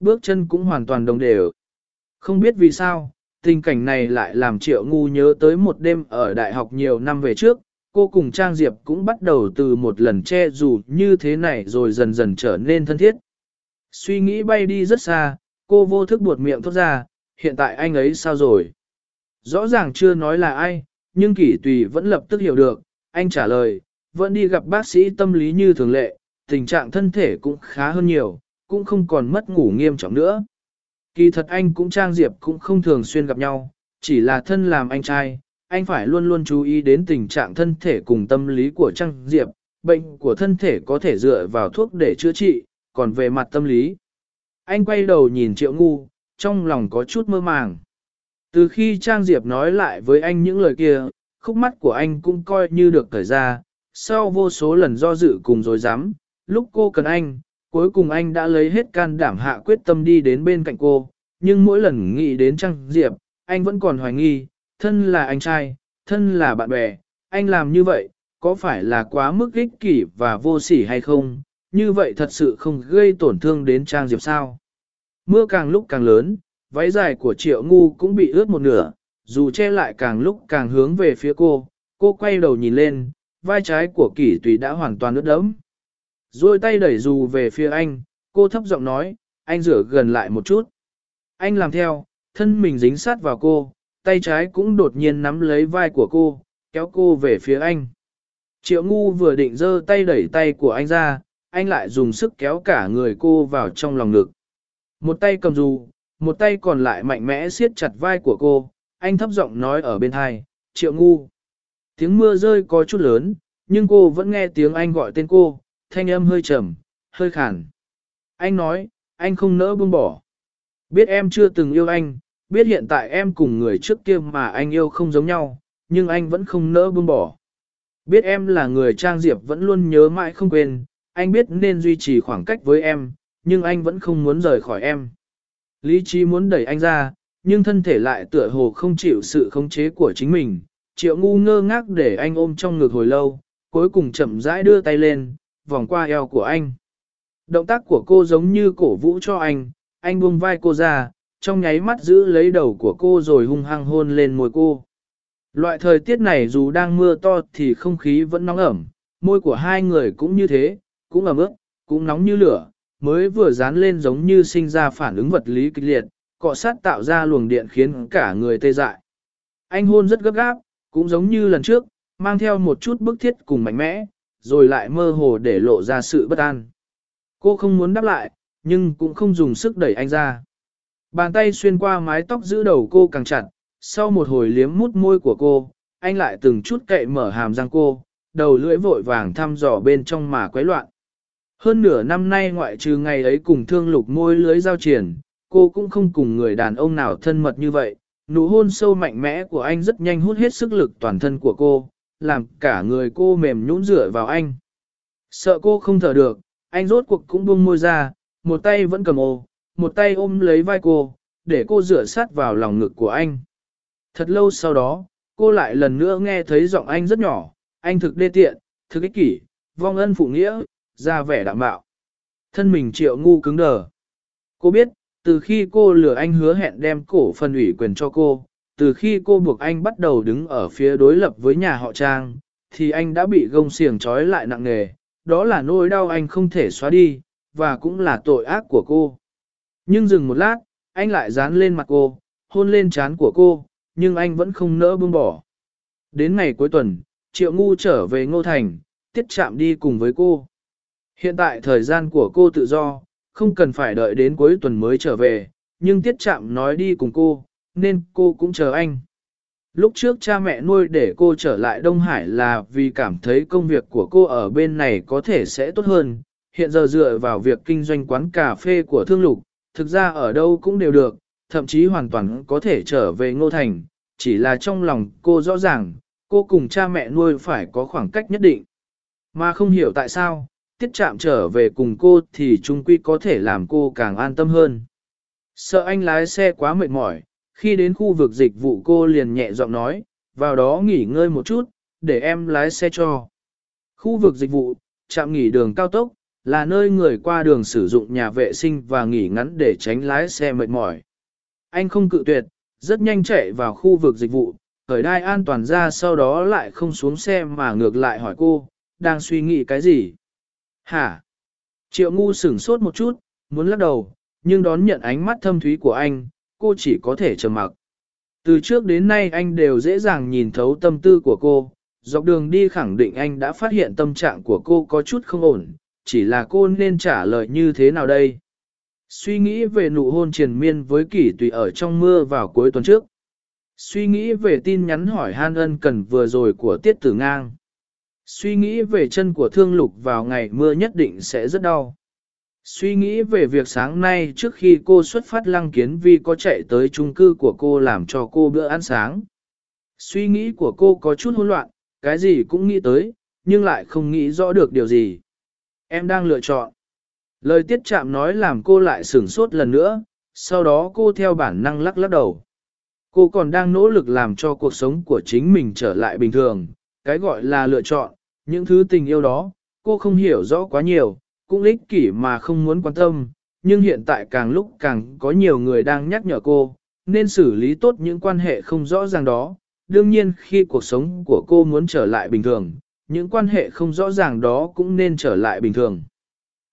Bước chân cũng hoàn toàn đồng đều. Không biết vì sao, tình cảnh này lại làm triệu ngu nhớ tới một đêm ở đại học nhiều năm về trước, cô cùng Trang Diệp cũng bắt đầu từ một lần che dù như thế này rồi dần dần trở nên thân thiết. Suy nghĩ bay đi rất xa, cô vô thức buột miệng thốt ra, hiện tại anh ấy sao rồi? Rõ ràng chưa nói là ai, nhưng kỷ tùy vẫn lập tức hiểu được, anh trả lời, vẫn đi gặp bác sĩ tâm lý như thường lệ, tình trạng thân thể cũng khá hơn nhiều, cũng không còn mất ngủ nghiêm trọng nữa. Kỳ thật anh cũng Trang Diệp cũng không thường xuyên gặp nhau, chỉ là thân làm anh trai, anh phải luôn luôn chú ý đến tình trạng thân thể cùng tâm lý của Trang Diệp. Bệnh của thân thể có thể dựa vào thuốc để chữa trị, còn về mặt tâm lý. Anh quay đầu nhìn Triệu Ngu, trong lòng có chút mơ màng. Từ khi Trang Diệp nói lại với anh những lời kia, khúc mắt của anh cũng coi như được thời ra, sau vô số lần do dự cùng dối dám, lúc cô cần anh, cuối cùng anh đã lấy hết can đảm hạ quyết tâm đi đến bên cạnh cô, nhưng mỗi lần nghĩ đến Trang Diệp, anh vẫn còn hoài nghi, thân là anh trai, thân là bạn bè, anh làm như vậy, có phải là quá mức ích kỷ và vô sỉ hay không, như vậy thật sự không gây tổn thương đến Trang Diệp sao. Mưa càng lúc càng lớn, váy dài của Triệu Ngu cũng bị ướt một nửa, dù che lại càng lúc càng hướng về phía cô, cô quay đầu nhìn lên, vai trái của kỷ tùy đã hoàn toàn ướt đẫm. Rồi tay đẩy dù về phía anh, cô thấp giọng nói, anh rửa gần lại một chút. Anh làm theo, thân mình dính sát vào cô, tay trái cũng đột nhiên nắm lấy vai của cô, kéo cô về phía anh. Triệu ngu vừa định giơ tay đẩy tay của anh ra, anh lại dùng sức kéo cả người cô vào trong lòng ngực. Một tay cầm dù, một tay còn lại mạnh mẽ siết chặt vai của cô, anh thấp giọng nói ở bên hai, triệu ngu. Tiếng mưa rơi có chút lớn, nhưng cô vẫn nghe tiếng anh gọi tên cô, thanh âm hơi trầm, hơi khàn. Anh nói, anh không nỡ buông bỏ. Biết em chưa từng yêu anh, biết hiện tại em cùng người trước kia mà anh yêu không giống nhau, nhưng anh vẫn không nỡ buông bỏ. Biết em là người Trang Diệp vẫn luôn nhớ mãi không quên, anh biết nên duy trì khoảng cách với em, nhưng anh vẫn không muốn rời khỏi em. Lý trí muốn đẩy anh ra, nhưng thân thể lại tựa hồ không chịu sự khống chế của chính mình. Triệu ngu ngơ ngác để anh ôm trong ngực hồi lâu, cuối cùng chậm rãi đưa tay lên, vòng qua eo của anh. Động tác của cô giống như cổ vũ cho anh, anh buông vai cô ra, trong nháy mắt giữ lấy đầu của cô rồi hung hăng hôn lên môi cô. Loại thời tiết này dù đang mưa to thì không khí vẫn nóng ẩm, môi của hai người cũng như thế, cũng ẩm ướt, cũng nóng như lửa, mới vừa dán lên giống như sinh ra phản ứng vật lý kịch liệt, cọ sát tạo ra luồng điện khiến cả người tê dại. Anh hôn rất gấp gáp, cũng giống như lần trước, mang theo một chút bức thiết cùng mạnh mẽ, rồi lại mơ hồ để lộ ra sự bất an. Cô không muốn đáp lại, nhưng cũng không dùng sức đẩy anh ra. Bàn tay xuyên qua mái tóc giữ đầu cô càng chặt, sau một hồi liếm mút môi của cô, anh lại từng chút cậy mở hàm răng cô, đầu lưỡi vội vàng thăm dò bên trong mà quấy loạn. Hơn nửa năm nay ngoại trừ ngày ấy cùng thương lục môi lưới giao triển, cô cũng không cùng người đàn ông nào thân mật như vậy. Nụ hôn sâu mạnh mẽ của anh rất nhanh hút hết sức lực toàn thân của cô, làm cả người cô mềm nhũn rửa vào anh. Sợ cô không thở được, anh rốt cuộc cũng buông môi ra, một tay vẫn cầm ô, một tay ôm lấy vai cô, để cô rửa sát vào lòng ngực của anh. Thật lâu sau đó, cô lại lần nữa nghe thấy giọng anh rất nhỏ, anh thực đê tiện, thực ích kỷ, vong ân phụ nghĩa, ra vẻ đạm bạo. Thân mình triệu ngu cứng đờ. Cô biết, từ khi cô lừa anh hứa hẹn đem cổ phần ủy quyền cho cô, từ khi cô buộc anh bắt đầu đứng ở phía đối lập với nhà họ Trang, thì anh đã bị gông xiềng trói lại nặng nề, đó là nỗi đau anh không thể xóa đi, và cũng là tội ác của cô. Nhưng dừng một lát, anh lại dán lên mặt cô, hôn lên trán của cô, nhưng anh vẫn không nỡ buông bỏ. Đến ngày cuối tuần, Triệu Ngu trở về Ngô Thành, tiết chạm đi cùng với cô. Hiện tại thời gian của cô tự do, không cần phải đợi đến cuối tuần mới trở về, nhưng tiết chạm nói đi cùng cô, nên cô cũng chờ anh. Lúc trước cha mẹ nuôi để cô trở lại Đông Hải là vì cảm thấy công việc của cô ở bên này có thể sẽ tốt hơn. Hiện giờ dựa vào việc kinh doanh quán cà phê của Thương Lục, thực ra ở đâu cũng đều được, thậm chí hoàn toàn có thể trở về Ngô Thành, chỉ là trong lòng cô rõ ràng, cô cùng cha mẹ nuôi phải có khoảng cách nhất định. Mà không hiểu tại sao, tiết chạm trở về cùng cô thì trung quy có thể làm cô càng an tâm hơn. Sợ anh lái xe quá mệt mỏi, khi đến khu vực dịch vụ cô liền nhẹ giọng nói, vào đó nghỉ ngơi một chút, để em lái xe cho. Khu vực dịch vụ, trạm nghỉ đường cao tốc, là nơi người qua đường sử dụng nhà vệ sinh và nghỉ ngắn để tránh lái xe mệt mỏi. Anh không cự tuyệt, rất nhanh chạy vào khu vực dịch vụ, khởi đai an toàn ra sau đó lại không xuống xe mà ngược lại hỏi cô, đang suy nghĩ cái gì? Hả? Triệu ngu sửng sốt một chút, muốn lắc đầu, nhưng đón nhận ánh mắt thâm thúy của anh, cô chỉ có thể trầm mặc. Từ trước đến nay anh đều dễ dàng nhìn thấu tâm tư của cô, dọc đường đi khẳng định anh đã phát hiện tâm trạng của cô có chút không ổn, chỉ là cô nên trả lời như thế nào đây? Suy nghĩ về nụ hôn triền miên với kỷ tùy ở trong mưa vào cuối tuần trước. Suy nghĩ về tin nhắn hỏi han ân cần vừa rồi của tiết tử ngang. Suy nghĩ về chân của thương lục vào ngày mưa nhất định sẽ rất đau. Suy nghĩ về việc sáng nay trước khi cô xuất phát lăng kiến vi có chạy tới chung cư của cô làm cho cô bữa ăn sáng. Suy nghĩ của cô có chút hỗn loạn, cái gì cũng nghĩ tới, nhưng lại không nghĩ rõ được điều gì. Em đang lựa chọn. Lời tiết chạm nói làm cô lại sửng sốt lần nữa, sau đó cô theo bản năng lắc lắc đầu. Cô còn đang nỗ lực làm cho cuộc sống của chính mình trở lại bình thường, cái gọi là lựa chọn, những thứ tình yêu đó, cô không hiểu rõ quá nhiều, cũng lích kỷ mà không muốn quan tâm, nhưng hiện tại càng lúc càng có nhiều người đang nhắc nhở cô, nên xử lý tốt những quan hệ không rõ ràng đó. Đương nhiên khi cuộc sống của cô muốn trở lại bình thường, những quan hệ không rõ ràng đó cũng nên trở lại bình thường.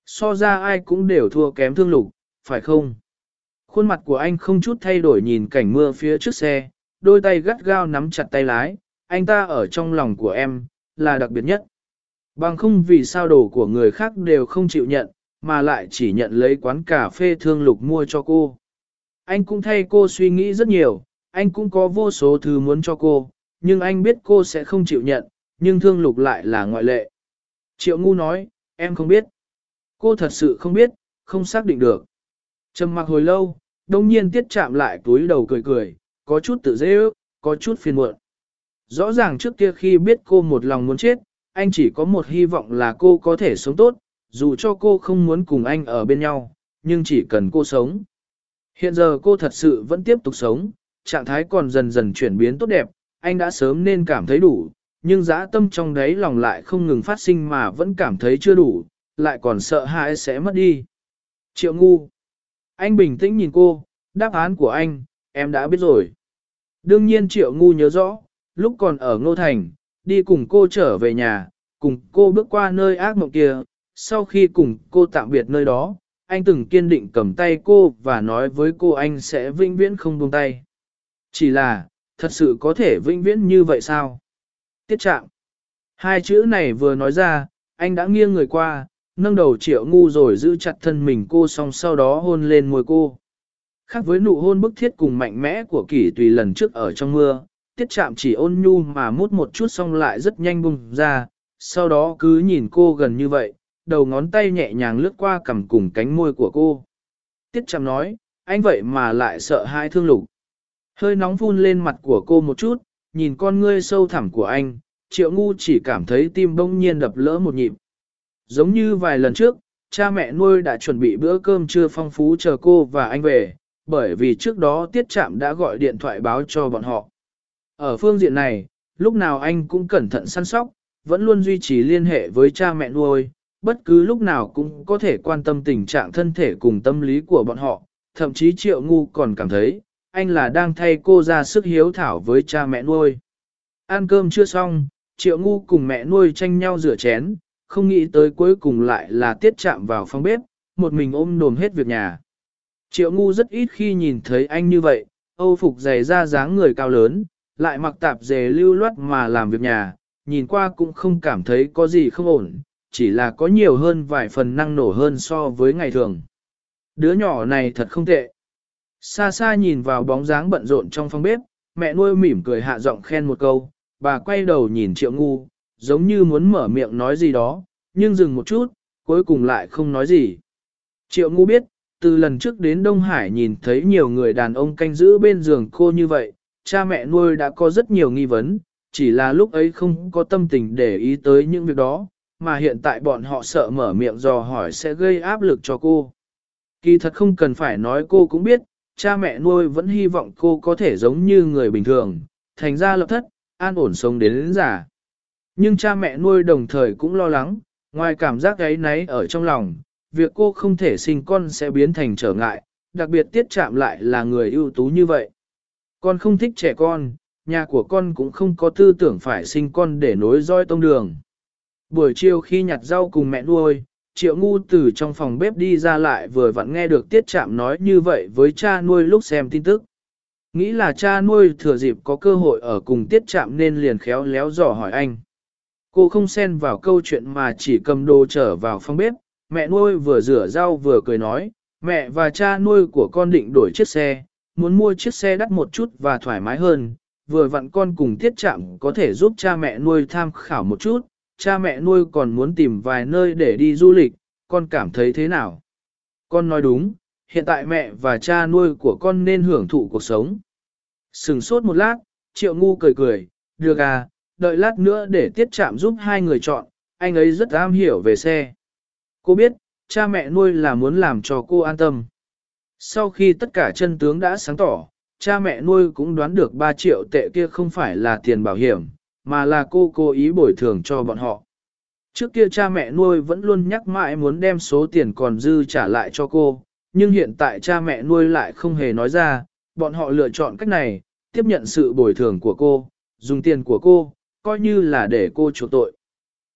So ra ai cũng đều thua kém thương lục, phải không? Khuôn mặt của anh không chút thay đổi nhìn cảnh mưa phía trước xe, đôi tay gắt gao nắm chặt tay lái, anh ta ở trong lòng của em, là đặc biệt nhất. Bằng không vì sao đồ của người khác đều không chịu nhận, mà lại chỉ nhận lấy quán cà phê thương lục mua cho cô. Anh cũng thay cô suy nghĩ rất nhiều, anh cũng có vô số thứ muốn cho cô, nhưng anh biết cô sẽ không chịu nhận, nhưng thương lục lại là ngoại lệ. Triệu ngu nói, em không biết. Cô thật sự không biết, không xác định được. Trầm mặc hồi lâu, đông nhiên tiết chạm lại túi đầu cười cười, có chút tự dễ ước, có chút phiền muộn. Rõ ràng trước kia khi biết cô một lòng muốn chết, anh chỉ có một hy vọng là cô có thể sống tốt, dù cho cô không muốn cùng anh ở bên nhau, nhưng chỉ cần cô sống. Hiện giờ cô thật sự vẫn tiếp tục sống, trạng thái còn dần dần chuyển biến tốt đẹp, anh đã sớm nên cảm thấy đủ, nhưng dã tâm trong đấy lòng lại không ngừng phát sinh mà vẫn cảm thấy chưa đủ, lại còn sợ hãi sẽ mất đi. Triệu ngu. Anh bình tĩnh nhìn cô, đáp án của anh, em đã biết rồi. Đương nhiên triệu ngu nhớ rõ, lúc còn ở Ngô Thành, đi cùng cô trở về nhà, cùng cô bước qua nơi ác mộng kia, sau khi cùng cô tạm biệt nơi đó, anh từng kiên định cầm tay cô và nói với cô anh sẽ vĩnh viễn không buông tay. Chỉ là, thật sự có thể vĩnh viễn như vậy sao? Tiết trạng. Hai chữ này vừa nói ra, anh đã nghiêng người qua, nâng đầu triệu ngu rồi giữ chặt thân mình cô xong sau đó hôn lên môi cô. Khác với nụ hôn bức thiết cùng mạnh mẽ của kỷ tùy lần trước ở trong mưa, tiết chạm chỉ ôn nhu mà mút một chút xong lại rất nhanh bùng ra, sau đó cứ nhìn cô gần như vậy, đầu ngón tay nhẹ nhàng lướt qua cầm cùng cánh môi của cô. Tiết chạm nói, anh vậy mà lại sợ hai thương lục. Hơi nóng phun lên mặt của cô một chút, nhìn con ngươi sâu thẳm của anh, triệu ngu chỉ cảm thấy tim bỗng nhiên đập lỡ một nhịp. Giống như vài lần trước, cha mẹ nuôi đã chuẩn bị bữa cơm trưa phong phú chờ cô và anh về, bởi vì trước đó tiết trạm đã gọi điện thoại báo cho bọn họ. Ở phương diện này, lúc nào anh cũng cẩn thận săn sóc, vẫn luôn duy trì liên hệ với cha mẹ nuôi, bất cứ lúc nào cũng có thể quan tâm tình trạng thân thể cùng tâm lý của bọn họ, thậm chí triệu ngu còn cảm thấy, anh là đang thay cô ra sức hiếu thảo với cha mẹ nuôi. Ăn cơm chưa xong, triệu ngu cùng mẹ nuôi tranh nhau rửa chén, không nghĩ tới cuối cùng lại là tiết chạm vào phòng bếp, một mình ôm đồm hết việc nhà. Triệu ngu rất ít khi nhìn thấy anh như vậy, âu phục dày ra dáng người cao lớn, lại mặc tạp dề lưu loát mà làm việc nhà, nhìn qua cũng không cảm thấy có gì không ổn, chỉ là có nhiều hơn vài phần năng nổ hơn so với ngày thường. Đứa nhỏ này thật không tệ. Xa xa nhìn vào bóng dáng bận rộn trong phòng bếp, mẹ nuôi mỉm cười hạ giọng khen một câu, bà quay đầu nhìn triệu ngu, giống như muốn mở miệng nói gì đó, nhưng dừng một chút, cuối cùng lại không nói gì. Triệu ngu biết, từ lần trước đến Đông Hải nhìn thấy nhiều người đàn ông canh giữ bên giường cô như vậy, cha mẹ nuôi đã có rất nhiều nghi vấn, chỉ là lúc ấy không có tâm tình để ý tới những việc đó, mà hiện tại bọn họ sợ mở miệng dò hỏi sẽ gây áp lực cho cô. Kỳ thật không cần phải nói cô cũng biết, cha mẹ nuôi vẫn hy vọng cô có thể giống như người bình thường, thành ra lập thất, an ổn sống đến, đến già. Nhưng cha mẹ nuôi đồng thời cũng lo lắng, Ngoài cảm giác ấy náy ở trong lòng, việc cô không thể sinh con sẽ biến thành trở ngại, đặc biệt tiết chạm lại là người ưu tú như vậy. Con không thích trẻ con, nhà của con cũng không có tư tưởng phải sinh con để nối roi tông đường. Buổi chiều khi nhặt rau cùng mẹ nuôi, triệu ngu từ trong phòng bếp đi ra lại vừa vặn nghe được tiết chạm nói như vậy với cha nuôi lúc xem tin tức. Nghĩ là cha nuôi thừa dịp có cơ hội ở cùng tiết chạm nên liền khéo léo dò hỏi anh. Cô không xen vào câu chuyện mà chỉ cầm đồ trở vào phòng bếp, mẹ nuôi vừa rửa rau vừa cười nói, mẹ và cha nuôi của con định đổi chiếc xe, muốn mua chiếc xe đắt một chút và thoải mái hơn, vừa vặn con cùng tiết chạm có thể giúp cha mẹ nuôi tham khảo một chút, cha mẹ nuôi còn muốn tìm vài nơi để đi du lịch, con cảm thấy thế nào? Con nói đúng, hiện tại mẹ và cha nuôi của con nên hưởng thụ cuộc sống. Sừng sốt một lát, triệu ngu cười cười, được à, đợi lát nữa để tiết chạm giúp hai người chọn, anh ấy rất am hiểu về xe. Cô biết, cha mẹ nuôi là muốn làm cho cô an tâm. Sau khi tất cả chân tướng đã sáng tỏ, cha mẹ nuôi cũng đoán được 3 triệu tệ kia không phải là tiền bảo hiểm, mà là cô cố ý bồi thường cho bọn họ. Trước kia cha mẹ nuôi vẫn luôn nhắc mãi muốn đem số tiền còn dư trả lại cho cô, nhưng hiện tại cha mẹ nuôi lại không hề nói ra, bọn họ lựa chọn cách này, tiếp nhận sự bồi thường của cô, dùng tiền của cô, coi như là để cô chuộc tội.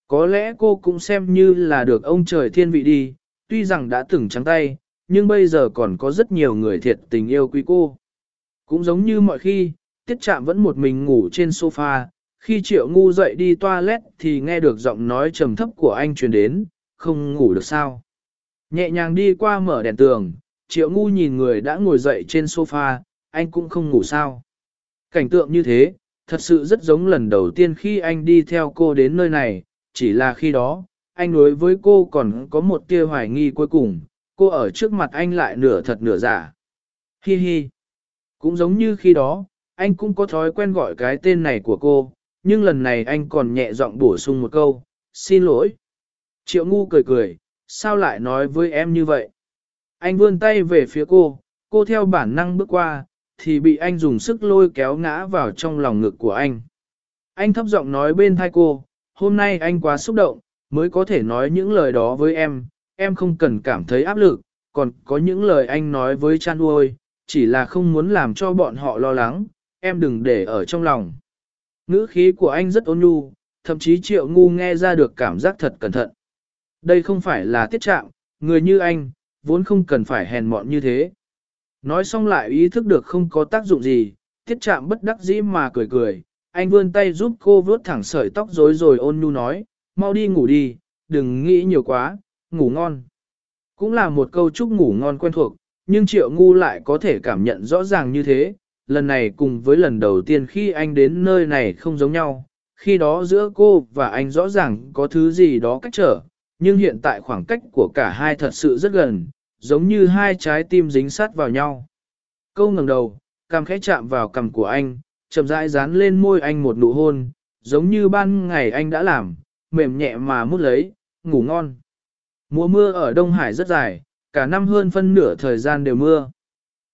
Có lẽ cô cũng xem như là được ông trời thiên vị đi, tuy rằng đã từng trắng tay, nhưng bây giờ còn có rất nhiều người thiệt tình yêu quý cô. Cũng giống như mọi khi, tiết chạm vẫn một mình ngủ trên sofa, khi triệu ngu dậy đi toilet thì nghe được giọng nói trầm thấp của anh truyền đến, không ngủ được sao. Nhẹ nhàng đi qua mở đèn tường, triệu ngu nhìn người đã ngồi dậy trên sofa, anh cũng không ngủ sao. Cảnh tượng như thế, thật sự rất giống lần đầu tiên khi anh đi theo cô đến nơi này, chỉ là khi đó, anh đối với cô còn có một tia hoài nghi cuối cùng, cô ở trước mặt anh lại nửa thật nửa giả. Hi hi. Cũng giống như khi đó, anh cũng có thói quen gọi cái tên này của cô, nhưng lần này anh còn nhẹ giọng bổ sung một câu, xin lỗi. Triệu ngu cười cười, sao lại nói với em như vậy? Anh vươn tay về phía cô, cô theo bản năng bước qua, thì bị anh dùng sức lôi kéo ngã vào trong lòng ngực của anh. Anh thấp giọng nói bên thai cô, hôm nay anh quá xúc động, mới có thể nói những lời đó với em, em không cần cảm thấy áp lực, còn có những lời anh nói với chan nuôi, chỉ là không muốn làm cho bọn họ lo lắng, em đừng để ở trong lòng. Ngữ khí của anh rất ôn nhu, thậm chí triệu ngu nghe ra được cảm giác thật cẩn thận. Đây không phải là tiết trạng, người như anh, vốn không cần phải hèn mọn như thế. Nói xong lại ý thức được không có tác dụng gì, tiết chạm bất đắc dĩ mà cười cười, anh vươn tay giúp cô vớt thẳng sợi tóc rối rồi ôn nhu nói, mau đi ngủ đi, đừng nghĩ nhiều quá, ngủ ngon. Cũng là một câu chúc ngủ ngon quen thuộc, nhưng triệu ngu lại có thể cảm nhận rõ ràng như thế, lần này cùng với lần đầu tiên khi anh đến nơi này không giống nhau, khi đó giữa cô và anh rõ ràng có thứ gì đó cách trở, nhưng hiện tại khoảng cách của cả hai thật sự rất gần, giống như hai trái tim dính sát vào nhau. Câu ngẩng đầu, cằm khẽ chạm vào cằm của anh, chậm rãi dán lên môi anh một nụ hôn, giống như ban ngày anh đã làm, mềm nhẹ mà mút lấy, ngủ ngon. Mùa mưa ở Đông Hải rất dài, cả năm hơn phân nửa thời gian đều mưa.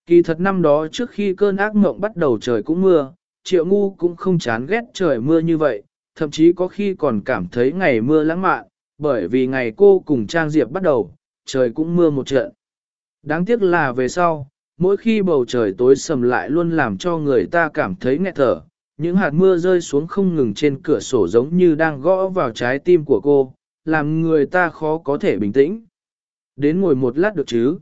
Kỳ thật năm đó trước khi cơn ác mộng bắt đầu trời cũng mưa, triệu ngu cũng không chán ghét trời mưa như vậy, thậm chí có khi còn cảm thấy ngày mưa lãng mạn, bởi vì ngày cô cùng Trang Diệp bắt đầu, trời cũng mưa một trận. Đáng tiếc là về sau, mỗi khi bầu trời tối sầm lại luôn làm cho người ta cảm thấy nghẹt thở, những hạt mưa rơi xuống không ngừng trên cửa sổ giống như đang gõ vào trái tim của cô, làm người ta khó có thể bình tĩnh. Đến ngồi một lát được chứ.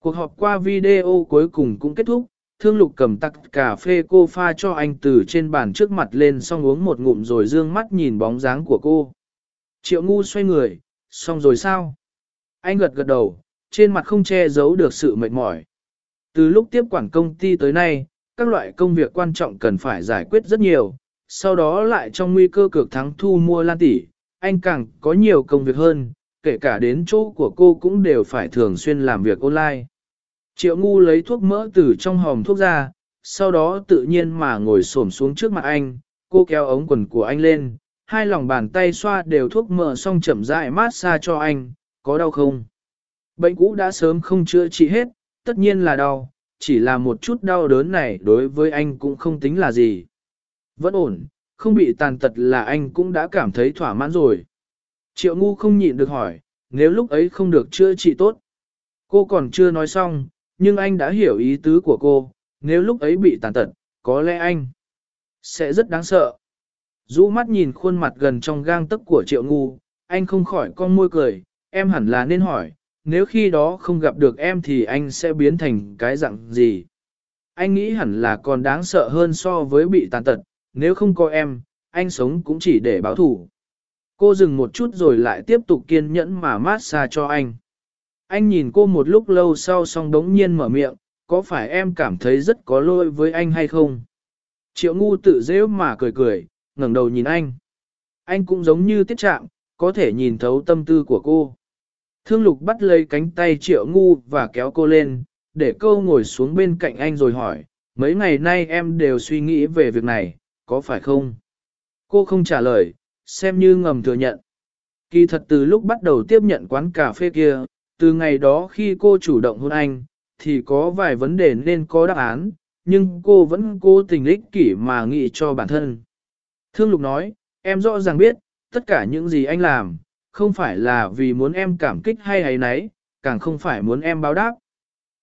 Cuộc họp qua video cuối cùng cũng kết thúc, thương lục cầm tắc cà phê cô pha cho anh từ trên bàn trước mặt lên xong uống một ngụm rồi dương mắt nhìn bóng dáng của cô. Triệu ngu xoay người, xong rồi sao? Anh gật gật đầu, trên mặt không che giấu được sự mệt mỏi. Từ lúc tiếp quản công ty tới nay, các loại công việc quan trọng cần phải giải quyết rất nhiều, sau đó lại trong nguy cơ cực thắng thu mua lan tỷ, anh càng có nhiều công việc hơn, kể cả đến chỗ của cô cũng đều phải thường xuyên làm việc online. Triệu ngu lấy thuốc mỡ từ trong hòm thuốc ra, sau đó tự nhiên mà ngồi xổm xuống trước mặt anh, cô kéo ống quần của anh lên, hai lòng bàn tay xoa đều thuốc mỡ xong chậm rãi mát xa cho anh, có đau không? Bệnh cũ đã sớm không chữa trị hết, tất nhiên là đau, chỉ là một chút đau đớn này đối với anh cũng không tính là gì. Vẫn ổn, không bị tàn tật là anh cũng đã cảm thấy thỏa mãn rồi. Triệu ngu không nhịn được hỏi, nếu lúc ấy không được chữa trị tốt. Cô còn chưa nói xong, nhưng anh đã hiểu ý tứ của cô, nếu lúc ấy bị tàn tật, có lẽ anh sẽ rất đáng sợ. Dũ mắt nhìn khuôn mặt gần trong gang tấc của triệu ngu, anh không khỏi con môi cười, em hẳn là nên hỏi, nếu khi đó không gặp được em thì anh sẽ biến thành cái dạng gì? Anh nghĩ hẳn là còn đáng sợ hơn so với bị tàn tật, nếu không có em, anh sống cũng chỉ để báo thủ. Cô dừng một chút rồi lại tiếp tục kiên nhẫn mà mát xa cho anh. Anh nhìn cô một lúc lâu sau xong đống nhiên mở miệng, có phải em cảm thấy rất có lỗi với anh hay không? Triệu ngu tự dễ mà cười cười, ngẩng đầu nhìn anh. Anh cũng giống như tiết trạng, có thể nhìn thấu tâm tư của cô. Thương lục bắt lấy cánh tay triệu ngu và kéo cô lên, để cô ngồi xuống bên cạnh anh rồi hỏi, mấy ngày nay em đều suy nghĩ về việc này, có phải không? Cô không trả lời, xem như ngầm thừa nhận. Kỳ thật từ lúc bắt đầu tiếp nhận quán cà phê kia, từ ngày đó khi cô chủ động hôn anh, thì có vài vấn đề nên có đáp án, nhưng cô vẫn cố tình lích kỷ mà nghĩ cho bản thân. Thương Lục nói, em rõ ràng biết, tất cả những gì anh làm, không phải là vì muốn em cảm kích hay ấy nấy, càng không phải muốn em báo đáp.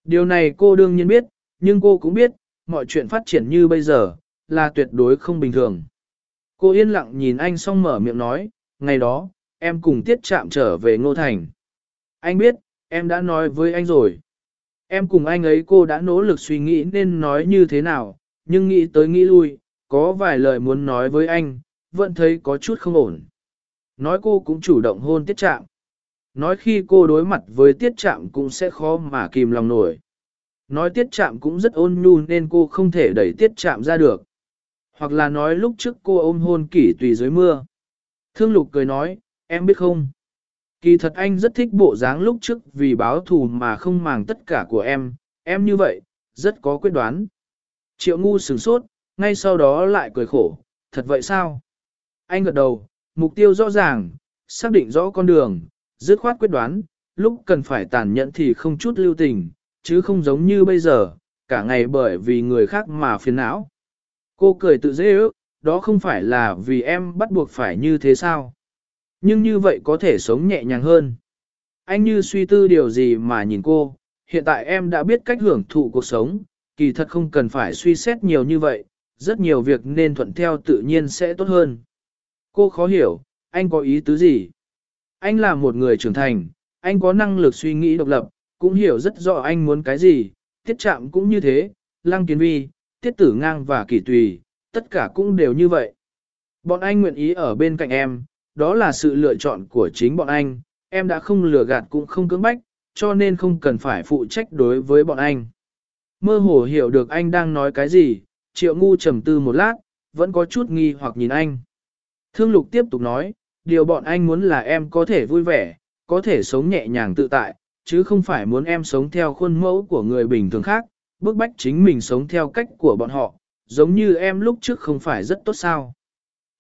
Điều này cô đương nhiên biết, nhưng cô cũng biết, mọi chuyện phát triển như bây giờ, là tuyệt đối không bình thường. Cô yên lặng nhìn anh xong mở miệng nói, ngày đó, em cùng tiết chạm trở về Ngô Thành. Anh biết, em đã nói với anh rồi. Em cùng anh ấy cô đã nỗ lực suy nghĩ nên nói như thế nào, nhưng nghĩ tới nghĩ lui, có vài lời muốn nói với anh, vẫn thấy có chút không ổn. Nói cô cũng chủ động hôn tiết chạm. Nói khi cô đối mặt với tiết chạm cũng sẽ khó mà kìm lòng nổi. Nói tiết chạm cũng rất ôn nhu nên cô không thể đẩy tiết chạm ra được. Hoặc là nói lúc trước cô ôm hôn kỷ tùy dưới mưa. Thương lục cười nói, em biết không? Kỳ thật anh rất thích bộ dáng lúc trước vì báo thù mà không màng tất cả của em, em như vậy, rất có quyết đoán. Triệu ngu sửng sốt, ngay sau đó lại cười khổ, thật vậy sao? Anh gật đầu, mục tiêu rõ ràng, xác định rõ con đường, dứt khoát quyết đoán, lúc cần phải tàn nhẫn thì không chút lưu tình, chứ không giống như bây giờ, cả ngày bởi vì người khác mà phiền não. Cô cười tự dễ ước, đó không phải là vì em bắt buộc phải như thế sao? Nhưng như vậy có thể sống nhẹ nhàng hơn. Anh như suy tư điều gì mà nhìn cô, hiện tại em đã biết cách hưởng thụ cuộc sống, kỳ thật không cần phải suy xét nhiều như vậy, rất nhiều việc nên thuận theo tự nhiên sẽ tốt hơn. Cô khó hiểu, anh có ý tứ gì? Anh là một người trưởng thành, anh có năng lực suy nghĩ độc lập, cũng hiểu rất rõ anh muốn cái gì, tiết chạm cũng như thế, lăng kiến vi, tiết tử ngang và kỷ tùy, tất cả cũng đều như vậy. Bọn anh nguyện ý ở bên cạnh em, đó là sự lựa chọn của chính bọn anh, em đã không lừa gạt cũng không cưỡng bách, cho nên không cần phải phụ trách đối với bọn anh. Mơ hồ hiểu được anh đang nói cái gì, triệu ngu trầm tư một lát, vẫn có chút nghi hoặc nhìn anh. Thương lục tiếp tục nói, điều bọn anh muốn là em có thể vui vẻ, có thể sống nhẹ nhàng tự tại, chứ không phải muốn em sống theo khuôn mẫu của người bình thường khác, bức bách chính mình sống theo cách của bọn họ, giống như em lúc trước không phải rất tốt sao.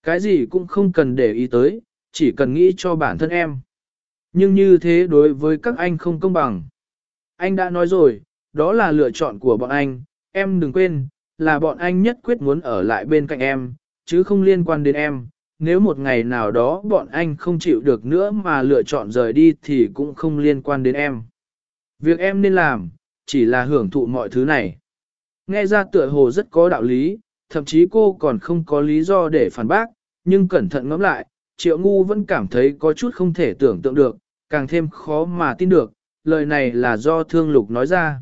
Cái gì cũng không cần để ý tới, chỉ cần nghĩ cho bản thân em. Nhưng như thế đối với các anh không công bằng. Anh đã nói rồi, đó là lựa chọn của bọn anh, em đừng quên, là bọn anh nhất quyết muốn ở lại bên cạnh em, chứ không liên quan đến em. Nếu một ngày nào đó bọn anh không chịu được nữa mà lựa chọn rời đi thì cũng không liên quan đến em. Việc em nên làm, chỉ là hưởng thụ mọi thứ này. Nghe ra tựa hồ rất có đạo lý, thậm chí cô còn không có lý do để phản bác, nhưng cẩn thận ngẫm lại, triệu ngu vẫn cảm thấy có chút không thể tưởng tượng được, càng thêm khó mà tin được, lời này là do thương lục nói ra.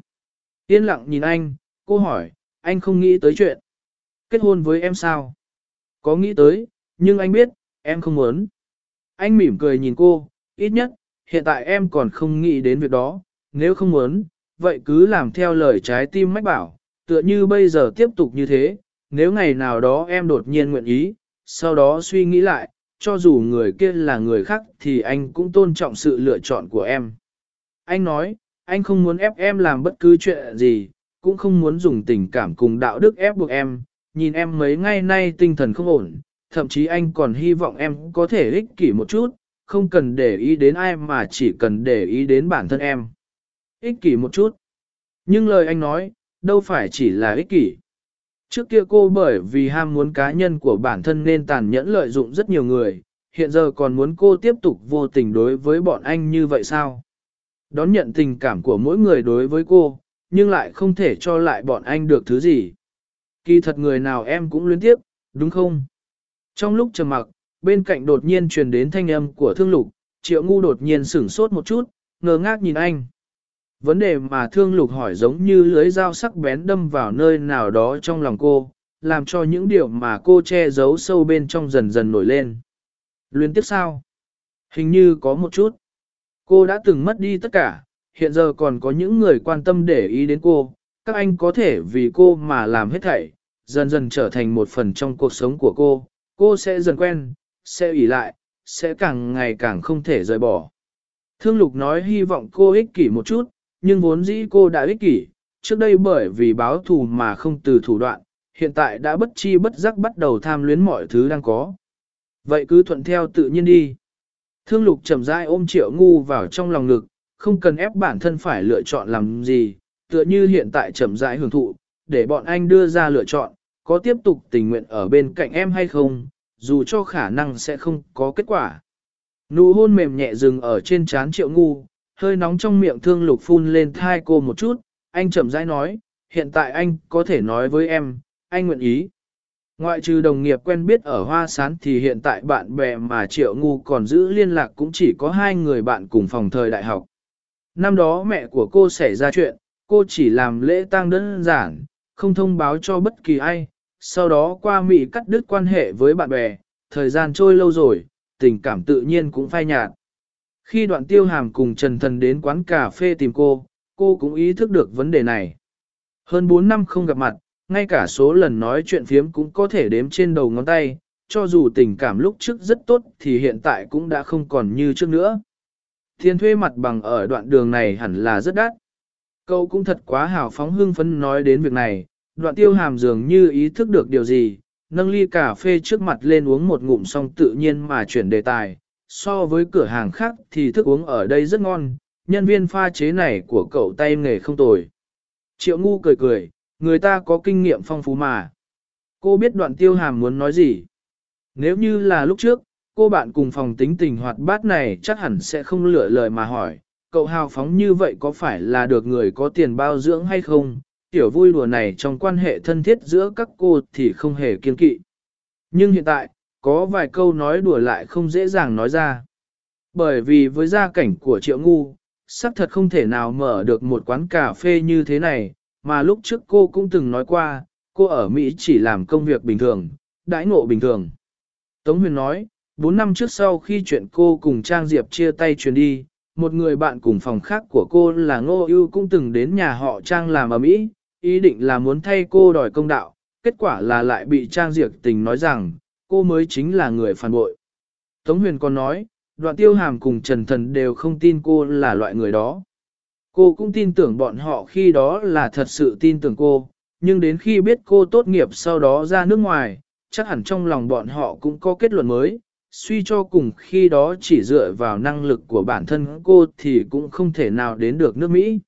Yên lặng nhìn anh, cô hỏi, anh không nghĩ tới chuyện. Kết hôn với em sao? Có nghĩ tới, nhưng anh biết, em không muốn. Anh mỉm cười nhìn cô, ít nhất, hiện tại em còn không nghĩ đến việc đó, nếu không muốn, vậy cứ làm theo lời trái tim mách bảo, tựa như bây giờ tiếp tục như thế, nếu ngày nào đó em đột nhiên nguyện ý, sau đó suy nghĩ lại, cho dù người kia là người khác thì anh cũng tôn trọng sự lựa chọn của em. Anh nói, anh không muốn ép em làm bất cứ chuyện gì, cũng không muốn dùng tình cảm cùng đạo đức ép buộc em, nhìn em mấy ngày nay tinh thần không ổn, thậm chí anh còn hy vọng em có thể ích kỷ một chút, không cần để ý đến ai mà chỉ cần để ý đến bản thân em. Ích kỷ một chút. Nhưng lời anh nói, đâu phải chỉ là ích kỷ. Trước kia cô bởi vì ham muốn cá nhân của bản thân nên tàn nhẫn lợi dụng rất nhiều người, hiện giờ còn muốn cô tiếp tục vô tình đối với bọn anh như vậy sao? Đón nhận tình cảm của mỗi người đối với cô, nhưng lại không thể cho lại bọn anh được thứ gì. Kỳ thật người nào em cũng luyến tiếp, đúng không? Trong lúc trầm mặc, bên cạnh đột nhiên truyền đến thanh âm của thương lục, triệu ngu đột nhiên sửng sốt một chút, ngơ ngác nhìn anh. Vấn đề mà thương lục hỏi giống như lưới dao sắc bén đâm vào nơi nào đó trong lòng cô, làm cho những điều mà cô che giấu sâu bên trong dần dần nổi lên. Luyến tiếp sao? Hình như có một chút. Cô đã từng mất đi tất cả, hiện giờ còn có những người quan tâm để ý đến cô, các anh có thể vì cô mà làm hết thảy, dần dần trở thành một phần trong cuộc sống của cô, cô sẽ dần quen, sẽ ủy lại, sẽ càng ngày càng không thể rời bỏ. Thương Lục nói hy vọng cô ích kỷ một chút, nhưng vốn dĩ cô đã ích kỷ, trước đây bởi vì báo thù mà không từ thủ đoạn, hiện tại đã bất chi bất giác bắt đầu tham luyến mọi thứ đang có. Vậy cứ thuận theo tự nhiên đi. Thương Lục chậm rãi ôm Triệu Ngu vào trong lòng ngực, không cần ép bản thân phải lựa chọn làm gì, tựa như hiện tại chậm rãi hưởng thụ, để bọn anh đưa ra lựa chọn, có tiếp tục tình nguyện ở bên cạnh em hay không, dù cho khả năng sẽ không có kết quả. Nụ hôn mềm nhẹ dừng ở trên trán triệu ngu, hơi nóng trong miệng thương lục phun lên thai cô một chút, anh chậm rãi nói, hiện tại anh có thể nói với em, anh nguyện ý. Ngoại trừ đồng nghiệp quen biết ở Hoa Sán thì hiện tại bạn bè mà Triệu Ngu còn giữ liên lạc cũng chỉ có hai người bạn cùng phòng thời đại học. Năm đó mẹ của cô xảy ra chuyện, cô chỉ làm lễ tang đơn giản, không thông báo cho bất kỳ ai, sau đó qua Mỹ cắt đứt quan hệ với bạn bè, thời gian trôi lâu rồi, tình cảm tự nhiên cũng phai nhạt. Khi đoạn tiêu hàm cùng Trần Thần đến quán cà phê tìm cô, cô cũng ý thức được vấn đề này. Hơn 4 năm không gặp mặt, ngay cả số lần nói chuyện phiếm cũng có thể đếm trên đầu ngón tay, cho dù tình cảm lúc trước rất tốt thì hiện tại cũng đã không còn như trước nữa. Thiên thuê mặt bằng ở đoạn đường này hẳn là rất đắt. Cậu cũng thật quá hào phóng hưng phấn nói đến việc này, đoạn tiêu hàm dường như ý thức được điều gì, nâng ly cà phê trước mặt lên uống một ngụm xong tự nhiên mà chuyển đề tài. So với cửa hàng khác thì thức uống ở đây rất ngon, nhân viên pha chế này của cậu tay nghề không tồi. Triệu ngu cười cười, người ta có kinh nghiệm phong phú mà. Cô biết đoạn tiêu hàm muốn nói gì. Nếu như là lúc trước, cô bạn cùng phòng tính tình hoạt bát này chắc hẳn sẽ không lựa lời mà hỏi, cậu hào phóng như vậy có phải là được người có tiền bao dưỡng hay không? Tiểu vui đùa này trong quan hệ thân thiết giữa các cô thì không hề kiên kỵ. Nhưng hiện tại, có vài câu nói đùa lại không dễ dàng nói ra. Bởi vì với gia cảnh của triệu ngu, xác thật không thể nào mở được một quán cà phê như thế này, mà lúc trước cô cũng từng nói qua, cô ở Mỹ chỉ làm công việc bình thường, đãi ngộ bình thường. Tống Huyền nói, 4 năm trước sau khi chuyện cô cùng Trang Diệp chia tay truyền đi, một người bạn cùng phòng khác của cô là Ngô Ưu cũng từng đến nhà họ Trang làm ở Mỹ, ý định là muốn thay cô đòi công đạo, kết quả là lại bị Trang Diệp tình nói rằng, cô mới chính là người phản bội. Tống Huyền còn nói, đoạn tiêu hàm cùng Trần Thần đều không tin cô là loại người đó. Cô cũng tin tưởng bọn họ khi đó là thật sự tin tưởng cô, nhưng đến khi biết cô tốt nghiệp sau đó ra nước ngoài, chắc hẳn trong lòng bọn họ cũng có kết luận mới, suy cho cùng khi đó chỉ dựa vào năng lực của bản thân cô thì cũng không thể nào đến được nước Mỹ.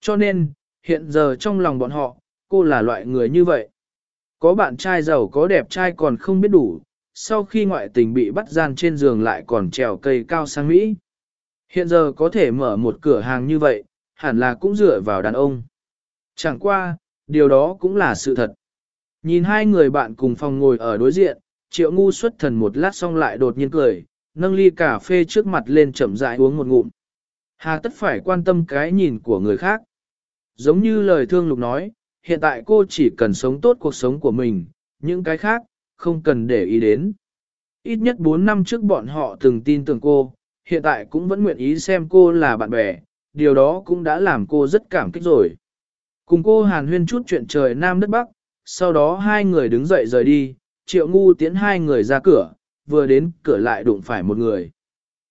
Cho nên, hiện giờ trong lòng bọn họ, cô là loại người như vậy. Có bạn trai giàu có đẹp trai còn không biết đủ, sau khi ngoại tình bị bắt gian trên giường lại còn trèo cây cao sang Mỹ. Hiện giờ có thể mở một cửa hàng như vậy, hẳn là cũng dựa vào đàn ông. Chẳng qua, điều đó cũng là sự thật. Nhìn hai người bạn cùng phòng ngồi ở đối diện, triệu ngu xuất thần một lát xong lại đột nhiên cười, nâng ly cà phê trước mặt lên chậm rãi uống một ngụm. Hà tất phải quan tâm cái nhìn của người khác. Giống như lời thương lục nói, hiện tại cô chỉ cần sống tốt cuộc sống của mình, những cái khác, không cần để ý đến. Ít nhất 4 năm trước bọn họ từng tin tưởng cô, hiện tại cũng vẫn nguyện ý xem cô là bạn bè, điều đó cũng đã làm cô rất cảm kích rồi. Cùng cô hàn huyên chút chuyện trời Nam đất Bắc, sau đó hai người đứng dậy rời đi, triệu ngu tiến hai người ra cửa, vừa đến cửa lại đụng phải một người.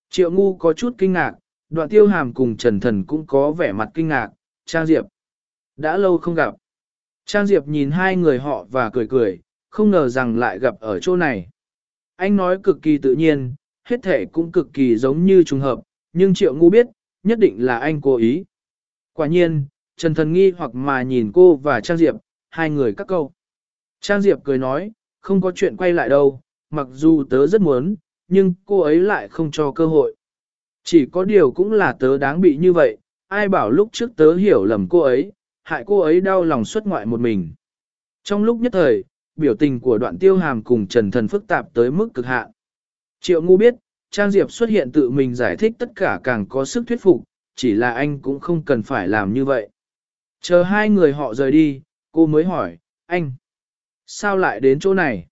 Triệu ngu có chút kinh ngạc, đoạn tiêu hàm cùng Trần Thần cũng có vẻ mặt kinh ngạc, Trang Diệp. Đã lâu không gặp. Trang Diệp nhìn hai người họ và cười cười, không ngờ rằng lại gặp ở chỗ này. Anh nói cực kỳ tự nhiên, hết thể cũng cực kỳ giống như trùng hợp, nhưng Triệu Ngu biết, nhất định là anh cố ý. Quả nhiên, Trần Thần nghi hoặc mà nhìn cô và Trang Diệp, hai người các câu. Trang Diệp cười nói, không có chuyện quay lại đâu, mặc dù tớ rất muốn, nhưng cô ấy lại không cho cơ hội. Chỉ có điều cũng là tớ đáng bị như vậy, ai bảo lúc trước tớ hiểu lầm cô ấy, hại cô ấy đau lòng xuất ngoại một mình. Trong lúc nhất thời, biểu tình của đoạn tiêu hàm cùng Trần Thần phức tạp tới mức cực hạn. Triệu ngu biết, Trang Diệp xuất hiện tự mình giải thích tất cả càng có sức thuyết phục, chỉ là anh cũng không cần phải làm như vậy. Chờ hai người họ rời đi, cô mới hỏi, anh, sao lại đến chỗ này?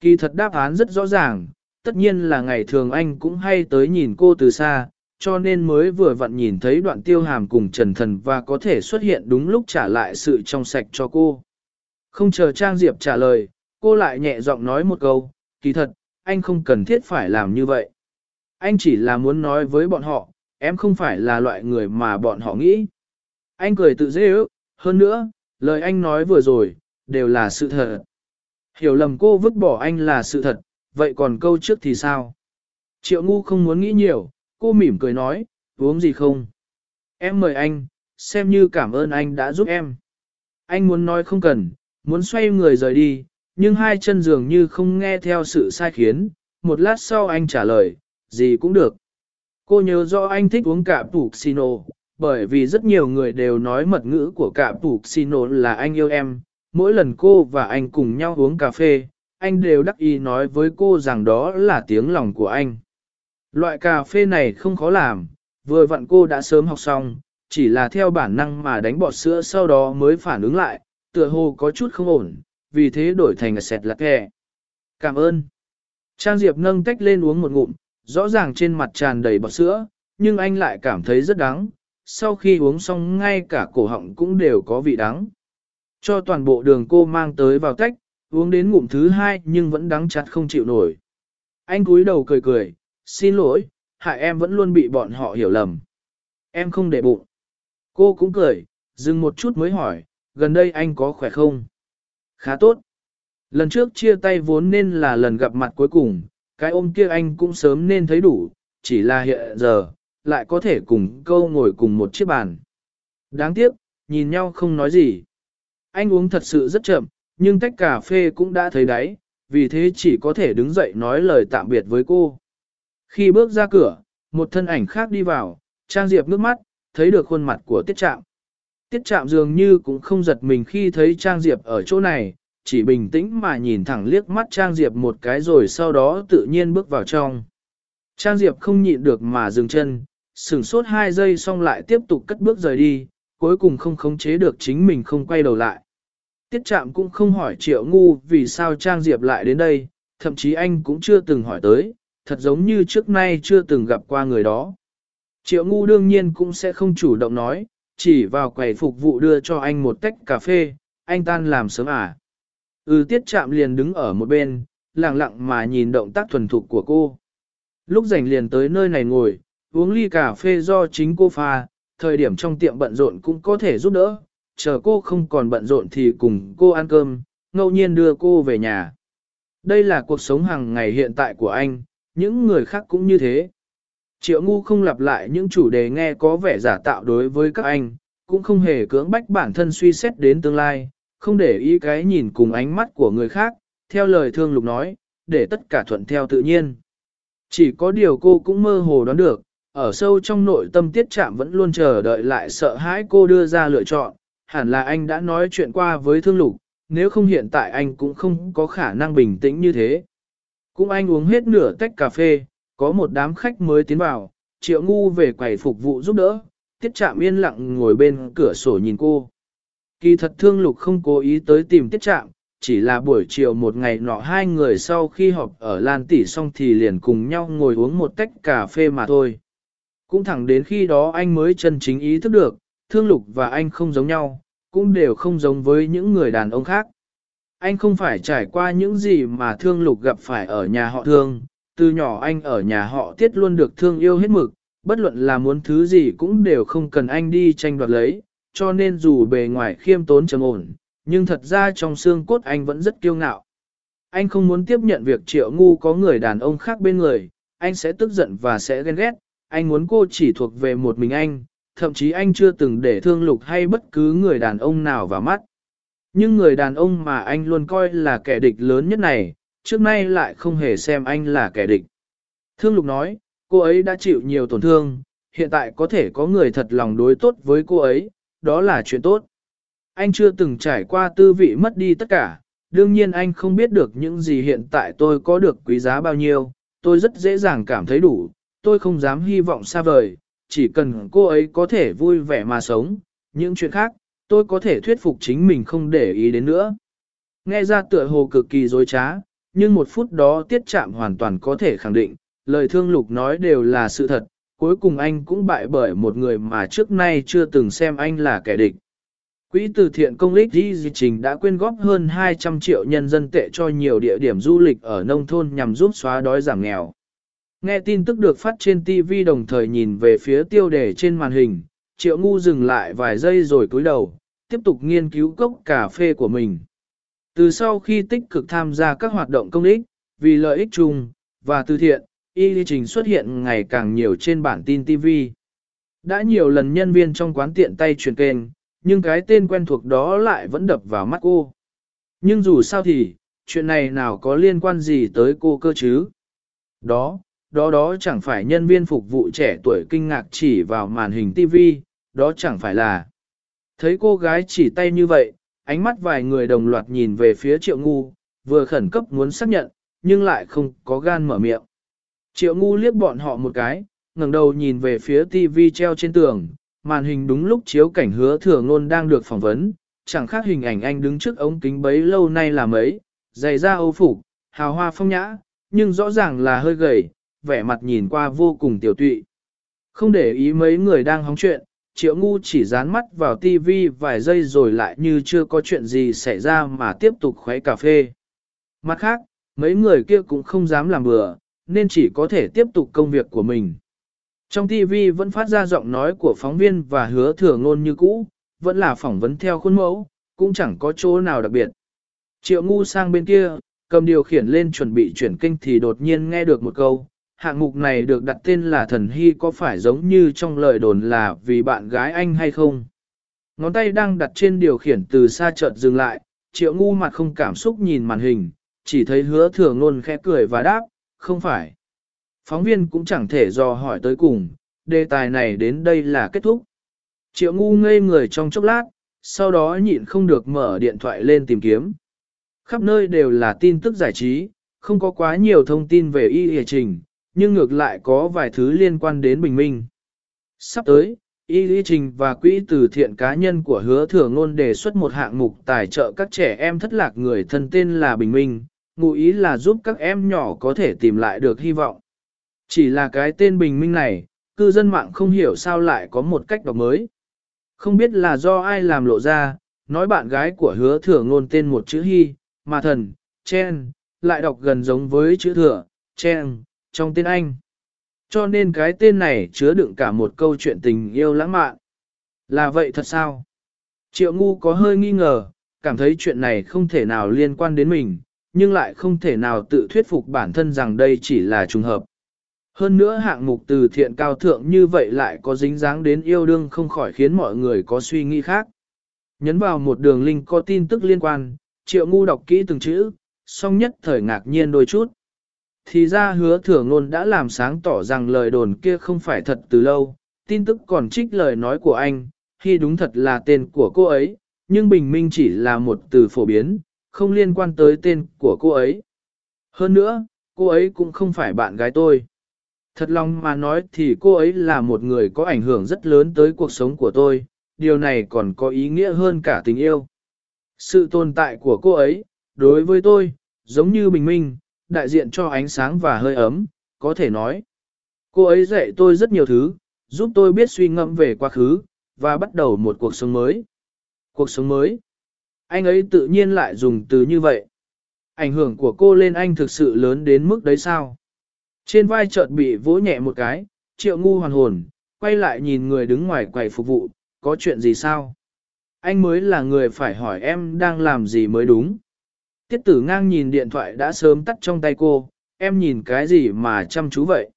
Kỳ thật đáp án rất rõ ràng, tất nhiên là ngày thường anh cũng hay tới nhìn cô từ xa, cho nên mới vừa vặn nhìn thấy đoạn tiêu hàm cùng Trần Thần và có thể xuất hiện đúng lúc trả lại sự trong sạch cho cô. Không chờ Trang Diệp trả lời, cô lại nhẹ giọng nói một câu, kỳ thật, anh không cần thiết phải làm như vậy. Anh chỉ là muốn nói với bọn họ, em không phải là loại người mà bọn họ nghĩ. Anh cười tự dễ ước, hơn nữa, lời anh nói vừa rồi, đều là sự thật. Hiểu lầm cô vứt bỏ anh là sự thật, vậy còn câu trước thì sao? Triệu ngu không muốn nghĩ nhiều, cô mỉm cười nói, uống gì không? Em mời anh, xem như cảm ơn anh đã giúp em. Anh muốn nói không cần, muốn xoay người rời đi, nhưng hai chân dường như không nghe theo sự sai khiến, một lát sau anh trả lời, gì cũng được. Cô nhớ rõ anh thích uống cả puccino, bởi vì rất nhiều người đều nói mật ngữ của cả puccino là anh yêu em, mỗi lần cô và anh cùng nhau uống cà phê, anh đều đắc ý nói với cô rằng đó là tiếng lòng của anh. Loại cà phê này không khó làm, vừa vặn cô đã sớm học xong, chỉ là theo bản năng mà đánh bọt sữa sau đó mới phản ứng lại, tựa hồ có chút không ổn, vì thế đổi thành sẹt lạc kè. Cảm ơn. Trang Diệp nâng tách lên uống một ngụm, rõ ràng trên mặt tràn đầy bọt sữa, nhưng anh lại cảm thấy rất đắng, sau khi uống xong ngay cả cổ họng cũng đều có vị đắng. Cho toàn bộ đường cô mang tới vào tách, uống đến ngụm thứ hai nhưng vẫn đắng chặt không chịu nổi. Anh cúi đầu cười cười, xin lỗi, hại em vẫn luôn bị bọn họ hiểu lầm. Em không để bụng. Cô cũng cười, dừng một chút mới hỏi, gần đây anh có khỏe không? Khá tốt. Lần trước chia tay vốn nên là lần gặp mặt cuối cùng, cái ôm kia anh cũng sớm nên thấy đủ, chỉ là hiện giờ, lại có thể cùng câu ngồi cùng một chiếc bàn. Đáng tiếc, nhìn nhau không nói gì. Anh uống thật sự rất chậm, nhưng tách cà phê cũng đã thấy đáy, vì thế chỉ có thể đứng dậy nói lời tạm biệt với cô. Khi bước ra cửa, một thân ảnh khác đi vào, Trang Diệp nước mắt, thấy được khuôn mặt của Tiết Trạm. Tiết Trạm dường như cũng không giật mình khi thấy Trang Diệp ở chỗ này, chỉ bình tĩnh mà nhìn thẳng liếc mắt Trang Diệp một cái rồi sau đó tự nhiên bước vào trong. Trang Diệp không nhịn được mà dừng chân, sửng sốt hai giây xong lại tiếp tục cất bước rời đi, cuối cùng không khống chế được chính mình không quay đầu lại. Tiết Trạm cũng không hỏi Triệu Ngu vì sao Trang Diệp lại đến đây, thậm chí anh cũng chưa từng hỏi tới, thật giống như trước nay chưa từng gặp qua người đó. Triệu Ngu đương nhiên cũng sẽ không chủ động nói, chỉ vào quầy phục vụ đưa cho anh một tách cà phê, anh tan làm sớm à. Ừ tiết chạm liền đứng ở một bên, lặng lặng mà nhìn động tác thuần thục của cô. Lúc rảnh liền tới nơi này ngồi, uống ly cà phê do chính cô pha, thời điểm trong tiệm bận rộn cũng có thể giúp đỡ, chờ cô không còn bận rộn thì cùng cô ăn cơm, ngẫu nhiên đưa cô về nhà. Đây là cuộc sống hàng ngày hiện tại của anh, những người khác cũng như thế. Triệu ngu không lặp lại những chủ đề nghe có vẻ giả tạo đối với các anh, cũng không hề cưỡng bách bản thân suy xét đến tương lai, không để ý cái nhìn cùng ánh mắt của người khác, theo lời thương lục nói, để tất cả thuận theo tự nhiên. Chỉ có điều cô cũng mơ hồ đoán được, ở sâu trong nội tâm tiết chạm vẫn luôn chờ đợi lại sợ hãi cô đưa ra lựa chọn, hẳn là anh đã nói chuyện qua với thương lục, nếu không hiện tại anh cũng không có khả năng bình tĩnh như thế. Cũng anh uống hết nửa tách cà phê, có một đám khách mới tiến vào, triệu ngu về quầy phục vụ giúp đỡ, tiết chạm yên lặng ngồi bên cửa sổ nhìn cô. Kỳ thật thương lục không cố ý tới tìm tiết trạm, chỉ là buổi chiều một ngày nọ hai người sau khi họp ở Lan Tỷ xong thì liền cùng nhau ngồi uống một tách cà phê mà thôi. Cũng thẳng đến khi đó anh mới chân chính ý thức được, thương lục và anh không giống nhau, cũng đều không giống với những người đàn ông khác. Anh không phải trải qua những gì mà thương lục gặp phải ở nhà họ thương, từ nhỏ anh ở nhà họ tiết luôn được thương yêu hết mực, bất luận là muốn thứ gì cũng đều không cần anh đi tranh đoạt lấy, cho nên dù bề ngoài khiêm tốn trầm ổn, nhưng thật ra trong xương cốt anh vẫn rất kiêu ngạo. Anh không muốn tiếp nhận việc triệu ngu có người đàn ông khác bên người, anh sẽ tức giận và sẽ ghen ghét, anh muốn cô chỉ thuộc về một mình anh, thậm chí anh chưa từng để thương lục hay bất cứ người đàn ông nào vào mắt. Nhưng người đàn ông mà anh luôn coi là kẻ địch lớn nhất này, trước nay lại không hề xem anh là kẻ địch. Thương Lục nói, cô ấy đã chịu nhiều tổn thương, hiện tại có thể có người thật lòng đối tốt với cô ấy, đó là chuyện tốt. Anh chưa từng trải qua tư vị mất đi tất cả, đương nhiên anh không biết được những gì hiện tại tôi có được quý giá bao nhiêu, tôi rất dễ dàng cảm thấy đủ, tôi không dám hy vọng xa vời, chỉ cần cô ấy có thể vui vẻ mà sống, những chuyện khác, tôi có thể thuyết phục chính mình không để ý đến nữa. Nghe ra tựa hồ cực kỳ dối trá, nhưng một phút đó tiết chạm hoàn toàn có thể khẳng định, lời thương lục nói đều là sự thật, cuối cùng anh cũng bại bởi một người mà trước nay chưa từng xem anh là kẻ địch. Quỹ từ thiện công lích di trình đã quyên góp hơn 200 triệu nhân dân tệ cho nhiều địa điểm du lịch ở nông thôn nhằm giúp xóa đói giảm nghèo. Nghe tin tức được phát trên TV đồng thời nhìn về phía tiêu đề trên màn hình, triệu ngu dừng lại vài giây rồi cúi đầu, tiếp tục nghiên cứu cốc cà phê của mình. Từ sau khi tích cực tham gia các hoạt động công ích, vì lợi ích chung, và từ thiện, y lý trình xuất hiện ngày càng nhiều trên bản tin TV. Đã nhiều lần nhân viên trong quán tiện tay truyền kênh, nhưng cái tên quen thuộc đó lại vẫn đập vào mắt cô. Nhưng dù sao thì, chuyện này nào có liên quan gì tới cô cơ chứ? Đó, đó đó chẳng phải nhân viên phục vụ trẻ tuổi kinh ngạc chỉ vào màn hình TV, đó chẳng phải là. Thấy cô gái chỉ tay như vậy, ánh mắt vài người đồng loạt nhìn về phía triệu ngu, vừa khẩn cấp muốn xác nhận, nhưng lại không có gan mở miệng. Triệu ngu liếc bọn họ một cái, ngẩng đầu nhìn về phía TV treo trên tường, màn hình đúng lúc chiếu cảnh hứa thừa ngôn đang được phỏng vấn, chẳng khác hình ảnh anh đứng trước ống kính bấy lâu nay là mấy, dày da âu phục, hào hoa phong nhã, nhưng rõ ràng là hơi gầy, vẻ mặt nhìn qua vô cùng tiểu tụy. Không để ý mấy người đang hóng chuyện, triệu ngu chỉ dán mắt vào tivi vài giây rồi lại như chưa có chuyện gì xảy ra mà tiếp tục khuấy cà phê. Mặt khác, mấy người kia cũng không dám làm bừa, nên chỉ có thể tiếp tục công việc của mình. Trong TV vẫn phát ra giọng nói của phóng viên và hứa thừa ngôn như cũ, vẫn là phỏng vấn theo khuôn mẫu, cũng chẳng có chỗ nào đặc biệt. Triệu ngu sang bên kia, cầm điều khiển lên chuẩn bị chuyển kênh thì đột nhiên nghe được một câu, hạng mục này được đặt tên là thần hy có phải giống như trong lời đồn là vì bạn gái anh hay không? Ngón tay đang đặt trên điều khiển từ xa chợt dừng lại, triệu ngu mặt không cảm xúc nhìn màn hình, chỉ thấy hứa thừa ngôn khẽ cười và đáp, không phải. Phóng viên cũng chẳng thể dò hỏi tới cùng, đề tài này đến đây là kết thúc. Triệu ngu ngây người trong chốc lát, sau đó nhịn không được mở điện thoại lên tìm kiếm. Khắp nơi đều là tin tức giải trí, không có quá nhiều thông tin về y hề trình, nhưng ngược lại có vài thứ liên quan đến bình minh. Sắp tới, Y Lý Trình và Quỹ từ thiện cá nhân của hứa thừa ngôn đề xuất một hạng mục tài trợ các trẻ em thất lạc người thân tên là Bình Minh, ngụ ý là giúp các em nhỏ có thể tìm lại được hy vọng. Chỉ là cái tên Bình Minh này, cư dân mạng không hiểu sao lại có một cách đọc mới. Không biết là do ai làm lộ ra, nói bạn gái của hứa thừa ngôn tên một chữ Hy, mà thần, Chen, lại đọc gần giống với chữ thừa, Chen, trong tên Anh. Cho nên cái tên này chứa đựng cả một câu chuyện tình yêu lãng mạn. Là vậy thật sao? Triệu ngu có hơi nghi ngờ, cảm thấy chuyện này không thể nào liên quan đến mình, nhưng lại không thể nào tự thuyết phục bản thân rằng đây chỉ là trùng hợp. Hơn nữa hạng mục từ thiện cao thượng như vậy lại có dính dáng đến yêu đương không khỏi khiến mọi người có suy nghĩ khác. Nhấn vào một đường link có tin tức liên quan, triệu ngu đọc kỹ từng chữ, song nhất thời ngạc nhiên đôi chút. Thì ra hứa thừa ngôn đã làm sáng tỏ rằng lời đồn kia không phải thật từ lâu, tin tức còn trích lời nói của anh, khi đúng thật là tên của cô ấy, nhưng bình minh chỉ là một từ phổ biến, không liên quan tới tên của cô ấy. Hơn nữa, cô ấy cũng không phải bạn gái tôi. Thật lòng mà nói thì cô ấy là một người có ảnh hưởng rất lớn tới cuộc sống của tôi, điều này còn có ý nghĩa hơn cả tình yêu. Sự tồn tại của cô ấy, đối với tôi, giống như bình minh, đại diện cho ánh sáng và hơi ấm, có thể nói. Cô ấy dạy tôi rất nhiều thứ, giúp tôi biết suy ngẫm về quá khứ, và bắt đầu một cuộc sống mới. Cuộc sống mới. Anh ấy tự nhiên lại dùng từ như vậy. Ảnh hưởng của cô lên anh thực sự lớn đến mức đấy sao? Trên vai chợt bị vỗ nhẹ một cái, triệu ngu hoàn hồn, quay lại nhìn người đứng ngoài quầy phục vụ, có chuyện gì sao? Anh mới là người phải hỏi em đang làm gì mới đúng. Tiết tử ngang nhìn điện thoại đã sớm tắt trong tay cô, em nhìn cái gì mà chăm chú vậy?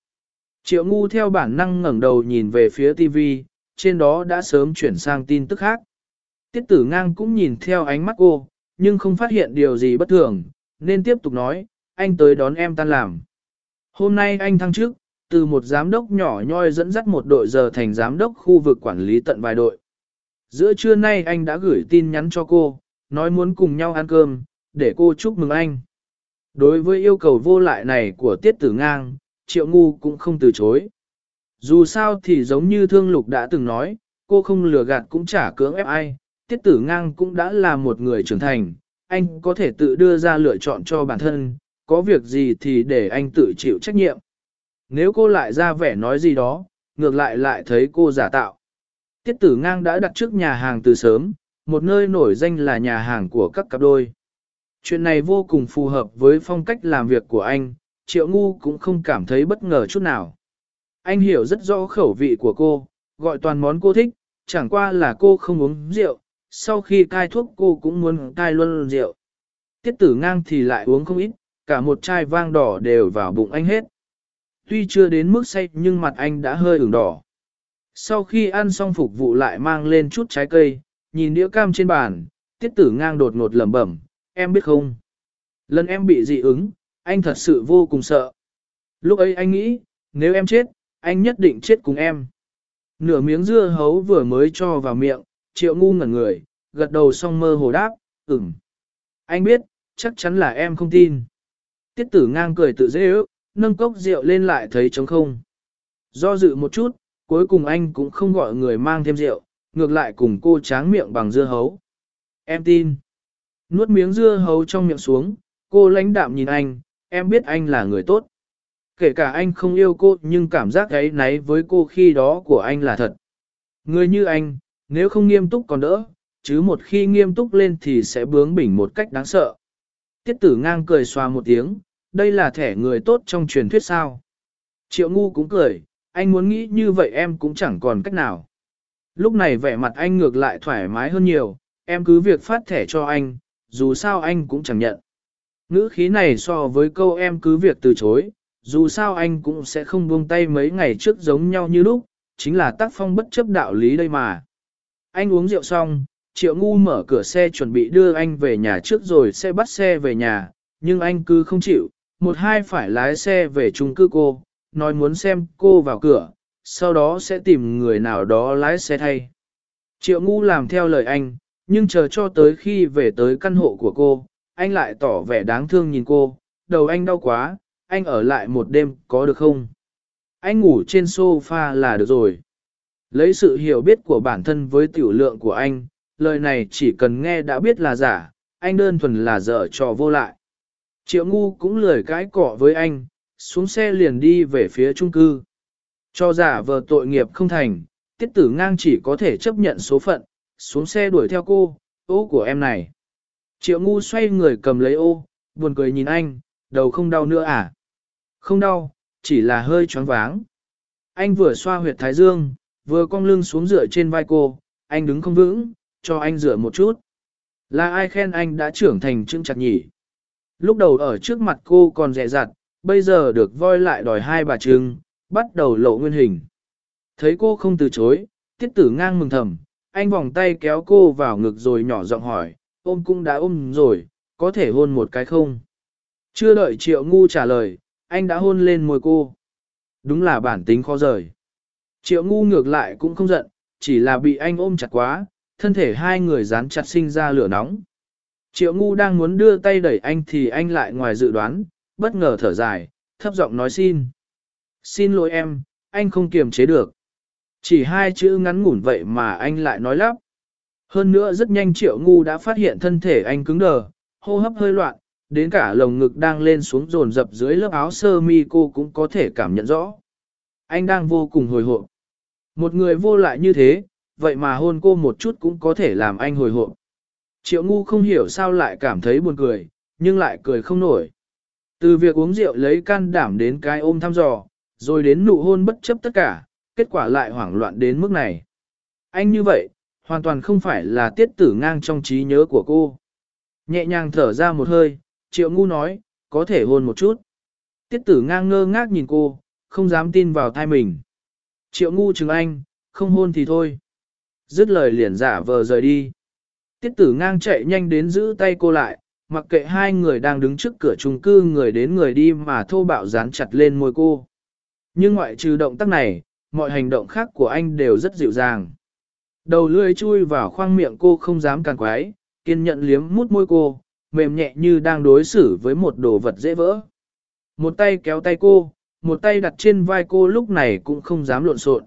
Triệu ngu theo bản năng ngẩng đầu nhìn về phía TV, trên đó đã sớm chuyển sang tin tức khác. Tiết tử ngang cũng nhìn theo ánh mắt cô, nhưng không phát hiện điều gì bất thường, nên tiếp tục nói, anh tới đón em tan làm. Hôm nay anh thăng chức, từ một giám đốc nhỏ nhoi dẫn dắt một đội giờ thành giám đốc khu vực quản lý tận vài đội. Giữa trưa nay anh đã gửi tin nhắn cho cô, nói muốn cùng nhau ăn cơm, để cô chúc mừng anh. Đối với yêu cầu vô lại này của Tiết Tử Ngang, Triệu Ngu cũng không từ chối. Dù sao thì giống như Thương Lục đã từng nói, cô không lừa gạt cũng chả cưỡng ép ai, Tiết Tử Ngang cũng đã là một người trưởng thành, anh có thể tự đưa ra lựa chọn cho bản thân, có việc gì thì để anh tự chịu trách nhiệm. Nếu cô lại ra vẻ nói gì đó, ngược lại lại thấy cô giả tạo. Tiết tử ngang đã đặt trước nhà hàng từ sớm, một nơi nổi danh là nhà hàng của các cặp đôi. Chuyện này vô cùng phù hợp với phong cách làm việc của anh, triệu ngu cũng không cảm thấy bất ngờ chút nào. Anh hiểu rất rõ khẩu vị của cô, gọi toàn món cô thích, chẳng qua là cô không uống rượu, sau khi cai thuốc cô cũng muốn cai luôn rượu. Tiết tử ngang thì lại uống không ít, cả một chai vang đỏ đều vào bụng anh hết. Tuy chưa đến mức say nhưng mặt anh đã hơi ửng đỏ. Sau khi ăn xong phục vụ lại mang lên chút trái cây, nhìn đĩa cam trên bàn, tiết tử ngang đột ngột lẩm bẩm, em biết không? Lần em bị dị ứng, anh thật sự vô cùng sợ. Lúc ấy anh nghĩ, nếu em chết, anh nhất định chết cùng em. Nửa miếng dưa hấu vừa mới cho vào miệng, triệu ngu ngẩn người, gật đầu xong mơ hồ đáp, ừm. Anh biết, chắc chắn là em không tin. Tiết tử ngang cười tự dễ ước, nâng cốc rượu lên lại thấy trống không. Do dự một chút, cuối cùng anh cũng không gọi người mang thêm rượu, ngược lại cùng cô tráng miệng bằng dưa hấu. Em tin. Nuốt miếng dưa hấu trong miệng xuống, cô lãnh đạm nhìn anh, em biết anh là người tốt. Kể cả anh không yêu cô nhưng cảm giác ấy náy với cô khi đó của anh là thật. Người như anh, nếu không nghiêm túc còn đỡ, chứ một khi nghiêm túc lên thì sẽ bướng bỉnh một cách đáng sợ. Tiết tử ngang cười xoa một tiếng, đây là thẻ người tốt trong truyền thuyết sao. Triệu ngu cũng cười, anh muốn nghĩ như vậy em cũng chẳng còn cách nào. Lúc này vẻ mặt anh ngược lại thoải mái hơn nhiều, em cứ việc phát thẻ cho anh, dù sao anh cũng chẳng nhận. Ngữ khí này so với câu em cứ việc từ chối, dù sao anh cũng sẽ không buông tay mấy ngày trước giống nhau như lúc, chính là tác phong bất chấp đạo lý đây mà. Anh uống rượu xong, Triệu Ngu mở cửa xe chuẩn bị đưa anh về nhà trước rồi sẽ bắt xe về nhà, nhưng anh cứ không chịu, một hai phải lái xe về chung cư cô, nói muốn xem cô vào cửa, sau đó sẽ tìm người nào đó lái xe thay. Triệu Ngu làm theo lời anh, nhưng chờ cho tới khi về tới căn hộ của cô, anh lại tỏ vẻ đáng thương nhìn cô, đầu anh đau quá, anh ở lại một đêm có được không? Anh ngủ trên sofa là được rồi. Lấy sự hiểu biết của bản thân với tiểu lượng của anh, lời này chỉ cần nghe đã biết là giả, anh đơn thuần là dở trò vô lại. Triệu ngu cũng lười cái cọ với anh, xuống xe liền đi về phía trung cư. Cho giả vờ tội nghiệp không thành, tiết tử ngang chỉ có thể chấp nhận số phận, xuống xe đuổi theo cô, ô của em này. Triệu ngu xoay người cầm lấy ô, buồn cười nhìn anh, đầu không đau nữa à? Không đau, chỉ là hơi choáng váng. Anh vừa xoa huyệt thái dương, vừa cong lưng xuống dựa trên vai cô, anh đứng không vững, cho anh dựa một chút. Là ai khen anh đã trưởng thành trưng chặt nhỉ? Lúc đầu ở trước mặt cô còn dè dặt, bây giờ được voi lại đòi hai bà trưng, bắt đầu lộ nguyên hình. Thấy cô không từ chối, tiết tử ngang mừng thầm, anh vòng tay kéo cô vào ngực rồi nhỏ giọng hỏi, ôm cũng đã ôm rồi, có thể hôn một cái không? Chưa đợi triệu ngu trả lời, anh đã hôn lên môi cô. Đúng là bản tính khó rời. Triệu ngu ngược lại cũng không giận, chỉ là bị anh ôm chặt quá, thân thể hai người dán chặt sinh ra lửa nóng. Triệu ngu đang muốn đưa tay đẩy anh thì anh lại ngoài dự đoán, bất ngờ thở dài, thấp giọng nói xin. Xin lỗi em, anh không kiềm chế được. Chỉ hai chữ ngắn ngủn vậy mà anh lại nói lắp. Hơn nữa rất nhanh triệu ngu đã phát hiện thân thể anh cứng đờ, hô hấp hơi loạn, đến cả lồng ngực đang lên xuống dồn dập dưới lớp áo sơ mi cô cũng có thể cảm nhận rõ. Anh đang vô cùng hồi hộp. Một người vô lại như thế, vậy mà hôn cô một chút cũng có thể làm anh hồi hộp. Triệu ngu không hiểu sao lại cảm thấy buồn cười, nhưng lại cười không nổi. Từ việc uống rượu lấy can đảm đến cái ôm thăm dò, rồi đến nụ hôn bất chấp tất cả, kết quả lại hoảng loạn đến mức này. Anh như vậy, hoàn toàn không phải là tiết tử ngang trong trí nhớ của cô. Nhẹ nhàng thở ra một hơi, triệu ngu nói, có thể hôn một chút. Tiết tử ngang ngơ ngác nhìn cô, không dám tin vào thai mình. Triệu ngu chừng anh, không hôn thì thôi. Dứt lời liền giả vờ rời đi. Tiết tử ngang chạy nhanh đến giữ tay cô lại, mặc kệ hai người đang đứng trước cửa chung cư người đến người đi mà thô bạo dán chặt lên môi cô. Nhưng ngoại trừ động tác này, mọi hành động khác của anh đều rất dịu dàng. Đầu lưỡi chui vào khoang miệng cô không dám càng quái, kiên nhận liếm mút môi cô, mềm nhẹ như đang đối xử với một đồ vật dễ vỡ. Một tay kéo tay cô, một tay đặt trên vai cô lúc này cũng không dám lộn xộn.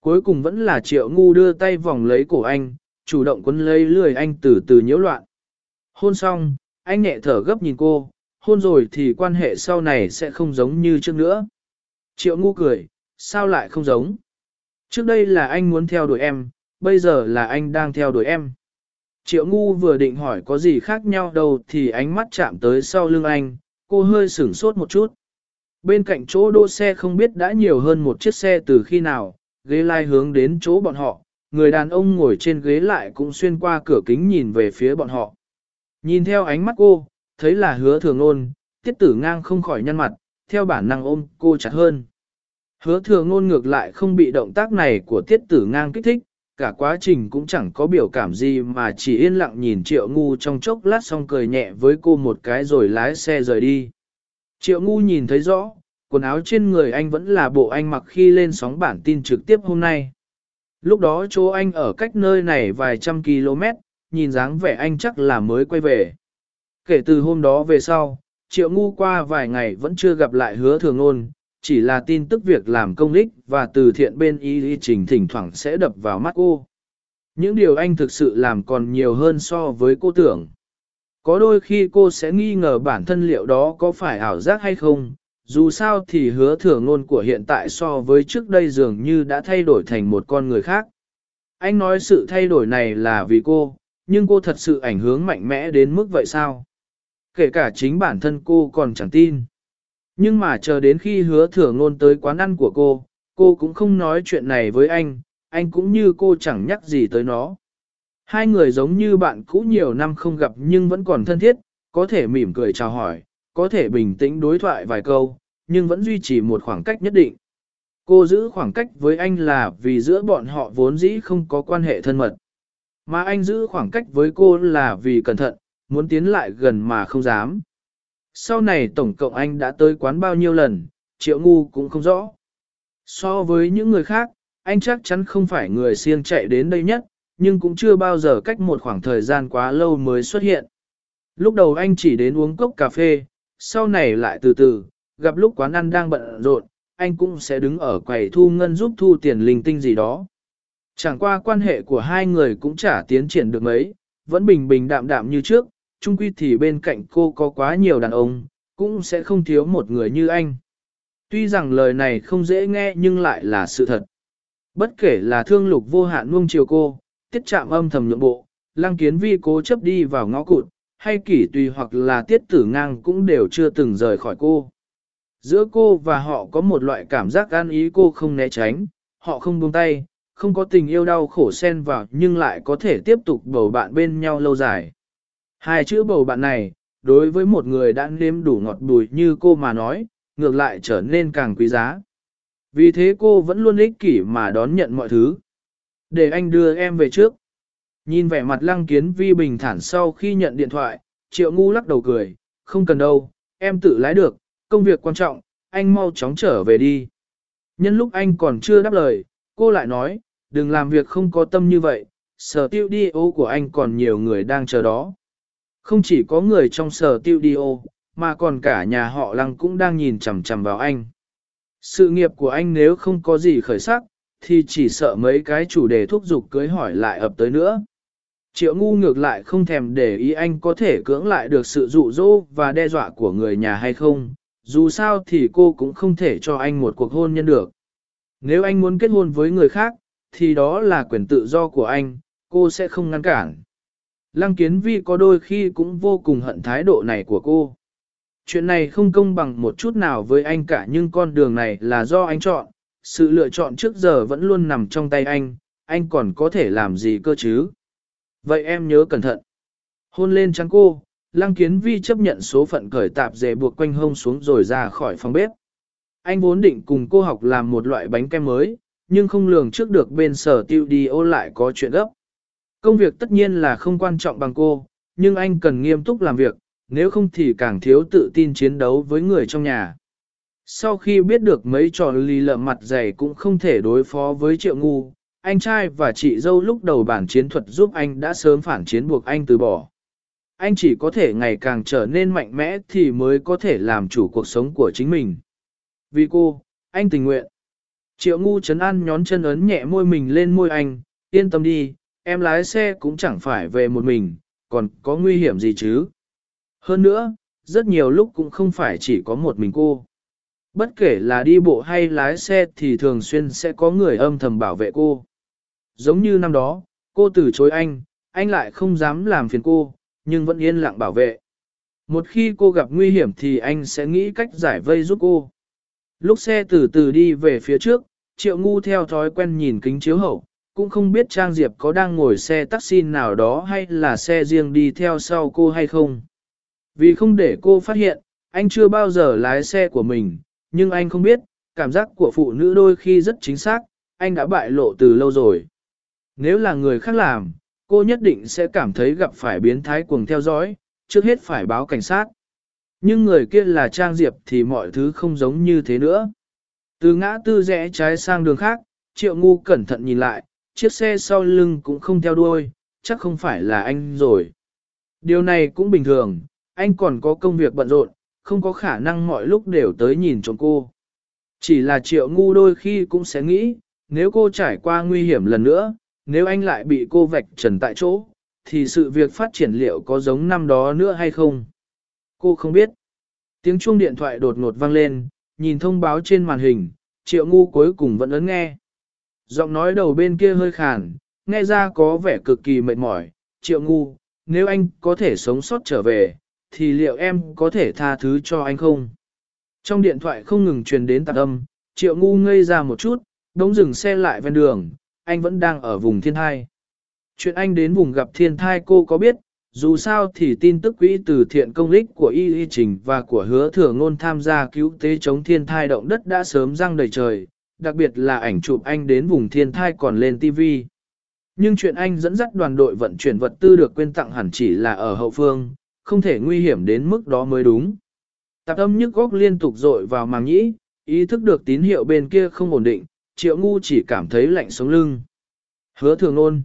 Cuối cùng vẫn là triệu ngu đưa tay vòng lấy cổ anh, chủ động quấn lấy lười anh từ từ nhiễu loạn. Hôn xong, anh nhẹ thở gấp nhìn cô, hôn rồi thì quan hệ sau này sẽ không giống như trước nữa. Triệu ngu cười, sao lại không giống? Trước đây là anh muốn theo đuổi em, bây giờ là anh đang theo đuổi em. Triệu ngu vừa định hỏi có gì khác nhau đâu thì ánh mắt chạm tới sau lưng anh, cô hơi sửng sốt một chút. Bên cạnh chỗ đỗ xe không biết đã nhiều hơn một chiếc xe từ khi nào, ghế lai hướng đến chỗ bọn họ, người đàn ông ngồi trên ghế lại cũng xuyên qua cửa kính nhìn về phía bọn họ. Nhìn theo ánh mắt cô, thấy là hứa thường ôn, tiết tử ngang không khỏi nhăn mặt, theo bản năng ôm cô chặt hơn. Hứa thường ngôn ngược lại không bị động tác này của tiết tử ngang kích thích, cả quá trình cũng chẳng có biểu cảm gì mà chỉ yên lặng nhìn triệu ngu trong chốc lát xong cười nhẹ với cô một cái rồi lái xe rời đi. Triệu ngu nhìn thấy rõ, quần áo trên người anh vẫn là bộ anh mặc khi lên sóng bản tin trực tiếp hôm nay. Lúc đó chỗ anh ở cách nơi này vài trăm km, nhìn dáng vẻ anh chắc là mới quay về. Kể từ hôm đó về sau, triệu ngu qua vài ngày vẫn chưa gặp lại hứa thường ôn, chỉ là tin tức việc làm công ích và từ thiện bên y y trình thỉnh thoảng sẽ đập vào mắt cô. Những điều anh thực sự làm còn nhiều hơn so với cô tưởng. Có đôi khi cô sẽ nghi ngờ bản thân liệu đó có phải ảo giác hay không, dù sao thì hứa thừa ngôn của hiện tại so với trước đây dường như đã thay đổi thành một con người khác. Anh nói sự thay đổi này là vì cô, nhưng cô thật sự ảnh hưởng mạnh mẽ đến mức vậy sao? Kể cả chính bản thân cô còn chẳng tin. Nhưng mà chờ đến khi hứa thừa ngôn tới quán ăn của cô, cô cũng không nói chuyện này với anh, anh cũng như cô chẳng nhắc gì tới nó. Hai người giống như bạn cũ nhiều năm không gặp nhưng vẫn còn thân thiết, có thể mỉm cười chào hỏi, có thể bình tĩnh đối thoại vài câu, nhưng vẫn duy trì một khoảng cách nhất định. Cô giữ khoảng cách với anh là vì giữa bọn họ vốn dĩ không có quan hệ thân mật. Mà anh giữ khoảng cách với cô là vì cẩn thận, muốn tiến lại gần mà không dám. Sau này tổng cộng anh đã tới quán bao nhiêu lần, triệu ngu cũng không rõ. So với những người khác, anh chắc chắn không phải người siêng chạy đến đây nhất, nhưng cũng chưa bao giờ cách một khoảng thời gian quá lâu mới xuất hiện. Lúc đầu anh chỉ đến uống cốc cà phê, sau này lại từ từ, gặp lúc quán ăn đang bận rộn, anh cũng sẽ đứng ở quầy thu ngân giúp thu tiền linh tinh gì đó. Chẳng qua quan hệ của hai người cũng chả tiến triển được mấy, vẫn bình bình đạm đạm như trước, chung quy thì bên cạnh cô có quá nhiều đàn ông, cũng sẽ không thiếu một người như anh. Tuy rằng lời này không dễ nghe nhưng lại là sự thật. Bất kể là thương lục vô hạn nuông chiều cô, tiết chạm âm thầm nhượng bộ, lăng kiến vi cố chấp đi vào ngõ cụt, hay kỷ tùy hoặc là tiết tử ngang cũng đều chưa từng rời khỏi cô. Giữa cô và họ có một loại cảm giác an ý cô không né tránh, họ không buông tay, không có tình yêu đau khổ xen vào nhưng lại có thể tiếp tục bầu bạn bên nhau lâu dài. Hai chữ bầu bạn này, đối với một người đã nếm đủ ngọt bùi như cô mà nói, ngược lại trở nên càng quý giá. Vì thế cô vẫn luôn ích kỷ mà đón nhận mọi thứ. Để anh đưa em về trước. Nhìn vẻ mặt lăng kiến vi bình thản sau khi nhận điện thoại, triệu ngu lắc đầu cười, không cần đâu, em tự lái được, công việc quan trọng, anh mau chóng trở về đi. Nhân lúc anh còn chưa đáp lời, cô lại nói, đừng làm việc không có tâm như vậy, sở tiêu đi ô của anh còn nhiều người đang chờ đó. Không chỉ có người trong sở tiêu đi ô, mà còn cả nhà họ lăng cũng đang nhìn chằm chằm vào anh. Sự nghiệp của anh nếu không có gì khởi sắc, thì chỉ sợ mấy cái chủ đề thúc giục cưới hỏi lại ập tới nữa. Triệu ngu ngược lại không thèm để ý anh có thể cưỡng lại được sự dụ dỗ và đe dọa của người nhà hay không, dù sao thì cô cũng không thể cho anh một cuộc hôn nhân được. Nếu anh muốn kết hôn với người khác, thì đó là quyền tự do của anh, cô sẽ không ngăn cản. Lăng kiến vi có đôi khi cũng vô cùng hận thái độ này của cô. Chuyện này không công bằng một chút nào với anh cả nhưng con đường này là do anh chọn, sự lựa chọn trước giờ vẫn luôn nằm trong tay anh, anh còn có thể làm gì cơ chứ? Vậy em nhớ cẩn thận. Hôn lên trắng cô, Lăng Kiến Vi chấp nhận số phận cởi tạp dề buộc quanh hông xuống rồi ra khỏi phòng bếp. Anh vốn định cùng cô học làm một loại bánh kem mới, nhưng không lường trước được bên sở tiêu đi ô lại có chuyện gấp. Công việc tất nhiên là không quan trọng bằng cô, nhưng anh cần nghiêm túc làm việc, nếu không thì càng thiếu tự tin chiến đấu với người trong nhà. Sau khi biết được mấy trò lì lợm mặt dày cũng không thể đối phó với triệu ngu, anh trai và chị dâu lúc đầu bản chiến thuật giúp anh đã sớm phản chiến buộc anh từ bỏ. Anh chỉ có thể ngày càng trở nên mạnh mẽ thì mới có thể làm chủ cuộc sống của chính mình. Vì cô, anh tình nguyện. Triệu ngu chấn an nhón chân ấn nhẹ môi mình lên môi anh, yên tâm đi, em lái xe cũng chẳng phải về một mình, còn có nguy hiểm gì chứ. Hơn nữa, rất nhiều lúc cũng không phải chỉ có một mình cô. Bất kể là đi bộ hay lái xe thì thường xuyên sẽ có người âm thầm bảo vệ cô. Giống như năm đó, cô từ chối anh, anh lại không dám làm phiền cô, nhưng vẫn yên lặng bảo vệ. Một khi cô gặp nguy hiểm thì anh sẽ nghĩ cách giải vây giúp cô. Lúc xe từ từ đi về phía trước, Triệu Ngu theo thói quen nhìn kính chiếu hậu, cũng không biết Trang Diệp có đang ngồi xe taxi nào đó hay là xe riêng đi theo sau cô hay không. Vì không để cô phát hiện, anh chưa bao giờ lái xe của mình, nhưng anh không biết, cảm giác của phụ nữ đôi khi rất chính xác, anh đã bại lộ từ lâu rồi. Nếu là người khác làm, cô nhất định sẽ cảm thấy gặp phải biến thái cuồng theo dõi, trước hết phải báo cảnh sát. Nhưng người kia là Trang Diệp thì mọi thứ không giống như thế nữa. Từ ngã tư rẽ trái sang đường khác, Triệu Ngu cẩn thận nhìn lại, chiếc xe sau lưng cũng không theo đuôi, chắc không phải là anh rồi. Điều này cũng bình thường, anh còn có công việc bận rộn, không có khả năng mọi lúc đều tới nhìn trộm cô. Chỉ là Triệu Ngu đôi khi cũng sẽ nghĩ, nếu cô trải qua nguy hiểm lần nữa, nếu anh lại bị cô vạch trần tại chỗ, thì sự việc phát triển liệu có giống năm đó nữa hay không? Cô không biết. Tiếng chuông điện thoại đột ngột vang lên, nhìn thông báo trên màn hình, triệu ngu cuối cùng vẫn ấn nghe. Giọng nói đầu bên kia hơi khàn, nghe ra có vẻ cực kỳ mệt mỏi, triệu ngu, nếu anh có thể sống sót trở về, thì liệu em có thể tha thứ cho anh không? Trong điện thoại không ngừng truyền đến tạc âm, triệu ngu ngây ra một chút, đống dừng xe lại ven đường, anh vẫn đang ở vùng thiên thai. Chuyện anh đến vùng gặp thiên thai cô có biết, dù sao thì tin tức quỹ từ thiện công lích của Y Y Trình và của hứa thừa ngôn tham gia cứu tế chống thiên thai động đất đã sớm răng đầy trời, đặc biệt là ảnh chụp anh đến vùng thiên thai còn lên TV. Nhưng chuyện anh dẫn dắt đoàn đội vận chuyển vật tư được quên tặng hẳn chỉ là ở hậu phương, không thể nguy hiểm đến mức đó mới đúng. Tạp âm nhức góc liên tục dội vào màng nhĩ, ý thức được tín hiệu bên kia không ổn định, triệu ngu chỉ cảm thấy lạnh sống lưng. Hứa thường ôn.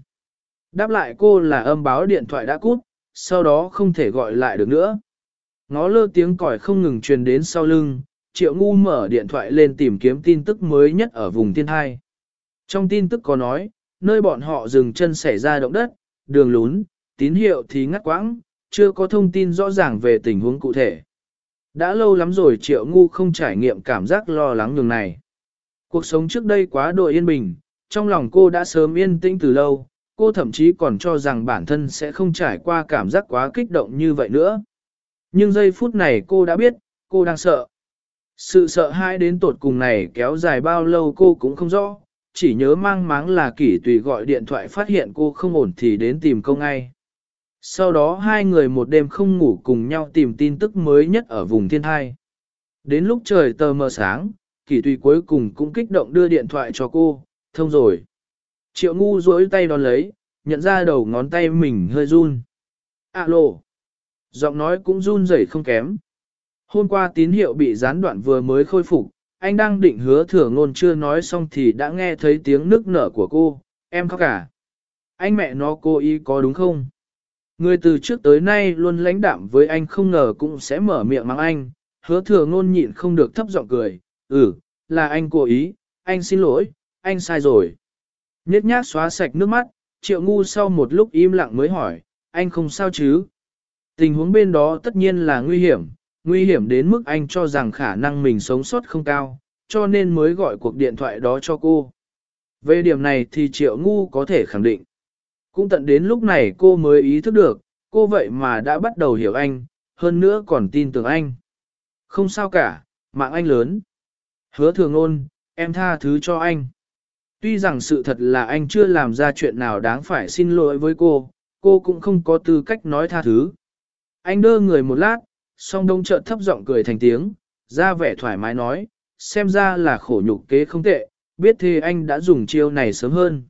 Đáp lại cô là âm báo điện thoại đã cút, sau đó không thể gọi lại được nữa. Ngó lơ tiếng còi không ngừng truyền đến sau lưng, triệu ngu mở điện thoại lên tìm kiếm tin tức mới nhất ở vùng thiên hai. Trong tin tức có nói, nơi bọn họ dừng chân xảy ra động đất, đường lún, tín hiệu thì ngắt quãng, chưa có thông tin rõ ràng về tình huống cụ thể. Đã lâu lắm rồi triệu ngu không trải nghiệm cảm giác lo lắng đường này. Cuộc sống trước đây quá độ yên bình, trong lòng cô đã sớm yên tĩnh từ lâu, cô thậm chí còn cho rằng bản thân sẽ không trải qua cảm giác quá kích động như vậy nữa. Nhưng giây phút này cô đã biết, cô đang sợ. Sự sợ hãi đến tột cùng này kéo dài bao lâu cô cũng không rõ, chỉ nhớ mang máng là kỷ tùy gọi điện thoại phát hiện cô không ổn thì đến tìm cô ngay. Sau đó hai người một đêm không ngủ cùng nhau tìm tin tức mới nhất ở vùng thiên thai. Đến lúc trời tờ mờ sáng, kỷ tùy cuối cùng cũng kích động đưa điện thoại cho cô, thông rồi. Triệu ngu duỗi tay đón lấy, nhận ra đầu ngón tay mình hơi run. Alo. Giọng nói cũng run rẩy không kém. Hôm qua tín hiệu bị gián đoạn vừa mới khôi phục, anh đang định hứa thừa ngôn chưa nói xong thì đã nghe thấy tiếng nức nở của cô, em khóc cả. Anh mẹ nó cô ý có đúng không? Người từ trước tới nay luôn lãnh đạm với anh không ngờ cũng sẽ mở miệng mắng anh, hứa thừa ngôn nhịn không được thấp giọng cười, ừ, là anh cố ý, anh xin lỗi, anh sai rồi. Nhất nhát xóa sạch nước mắt, triệu ngu sau một lúc im lặng mới hỏi, anh không sao chứ? Tình huống bên đó tất nhiên là nguy hiểm, nguy hiểm đến mức anh cho rằng khả năng mình sống sót không cao, cho nên mới gọi cuộc điện thoại đó cho cô. Về điểm này thì triệu ngu có thể khẳng định. Cũng tận đến lúc này cô mới ý thức được, cô vậy mà đã bắt đầu hiểu anh, hơn nữa còn tin tưởng anh. Không sao cả, mạng anh lớn. Hứa thường ôn, em tha thứ cho anh. Tuy rằng sự thật là anh chưa làm ra chuyện nào đáng phải xin lỗi với cô, cô cũng không có tư cách nói tha thứ. Anh đơ người một lát, song đông chợt thấp giọng cười thành tiếng, ra vẻ thoải mái nói, xem ra là khổ nhục kế không tệ, biết thế anh đã dùng chiêu này sớm hơn.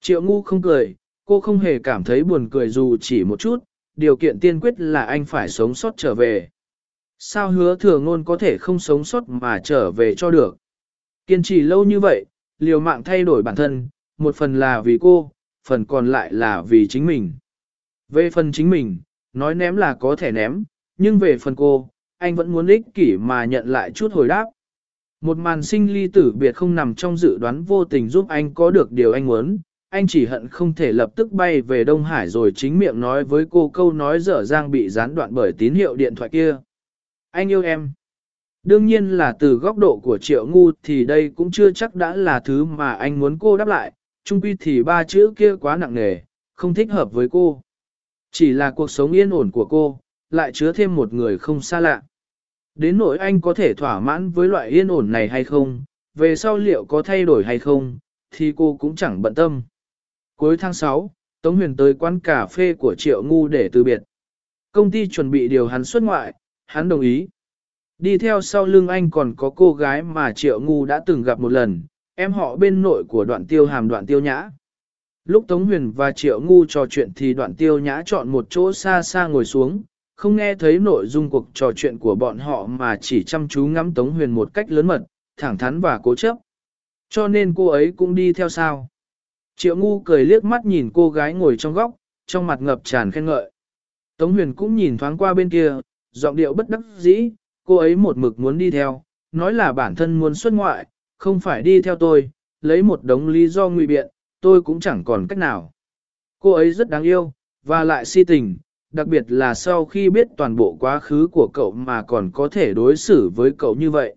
Triệu ngu không cười, cô không hề cảm thấy buồn cười dù chỉ một chút, điều kiện tiên quyết là anh phải sống sót trở về. Sao hứa thừa ngôn có thể không sống sót mà trở về cho được? Kiên trì lâu như vậy, liều mạng thay đổi bản thân, một phần là vì cô, phần còn lại là vì chính mình. Về phần chính mình, nói ném là có thể ném, nhưng về phần cô, anh vẫn muốn ích kỷ mà nhận lại chút hồi đáp. Một màn sinh ly tử biệt không nằm trong dự đoán vô tình giúp anh có được điều anh muốn, anh chỉ hận không thể lập tức bay về Đông Hải rồi chính miệng nói với cô câu nói dở dang bị gián đoạn bởi tín hiệu điện thoại kia. Anh yêu em. Đương nhiên là từ góc độ của triệu ngu thì đây cũng chưa chắc đã là thứ mà anh muốn cô đáp lại, chung quy thì ba chữ kia quá nặng nề, không thích hợp với cô. Chỉ là cuộc sống yên ổn của cô, lại chứa thêm một người không xa lạ. Đến nỗi anh có thể thỏa mãn với loại yên ổn này hay không, về sau liệu có thay đổi hay không, thì cô cũng chẳng bận tâm. Cuối tháng 6, Tống Huyền tới quán cà phê của Triệu Ngu để từ biệt. Công ty chuẩn bị điều hắn xuất ngoại, hắn đồng ý. Đi theo sau lưng anh còn có cô gái mà Triệu Ngu đã từng gặp một lần, em họ bên nội của đoạn tiêu hàm đoạn tiêu nhã. Lúc Tống Huyền và Triệu Ngu trò chuyện thì đoạn tiêu nhã chọn một chỗ xa xa ngồi xuống, không nghe thấy nội dung cuộc trò chuyện của bọn họ mà chỉ chăm chú ngắm Tống Huyền một cách lớn mật, thẳng thắn và cố chấp. Cho nên cô ấy cũng đi theo sao. Triệu Ngu cười liếc mắt nhìn cô gái ngồi trong góc, trong mặt ngập tràn khen ngợi. Tống Huyền cũng nhìn thoáng qua bên kia, giọng điệu bất đắc dĩ, cô ấy một mực muốn đi theo, nói là bản thân muốn xuất ngoại, không phải đi theo tôi, lấy một đống lý do ngụy biện, tôi cũng chẳng còn cách nào. Cô ấy rất đáng yêu, và lại si tình, đặc biệt là sau khi biết toàn bộ quá khứ của cậu mà còn có thể đối xử với cậu như vậy.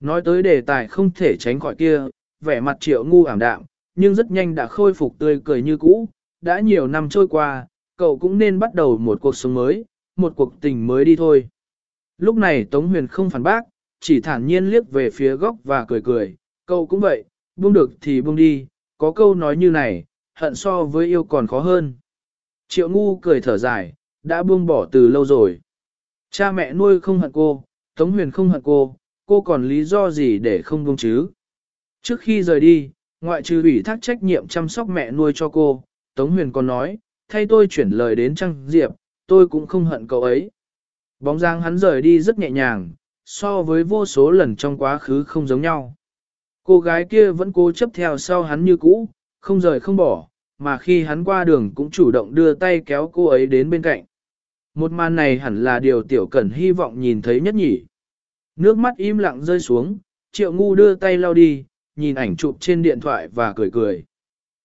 Nói tới đề tài không thể tránh khỏi kia, vẻ mặt triệu ngu ảm đạm, nhưng rất nhanh đã khôi phục tươi cười như cũ, đã nhiều năm trôi qua, cậu cũng nên bắt đầu một cuộc sống mới, một cuộc tình mới đi thôi. Lúc này Tống Huyền không phản bác, chỉ thản nhiên liếc về phía góc và cười cười, cậu cũng vậy, buông được thì buông đi, có câu nói như này, hận so với yêu còn khó hơn. Triệu ngu cười thở dài, đã buông bỏ từ lâu rồi. Cha mẹ nuôi không hận cô, Tống Huyền không hận cô, cô còn lý do gì để không buông chứ? Trước khi rời đi, ngoại trừ ủy thác trách nhiệm chăm sóc mẹ nuôi cho cô, Tống Huyền còn nói, thay tôi chuyển lời đến Trăng Diệp, tôi cũng không hận cậu ấy. Bóng dáng hắn rời đi rất nhẹ nhàng, so với vô số lần trong quá khứ không giống nhau. Cô gái kia vẫn cố chấp theo sau hắn như cũ, không rời không bỏ, mà khi hắn qua đường cũng chủ động đưa tay kéo cô ấy đến bên cạnh. Một màn này hẳn là điều tiểu cẩn hy vọng nhìn thấy nhất nhỉ. Nước mắt im lặng rơi xuống, triệu ngu đưa tay lau đi, nhìn ảnh chụp trên điện thoại và cười cười.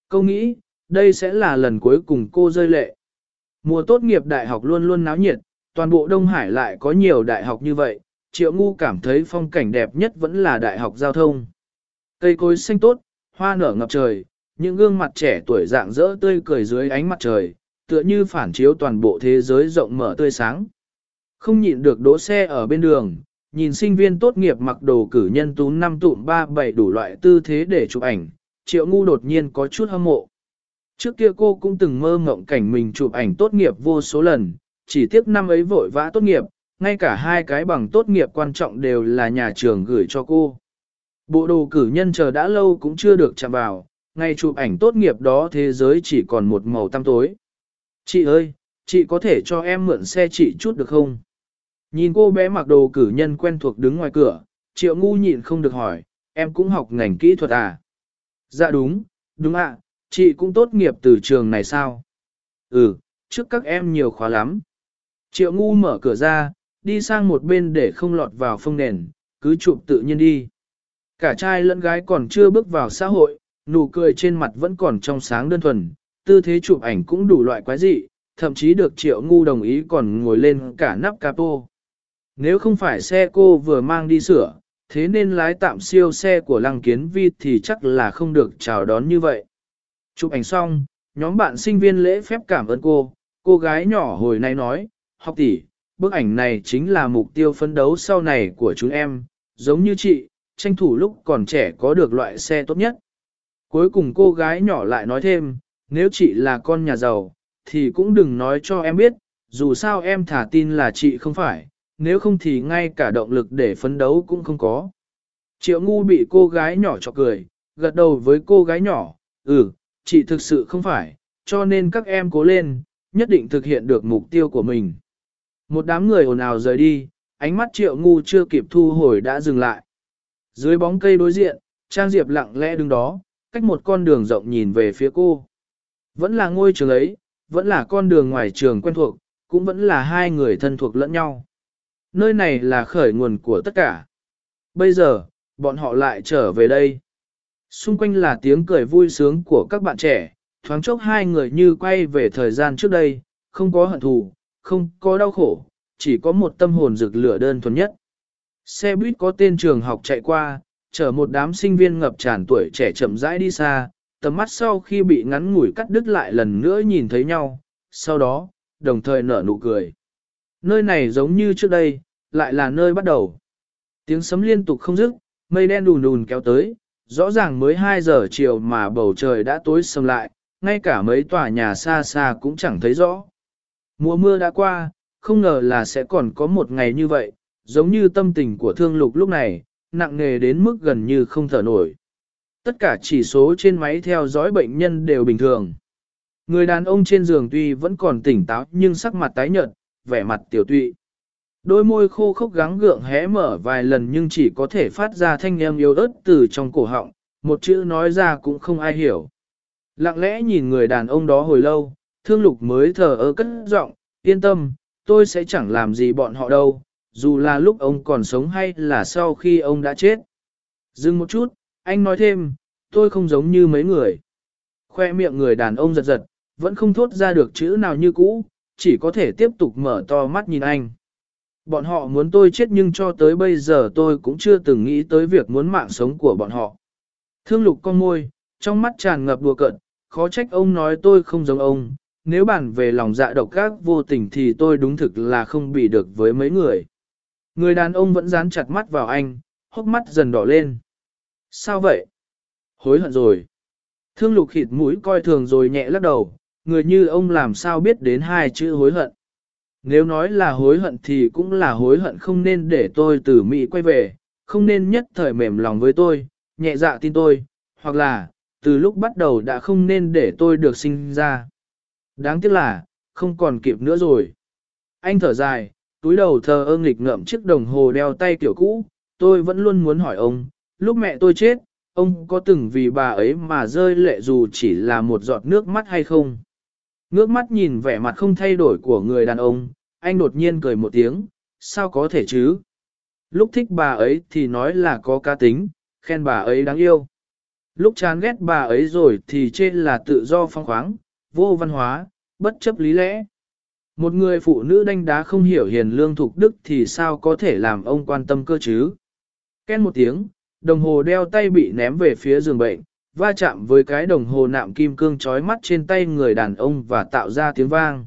Câu nghĩ, đây sẽ là lần cuối cùng cô rơi lệ. Mùa tốt nghiệp đại học luôn luôn náo nhiệt, toàn bộ Đông Hải lại có nhiều đại học như vậy, triệu ngu cảm thấy phong cảnh đẹp nhất vẫn là đại học giao thông. Cây cối xanh tốt, hoa nở ngập trời, những gương mặt trẻ tuổi dạng dỡ tươi cười dưới ánh mặt trời, tựa như phản chiếu toàn bộ thế giới rộng mở tươi sáng. Không nhịn được đỗ xe ở bên đường, nhìn sinh viên tốt nghiệp mặc đồ cử nhân tú năm tụm ba bảy đủ loại tư thế để chụp ảnh, triệu ngu đột nhiên có chút hâm mộ. Trước kia cô cũng từng mơ mộng cảnh mình chụp ảnh tốt nghiệp vô số lần, chỉ tiếc năm ấy vội vã tốt nghiệp, ngay cả hai cái bằng tốt nghiệp quan trọng đều là nhà trường gửi cho cô. Bộ đồ cử nhân chờ đã lâu cũng chưa được chạm vào, ngày chụp ảnh tốt nghiệp đó thế giới chỉ còn một màu tăm tối. Chị ơi, chị có thể cho em mượn xe chị chút được không? Nhìn cô bé mặc đồ cử nhân quen thuộc đứng ngoài cửa, triệu ngu nhịn không được hỏi, em cũng học ngành kỹ thuật à? Dạ đúng, đúng ạ, chị cũng tốt nghiệp từ trường này sao? Ừ, trước các em nhiều khóa lắm. Triệu ngu mở cửa ra, đi sang một bên để không lọt vào phông nền, cứ chụp tự nhiên đi. Cả trai lẫn gái còn chưa bước vào xã hội, nụ cười trên mặt vẫn còn trong sáng đơn thuần, tư thế chụp ảnh cũng đủ loại quái dị, thậm chí được triệu ngu đồng ý còn ngồi lên cả nắp capo. Nếu không phải xe cô vừa mang đi sửa, thế nên lái tạm siêu xe của lăng kiến vi thì chắc là không được chào đón như vậy. Chụp ảnh xong, nhóm bạn sinh viên lễ phép cảm ơn cô, cô gái nhỏ hồi nay nói, học tỷ, bức ảnh này chính là mục tiêu phấn đấu sau này của chúng em, giống như chị, tranh thủ lúc còn trẻ có được loại xe tốt nhất. Cuối cùng cô gái nhỏ lại nói thêm, nếu chị là con nhà giàu, thì cũng đừng nói cho em biết, dù sao em thả tin là chị không phải, nếu không thì ngay cả động lực để phấn đấu cũng không có. Triệu ngu bị cô gái nhỏ chọc cười, gật đầu với cô gái nhỏ, ừ, chị thực sự không phải, cho nên các em cố lên, nhất định thực hiện được mục tiêu của mình. Một đám người ồn ào rời đi, ánh mắt triệu ngu chưa kịp thu hồi đã dừng lại. Dưới bóng cây đối diện, Trang Diệp lặng lẽ đứng đó, cách một con đường rộng nhìn về phía cô. Vẫn là ngôi trường ấy, vẫn là con đường ngoài trường quen thuộc, cũng vẫn là hai người thân thuộc lẫn nhau. Nơi này là khởi nguồn của tất cả. Bây giờ, bọn họ lại trở về đây. Xung quanh là tiếng cười vui sướng của các bạn trẻ, thoáng chốc hai người như quay về thời gian trước đây, không có hận thù, không có đau khổ, chỉ có một tâm hồn rực lửa đơn thuần nhất. Xe buýt có tên trường học chạy qua, chở một đám sinh viên ngập tràn tuổi trẻ chậm rãi đi xa, tầm mắt sau khi bị ngắn ngủi cắt đứt lại lần nữa nhìn thấy nhau, sau đó, đồng thời nở nụ cười. Nơi này giống như trước đây, lại là nơi bắt đầu. Tiếng sấm liên tục không dứt, mây đen đùn đùn kéo tới, rõ ràng mới 2 giờ chiều mà bầu trời đã tối sầm lại, ngay cả mấy tòa nhà xa xa cũng chẳng thấy rõ. Mùa mưa đã qua, không ngờ là sẽ còn có một ngày như vậy, giống như tâm tình của thương lục lúc này, nặng nề đến mức gần như không thở nổi. Tất cả chỉ số trên máy theo dõi bệnh nhân đều bình thường. Người đàn ông trên giường tuy vẫn còn tỉnh táo nhưng sắc mặt tái nhợt, vẻ mặt tiểu tụy. Đôi môi khô khốc gắng gượng hé mở vài lần nhưng chỉ có thể phát ra thanh âm yếu ớt từ trong cổ họng, một chữ nói ra cũng không ai hiểu. Lặng lẽ nhìn người đàn ông đó hồi lâu, thương lục mới thở ơ cất giọng, yên tâm, tôi sẽ chẳng làm gì bọn họ đâu, dù là lúc ông còn sống hay là sau khi ông đã chết. Dừng một chút, anh nói thêm, tôi không giống như mấy người. Khoe miệng người đàn ông giật giật, vẫn không thốt ra được chữ nào như cũ, chỉ có thể tiếp tục mở to mắt nhìn anh. Bọn họ muốn tôi chết nhưng cho tới bây giờ tôi cũng chưa từng nghĩ tới việc muốn mạng sống của bọn họ. Thương lục con môi, trong mắt tràn ngập đùa cận, khó trách ông nói tôi không giống ông, nếu bàn về lòng dạ độc ác vô tình thì tôi đúng thực là không bị được với mấy người. Người đàn ông vẫn dán chặt mắt vào anh, hốc mắt dần đỏ lên. Sao vậy? Hối hận rồi. Thương lục khịt mũi coi thường rồi nhẹ lắc đầu, người như ông làm sao biết đến hai chữ hối hận. Nếu nói là hối hận thì cũng là hối hận không nên để tôi từ Mỹ quay về, không nên nhất thời mềm lòng với tôi, nhẹ dạ tin tôi, hoặc là, từ lúc bắt đầu đã không nên để tôi được sinh ra. Đáng tiếc là, không còn kịp nữa rồi. Anh thở dài, túi đầu thờ ơ nghịch ngợm chiếc đồng hồ đeo tay kiểu cũ, tôi vẫn luôn muốn hỏi ông, lúc mẹ tôi chết, ông có từng vì bà ấy mà rơi lệ dù chỉ là một giọt nước mắt hay không? Ngước mắt nhìn vẻ mặt không thay đổi của người đàn ông, anh đột nhiên cười một tiếng, sao có thể chứ? Lúc thích bà ấy thì nói là có cá tính, khen bà ấy đáng yêu. Lúc chán ghét bà ấy rồi thì chê là tự do phong khoáng, vô văn hóa, bất chấp lý lẽ. Một người phụ nữ đanh đá không hiểu hiền lương thục đức thì sao có thể làm ông quan tâm cơ chứ? Ken một tiếng, đồng hồ đeo tay bị ném về phía giường bệnh, va chạm với cái đồng hồ nạm kim cương trói mắt trên tay người đàn ông và tạo ra tiếng vang.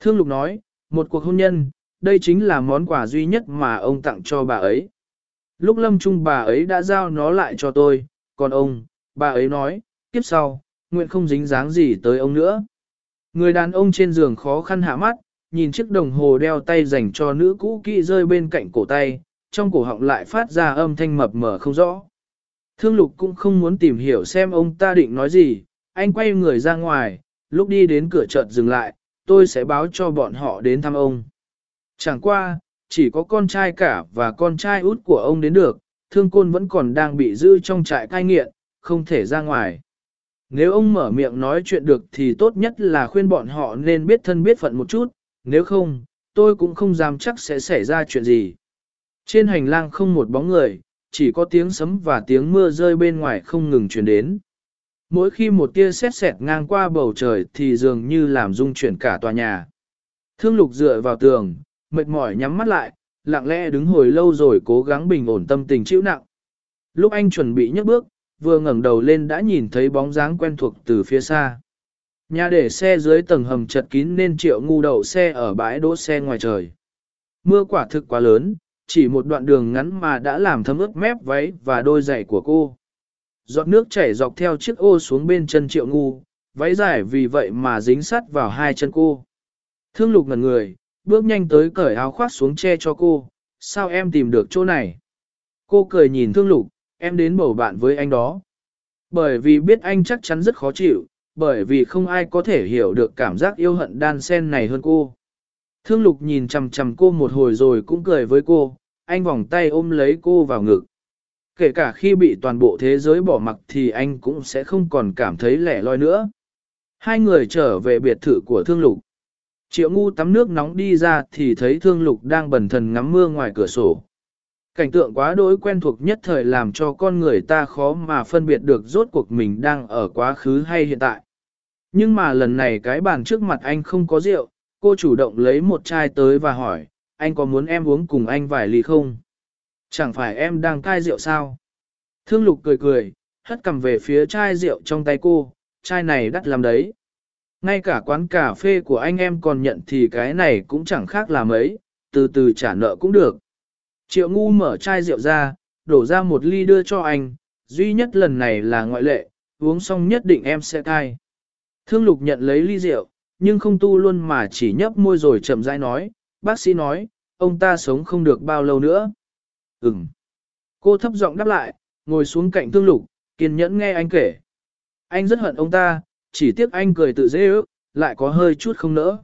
Thương Lục nói, một cuộc hôn nhân, đây chính là món quà duy nhất mà ông tặng cho bà ấy. Lúc lâm trung bà ấy đã giao nó lại cho tôi, còn ông, bà ấy nói, kiếp sau, nguyện không dính dáng gì tới ông nữa. Người đàn ông trên giường khó khăn hạ mắt, nhìn chiếc đồng hồ đeo tay dành cho nữ cũ kỹ rơi bên cạnh cổ tay, trong cổ họng lại phát ra âm thanh mập mờ không rõ. Thương lục cũng không muốn tìm hiểu xem ông ta định nói gì, anh quay người ra ngoài, lúc đi đến cửa chợt dừng lại, tôi sẽ báo cho bọn họ đến thăm ông. Chẳng qua, chỉ có con trai cả và con trai út của ông đến được, thương côn vẫn còn đang bị giữ trong trại cai nghiện, không thể ra ngoài. Nếu ông mở miệng nói chuyện được thì tốt nhất là khuyên bọn họ nên biết thân biết phận một chút, nếu không, tôi cũng không dám chắc sẽ xảy ra chuyện gì. Trên hành lang không một bóng người, chỉ có tiếng sấm và tiếng mưa rơi bên ngoài không ngừng truyền đến. Mỗi khi một tia sét sẹt ngang qua bầu trời thì dường như làm rung chuyển cả tòa nhà. Thương lục dựa vào tường, mệt mỏi nhắm mắt lại, lặng lẽ đứng hồi lâu rồi cố gắng bình ổn tâm tình chịu nặng. Lúc anh chuẩn bị nhấc bước, vừa ngẩng đầu lên đã nhìn thấy bóng dáng quen thuộc từ phía xa. Nhà để xe dưới tầng hầm chật kín nên triệu ngu đậu xe ở bãi đỗ xe ngoài trời. Mưa quả thực quá lớn, chỉ một đoạn đường ngắn mà đã làm thấm ướt mép váy và đôi giày của cô. Giọt nước chảy dọc theo chiếc ô xuống bên chân triệu ngu, váy dài vì vậy mà dính sắt vào hai chân cô. Thương lục ngần người, bước nhanh tới cởi áo khoác xuống che cho cô, sao em tìm được chỗ này? Cô cười nhìn thương lục, em đến bầu bạn với anh đó. Bởi vì biết anh chắc chắn rất khó chịu, bởi vì không ai có thể hiểu được cảm giác yêu hận đan sen này hơn cô. Thương lục nhìn chằm chằm cô một hồi rồi cũng cười với cô, anh vòng tay ôm lấy cô vào ngực. Kể cả khi bị toàn bộ thế giới bỏ mặc thì anh cũng sẽ không còn cảm thấy lẻ loi nữa. Hai người trở về biệt thự của thương lục. Triệu ngu tắm nước nóng đi ra thì thấy thương lục đang bần thần ngắm mưa ngoài cửa sổ. Cảnh tượng quá đỗi quen thuộc nhất thời làm cho con người ta khó mà phân biệt được rốt cuộc mình đang ở quá khứ hay hiện tại. Nhưng mà lần này cái bàn trước mặt anh không có rượu, cô chủ động lấy một chai tới và hỏi, anh có muốn em uống cùng anh vài ly không? Chẳng phải em đang cai rượu sao? Thương lục cười cười, hất cầm về phía chai rượu trong tay cô, chai này đắt lắm đấy. Ngay cả quán cà phê của anh em còn nhận thì cái này cũng chẳng khác là mấy, từ từ trả nợ cũng được. Triệu ngu mở chai rượu ra, đổ ra một ly đưa cho anh, duy nhất lần này là ngoại lệ, uống xong nhất định em sẽ thai. Thương lục nhận lấy ly rượu, nhưng không tu luôn mà chỉ nhấp môi rồi chậm rãi nói, bác sĩ nói, ông ta sống không được bao lâu nữa. Ừm. Cô thấp giọng đáp lại, ngồi xuống cạnh thương lục, kiên nhẫn nghe anh kể. Anh rất hận ông ta, chỉ tiếc anh cười tự dễ ước, lại có hơi chút không nỡ.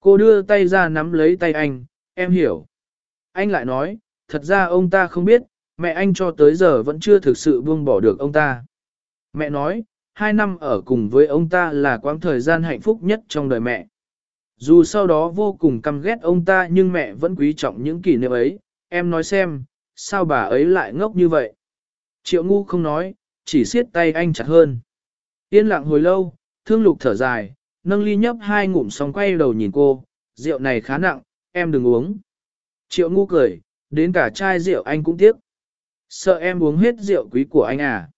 Cô đưa tay ra nắm lấy tay anh, em hiểu. Anh lại nói, thật ra ông ta không biết, mẹ anh cho tới giờ vẫn chưa thực sự buông bỏ được ông ta. Mẹ nói, hai năm ở cùng với ông ta là quãng thời gian hạnh phúc nhất trong đời mẹ. Dù sau đó vô cùng căm ghét ông ta nhưng mẹ vẫn quý trọng những kỷ niệm ấy, em nói xem, sao bà ấy lại ngốc như vậy? Triệu ngu không nói, chỉ siết tay anh chặt hơn. Yên lặng hồi lâu, thương lục thở dài, nâng ly nhấp hai ngụm xong quay đầu nhìn cô, rượu này khá nặng, em đừng uống. Triệu ngu cười, đến cả chai rượu anh cũng tiếc. Sợ em uống hết rượu quý của anh à?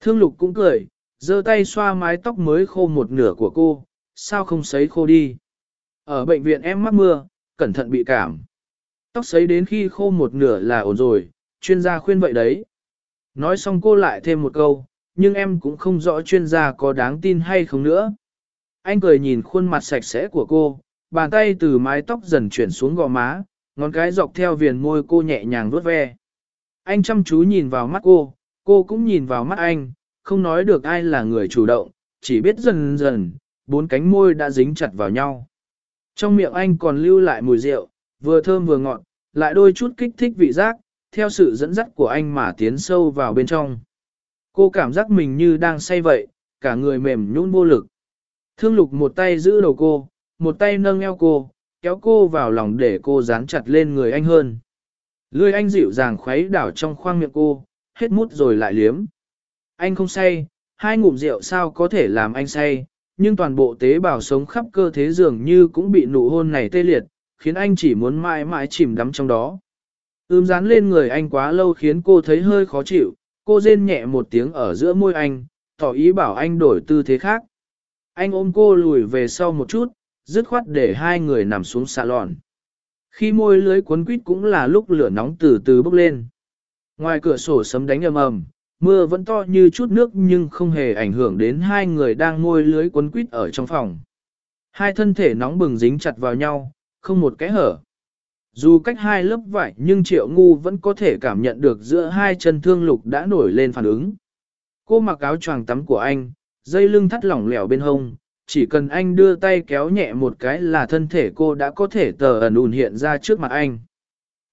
Thương lục cũng cười, giơ tay xoa mái tóc mới khô một nửa của cô, sao không sấy khô đi? Ở bệnh viện em mắc mưa, cẩn thận bị cảm. Tóc sấy đến khi khô một nửa là ổn rồi, chuyên gia khuyên vậy đấy. Nói xong cô lại thêm một câu, nhưng em cũng không rõ chuyên gia có đáng tin hay không nữa. Anh cười nhìn khuôn mặt sạch sẽ của cô, bàn tay từ mái tóc dần chuyển xuống gò má, ngón cái dọc theo viền môi cô nhẹ nhàng vuốt ve. Anh chăm chú nhìn vào mắt cô, cô cũng nhìn vào mắt anh, không nói được ai là người chủ động, chỉ biết dần dần, bốn cánh môi đã dính chặt vào nhau. Trong miệng anh còn lưu lại mùi rượu, vừa thơm vừa ngọt, lại đôi chút kích thích vị giác, theo sự dẫn dắt của anh mà tiến sâu vào bên trong. Cô cảm giác mình như đang say vậy, cả người mềm nhũn vô lực. Thương lục một tay giữ đầu cô, một tay nâng eo cô, kéo cô vào lòng để cô dán chặt lên người anh hơn. Lươi anh dịu dàng khuấy đảo trong khoang miệng cô, hết mút rồi lại liếm. Anh không say, hai ngụm rượu sao có thể làm anh say, nhưng toàn bộ tế bào sống khắp cơ thế dường như cũng bị nụ hôn này tê liệt, khiến anh chỉ muốn mãi mãi chìm đắm trong đó. Ưm dán lên người anh quá lâu khiến cô thấy hơi khó chịu, cô rên nhẹ một tiếng ở giữa môi anh, tỏ ý bảo anh đổi tư thế khác. Anh ôm cô lùi về sau một chút, dứt khoát để hai người nằm xuống xà lòn. Khi môi lưới cuốn quýt cũng là lúc lửa nóng từ từ bốc lên. Ngoài cửa sổ sấm đánh ầm ầm, mưa vẫn to như chút nước nhưng không hề ảnh hưởng đến hai người đang môi lưới cuốn quýt ở trong phòng. Hai thân thể nóng bừng dính chặt vào nhau, không một cái hở. Dù cách hai lớp vải nhưng triệu ngu vẫn có thể cảm nhận được giữa hai chân thương lục đã nổi lên phản ứng. Cô mặc áo choàng tắm của anh, dây lưng thắt lỏng lẻo bên hông, chỉ cần anh đưa tay kéo nhẹ một cái là thân thể cô đã có thể tờ ẩn ùn hiện ra trước mặt anh.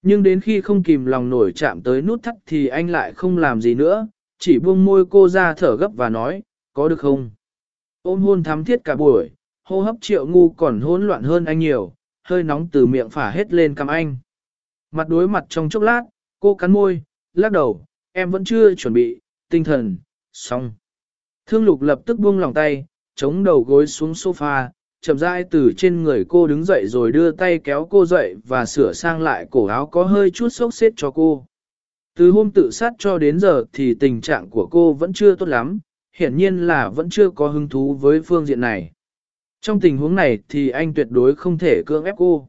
Nhưng đến khi không kìm lòng nổi chạm tới nút thắt thì anh lại không làm gì nữa, chỉ buông môi cô ra thở gấp và nói, có được không? Ôm hôn thắm thiết cả buổi, hô hấp triệu ngu còn hỗn loạn hơn anh nhiều, hơi nóng từ miệng phả hết lên cằm anh. Mặt đối mặt trong chốc lát, cô cắn môi, lắc đầu, em vẫn chưa chuẩn bị, tinh thần, xong. Thương lục lập tức buông lòng tay, chống đầu gối xuống sofa, chậm rãi từ trên người cô đứng dậy rồi đưa tay kéo cô dậy và sửa sang lại cổ áo có hơi chút sốc xếp cho cô. Từ hôm tự sát cho đến giờ thì tình trạng của cô vẫn chưa tốt lắm, hiển nhiên là vẫn chưa có hứng thú với phương diện này. Trong tình huống này thì anh tuyệt đối không thể cưỡng ép cô.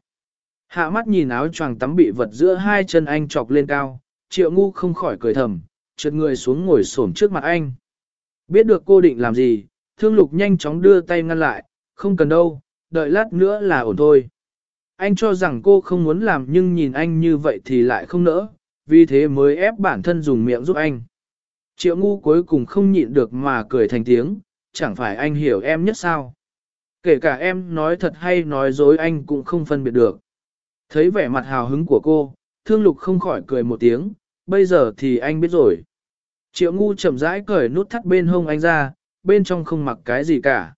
Hạ mắt nhìn áo choàng tắm bị vật giữa hai chân anh chọc lên cao, triệu ngu không khỏi cười thầm, trượt người xuống ngồi xổm trước mặt anh. Biết được cô định làm gì, thương lục nhanh chóng đưa tay ngăn lại, không cần đâu, đợi lát nữa là ổn thôi. Anh cho rằng cô không muốn làm nhưng nhìn anh như vậy thì lại không nỡ, vì thế mới ép bản thân dùng miệng giúp anh. Triệu ngu cuối cùng không nhịn được mà cười thành tiếng, chẳng phải anh hiểu em nhất sao? Kể cả em nói thật hay nói dối anh cũng không phân biệt được. Thấy vẻ mặt hào hứng của cô, thương lục không khỏi cười một tiếng, bây giờ thì anh biết rồi. Triệu ngu chậm rãi cởi nút thắt bên hông anh ra, bên trong không mặc cái gì cả.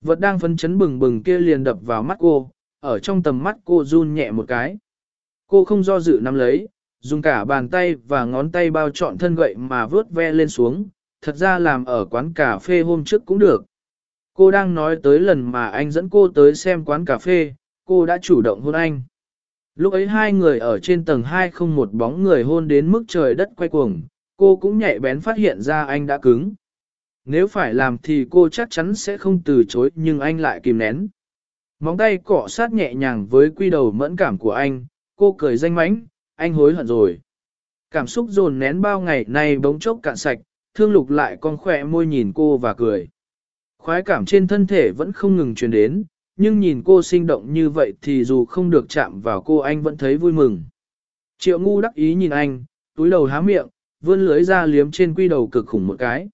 Vật đang phấn chấn bừng bừng kia liền đập vào mắt cô, ở trong tầm mắt cô run nhẹ một cái. Cô không do dự nắm lấy, dùng cả bàn tay và ngón tay bao trọn thân gậy mà vớt ve lên xuống, thật ra làm ở quán cà phê hôm trước cũng được. Cô đang nói tới lần mà anh dẫn cô tới xem quán cà phê, cô đã chủ động hôn anh. Lúc ấy hai người ở trên tầng 2 không một bóng người hôn đến mức trời đất quay cuồng, cô cũng nhạy bén phát hiện ra anh đã cứng. Nếu phải làm thì cô chắc chắn sẽ không từ chối nhưng anh lại kìm nén. Móng tay cọ sát nhẹ nhàng với quy đầu mẫn cảm của anh, cô cười danh mánh, anh hối hận rồi. Cảm xúc dồn nén bao ngày nay bỗng chốc cạn sạch, thương lục lại con khỏe môi nhìn cô và cười. Khoái cảm trên thân thể vẫn không ngừng truyền đến, nhưng nhìn cô sinh động như vậy thì dù không được chạm vào cô anh vẫn thấy vui mừng. Triệu ngu đắc ý nhìn anh, túi đầu há miệng, vươn lưới ra liếm trên quy đầu cực khủng một cái.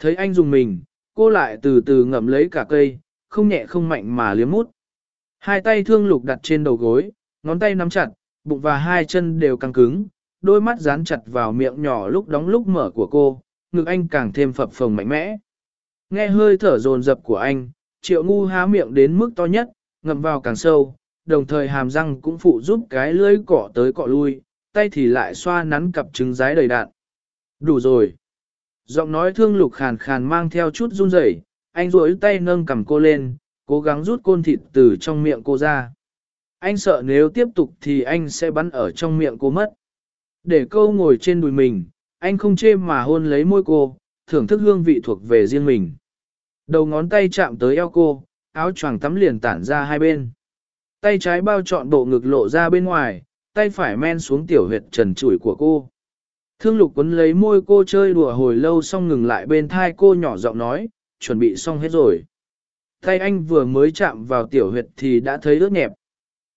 Thấy anh dùng mình, cô lại từ từ ngậm lấy cả cây, không nhẹ không mạnh mà liếm mút. Hai tay thương lục đặt trên đầu gối, ngón tay nắm chặt, bụng và hai chân đều căng cứng, đôi mắt dán chặt vào miệng nhỏ lúc đóng lúc mở của cô, ngực anh càng thêm phập phồng mạnh mẽ. Nghe hơi thở dồn dập của anh, triệu ngu há miệng đến mức to nhất, ngậm vào càng sâu, đồng thời hàm răng cũng phụ giúp cái lưỡi cọ tới cọ lui, tay thì lại xoa nắn cặp trứng rái đầy đạn. Đủ rồi. Giọng nói thương lục khàn khàn mang theo chút run rẩy, anh duỗi tay nâng cầm cô lên, cố gắng rút côn thịt từ trong miệng cô ra. Anh sợ nếu tiếp tục thì anh sẽ bắn ở trong miệng cô mất. Để câu ngồi trên đùi mình, anh không chê mà hôn lấy môi cô, thưởng thức hương vị thuộc về riêng mình. Đầu ngón tay chạm tới eo cô, áo choàng tắm liền tản ra hai bên. Tay trái bao trọn bộ ngực lộ ra bên ngoài, tay phải men xuống tiểu huyệt trần trụi của cô. Thương lục quấn lấy môi cô chơi đùa hồi lâu xong ngừng lại bên thai cô nhỏ giọng nói, chuẩn bị xong hết rồi. Tay anh vừa mới chạm vào tiểu huyệt thì đã thấy ướt nhẹp.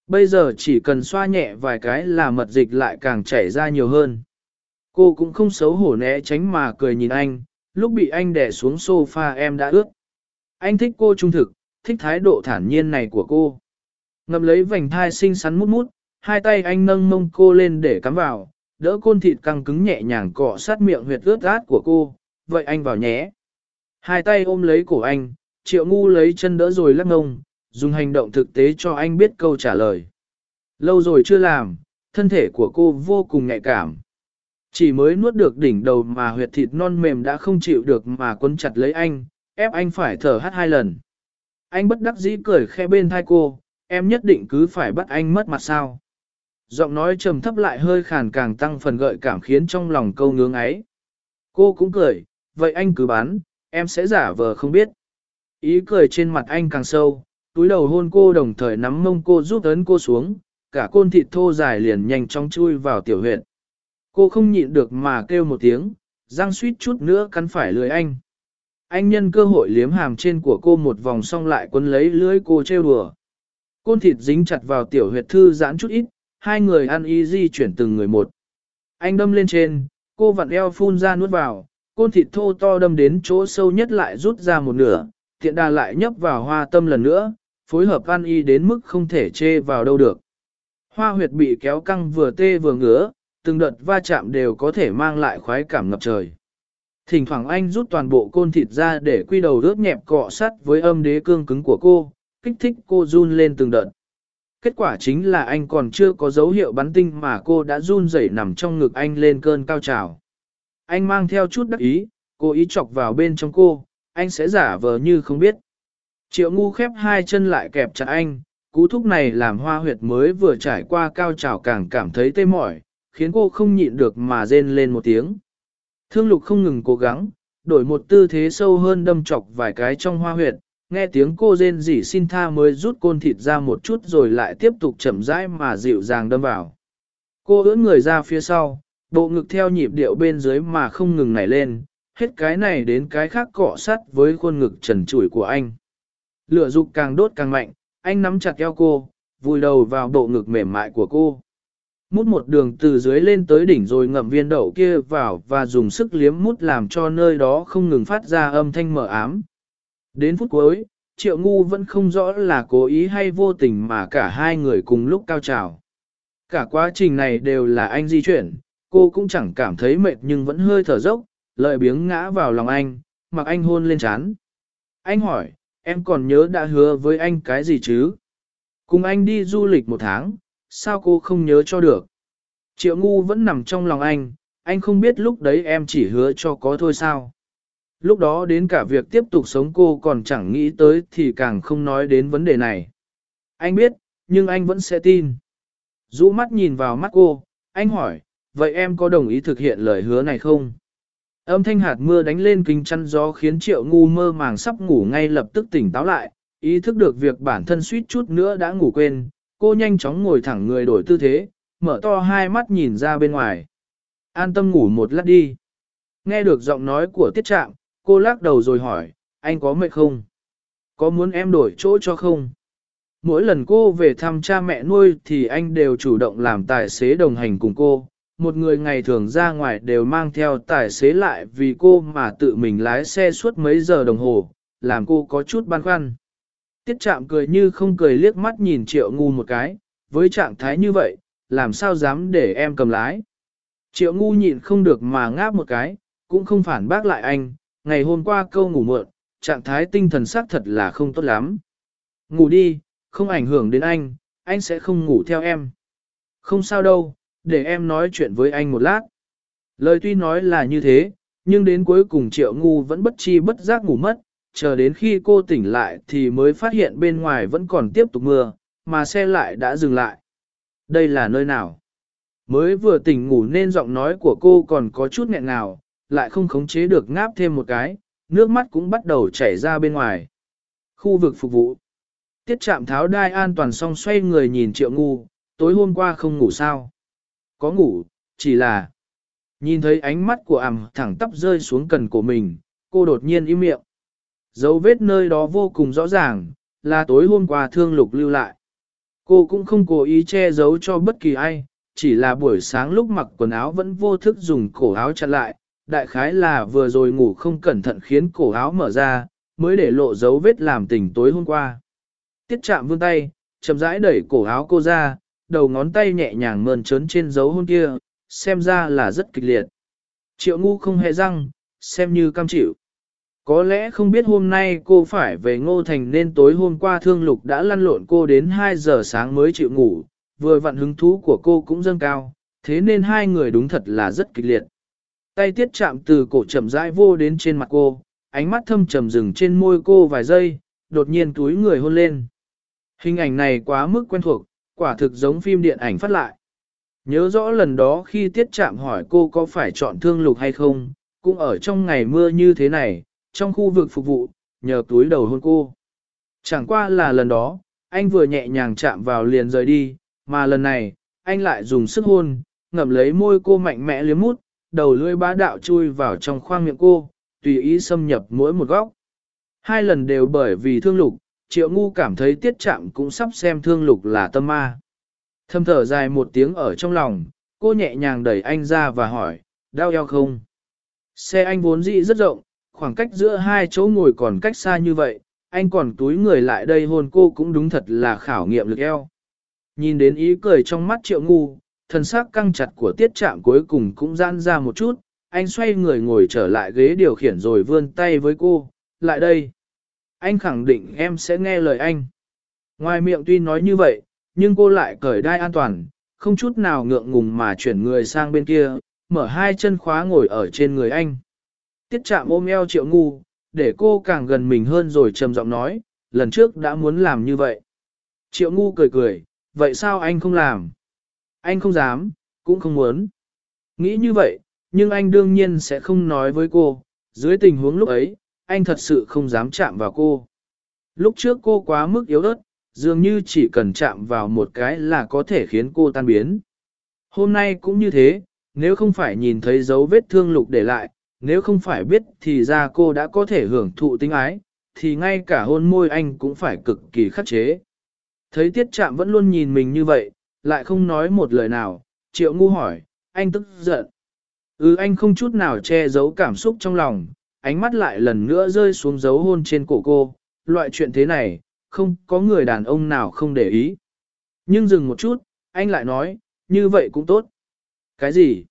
Bây giờ chỉ cần xoa nhẹ vài cái là mật dịch lại càng chảy ra nhiều hơn. Cô cũng không xấu hổ né tránh mà cười nhìn anh, lúc bị anh đè xuống sofa em đã ướt. Anh thích cô trung thực, thích thái độ thản nhiên này của cô. Ngậm lấy vành thai xinh xắn mút mút, hai tay anh nâng mông cô lên để cắm vào, đỡ côn thịt căng cứng nhẹ nhàng cọ sát miệng huyệt ướt át của cô, vậy anh vào nhé. Hai tay ôm lấy cổ anh, triệu ngu lấy chân đỡ rồi lắc ngông, dùng hành động thực tế cho anh biết câu trả lời. Lâu rồi chưa làm, thân thể của cô vô cùng nhạy cảm. Chỉ mới nuốt được đỉnh đầu mà huyệt thịt non mềm đã không chịu được mà quấn chặt lấy anh, ép anh phải thở hắt hai lần. Anh bất đắc dĩ cười khe bên thai cô, em nhất định cứ phải bắt anh mất mặt sao. Giọng nói trầm thấp lại hơi khàn càng tăng phần gợi cảm khiến trong lòng câu ngưỡng ấy. Cô cũng cười, vậy anh cứ bán, em sẽ giả vờ không biết. Ý cười trên mặt anh càng sâu, túi đầu hôn cô đồng thời nắm mông cô giúp ấn cô xuống, cả côn thịt thô dài liền nhanh chóng chui vào tiểu huyện. Cô không nhịn được mà kêu một tiếng, răng suýt chút nữa cắn phải lưỡi anh. Anh nhân cơ hội liếm hàm trên của cô một vòng xong lại quấn lấy lưỡi cô trêu đùa. Côn thịt dính chặt vào tiểu huyệt thư giãn chút ít, hai người ăn y di chuyển từng người một. Anh đâm lên trên, cô vặn eo phun ra nuốt vào, côn thịt thô to đâm đến chỗ sâu nhất lại rút ra một nửa, tiện đà lại nhấp vào hoa tâm lần nữa, phối hợp ăn y đến mức không thể chê vào đâu được. Hoa huyệt bị kéo căng vừa tê vừa ngứa, từng đợt va chạm đều có thể mang lại khoái cảm ngập trời. Thỉnh thoảng anh rút toàn bộ côn thịt ra để quy đầu rớt nhẹp cọ sắt với âm đế cương cứng của cô, kích thích cô run lên từng đợt. Kết quả chính là anh còn chưa có dấu hiệu bắn tinh mà cô đã run rẩy nằm trong ngực anh lên cơn cao trào. Anh mang theo chút đắc ý, cô ý chọc vào bên trong cô, anh sẽ giả vờ như không biết. Triệu ngu khép hai chân lại kẹp chặt anh, cú thúc này làm hoa huyệt mới vừa trải qua cao trào càng cảm thấy tê mỏi, khiến cô không nhịn được mà rên lên một tiếng. Thương lục không ngừng cố gắng, đổi một tư thế sâu hơn đâm chọc vài cái trong hoa huyệt, nghe tiếng cô rên rỉ xin tha mới rút côn thịt ra một chút rồi lại tiếp tục chậm rãi mà dịu dàng đâm vào. Cô ưỡn người ra phía sau, bộ ngực theo nhịp điệu bên dưới mà không ngừng nảy lên, hết cái này đến cái khác cọ sắt với khuôn ngực trần trụi của anh. Lửa dục càng đốt càng mạnh, anh nắm chặt eo cô, vùi đầu vào bộ ngực mềm mại của cô. Mút một đường từ dưới lên tới đỉnh rồi ngậm viên đậu kia vào và dùng sức liếm mút làm cho nơi đó không ngừng phát ra âm thanh mờ ám, Đến phút cuối, triệu ngu vẫn không rõ là cố ý hay vô tình mà cả hai người cùng lúc cao trào. Cả quá trình này đều là anh di chuyển, cô cũng chẳng cảm thấy mệt nhưng vẫn hơi thở dốc, lợi biếng ngã vào lòng anh, mặc anh hôn lên chán. Anh hỏi, em còn nhớ đã hứa với anh cái gì chứ? Cùng anh đi du lịch một tháng, sao cô không nhớ cho được? Triệu ngu vẫn nằm trong lòng anh, anh không biết lúc đấy em chỉ hứa cho có thôi sao? Lúc đó đến cả việc tiếp tục sống cô còn chẳng nghĩ tới thì càng không nói đến vấn đề này. Anh biết, nhưng anh vẫn sẽ tin. Dũ mắt nhìn vào mắt cô, anh hỏi, vậy em có đồng ý thực hiện lời hứa này không? Âm thanh hạt mưa đánh lên kính chăn gió khiến triệu ngu mơ màng sắp ngủ ngay lập tức tỉnh táo lại, ý thức được việc bản thân suýt chút nữa đã ngủ quên, cô nhanh chóng ngồi thẳng người đổi tư thế, mở to hai mắt nhìn ra bên ngoài. An tâm ngủ một lát đi. Nghe được giọng nói của tiết trạm, cô lắc đầu rồi hỏi, anh có mệt không? Có muốn em đổi chỗ cho không? Mỗi lần cô về thăm cha mẹ nuôi thì anh đều chủ động làm tài xế đồng hành cùng cô. Một người ngày thường ra ngoài đều mang theo tài xế lại vì cô mà tự mình lái xe suốt mấy giờ đồng hồ, làm cô có chút băn khoăn. Tiết chạm cười như không cười liếc mắt nhìn triệu ngu một cái, với trạng thái như vậy, làm sao dám để em cầm lái. Triệu ngu nhịn không được mà ngáp một cái, cũng không phản bác lại anh, ngày hôm qua câu ngủ muộn, trạng thái tinh thần xác thật là không tốt lắm. Ngủ đi, không ảnh hưởng đến anh, anh sẽ không ngủ theo em. Không sao đâu, để em nói chuyện với anh một lát. Lời tuy nói là như thế, nhưng đến cuối cùng triệu ngu vẫn bất chi bất giác ngủ mất, chờ đến khi cô tỉnh lại thì mới phát hiện bên ngoài vẫn còn tiếp tục mưa, mà xe lại đã dừng lại. Đây là nơi nào? Mới vừa tỉnh ngủ nên giọng nói của cô còn có chút nghẹn ngào, lại không khống chế được ngáp thêm một cái, nước mắt cũng bắt đầu chảy ra bên ngoài. Khu vực phục vụ. Tiết chạm tháo đai an toàn xong xoay người nhìn triệu ngu, tối hôm qua không ngủ sao. Có ngủ, chỉ là... Nhìn thấy ánh mắt của ảm thẳng tắp rơi xuống cần của mình, cô đột nhiên im miệng. Dấu vết nơi đó vô cùng rõ ràng, là tối hôm qua thương lục lưu lại. Cô cũng không cố ý che giấu cho bất kỳ ai, chỉ là buổi sáng lúc mặc quần áo vẫn vô thức dùng cổ áo chặn lại, đại khái là vừa rồi ngủ không cẩn thận khiến cổ áo mở ra, mới để lộ dấu vết làm tình tối hôm qua. Tiết chạm vươn tay, chậm rãi đẩy cổ áo cô ra, đầu ngón tay nhẹ nhàng mơn trớn trên dấu hôn kia, xem ra là rất kịch liệt. Triệu ngu không hề răng, xem như cam chịu. Có lẽ không biết hôm nay cô phải về Ngô Thành nên tối hôm qua Thương Lục đã lăn lộn cô đến 2 giờ sáng mới chịu ngủ, vừa vặn hứng thú của cô cũng dâng cao, thế nên hai người đúng thật là rất kịch liệt. Tay tiết chạm từ cổ chậm rãi vô đến trên mặt cô, ánh mắt thâm trầm dừng trên môi cô vài giây, đột nhiên túi người hôn lên. Hình ảnh này quá mức quen thuộc, quả thực giống phim điện ảnh phát lại. Nhớ rõ lần đó khi tiết chạm hỏi cô có phải chọn thương lục hay không, cũng ở trong ngày mưa như thế này, trong khu vực phục vụ, nhờ túi đầu hôn cô. Chẳng qua là lần đó, anh vừa nhẹ nhàng chạm vào liền rời đi, mà lần này, anh lại dùng sức hôn, ngậm lấy môi cô mạnh mẽ liếm mút, đầu lưỡi bá đạo chui vào trong khoang miệng cô, tùy ý xâm nhập mỗi một góc. Hai lần đều bởi vì thương lục, triệu ngu cảm thấy tiết chạm cũng sắp xem thương lục là tâm ma. Thâm thở dài một tiếng ở trong lòng, cô nhẹ nhàng đẩy anh ra và hỏi, đau eo không? Xe anh vốn dị rất rộng, khoảng cách giữa hai chỗ ngồi còn cách xa như vậy, anh còn túi người lại đây hôn cô cũng đúng thật là khảo nghiệm lực eo. Nhìn đến ý cười trong mắt triệu ngu, thân xác căng chặt của tiết trạm cuối cùng cũng giãn ra một chút, anh xoay người ngồi trở lại ghế điều khiển rồi vươn tay với cô, lại đây. Anh khẳng định em sẽ nghe lời anh. Ngoài miệng tuy nói như vậy, nhưng cô lại cởi đai an toàn, không chút nào ngượng ngùng mà chuyển người sang bên kia, mở hai chân khóa ngồi ở trên người anh. Tiết Trạm ôm eo triệu ngu, để cô càng gần mình hơn rồi trầm giọng nói, lần trước đã muốn làm như vậy. Triệu ngu cười cười, vậy sao anh không làm? Anh không dám, cũng không muốn. Nghĩ như vậy, nhưng anh đương nhiên sẽ không nói với cô, dưới tình huống lúc ấy, anh thật sự không dám chạm vào cô. Lúc trước cô quá mức yếu ớt, dường như chỉ cần chạm vào một cái là có thể khiến cô tan biến. Hôm nay cũng như thế, nếu không phải nhìn thấy dấu vết thương lục để lại, nếu không phải biết thì ra cô đã có thể hưởng thụ tính ái, thì ngay cả hôn môi anh cũng phải cực kỳ khắc chế. Thấy tiết chạm vẫn luôn nhìn mình như vậy, lại không nói một lời nào, triệu ngu hỏi, anh tức giận. Ừ anh không chút nào che giấu cảm xúc trong lòng, ánh mắt lại lần nữa rơi xuống dấu hôn trên cổ cô, loại chuyện thế này, không có người đàn ông nào không để ý. Nhưng dừng một chút, anh lại nói, như vậy cũng tốt. Cái gì?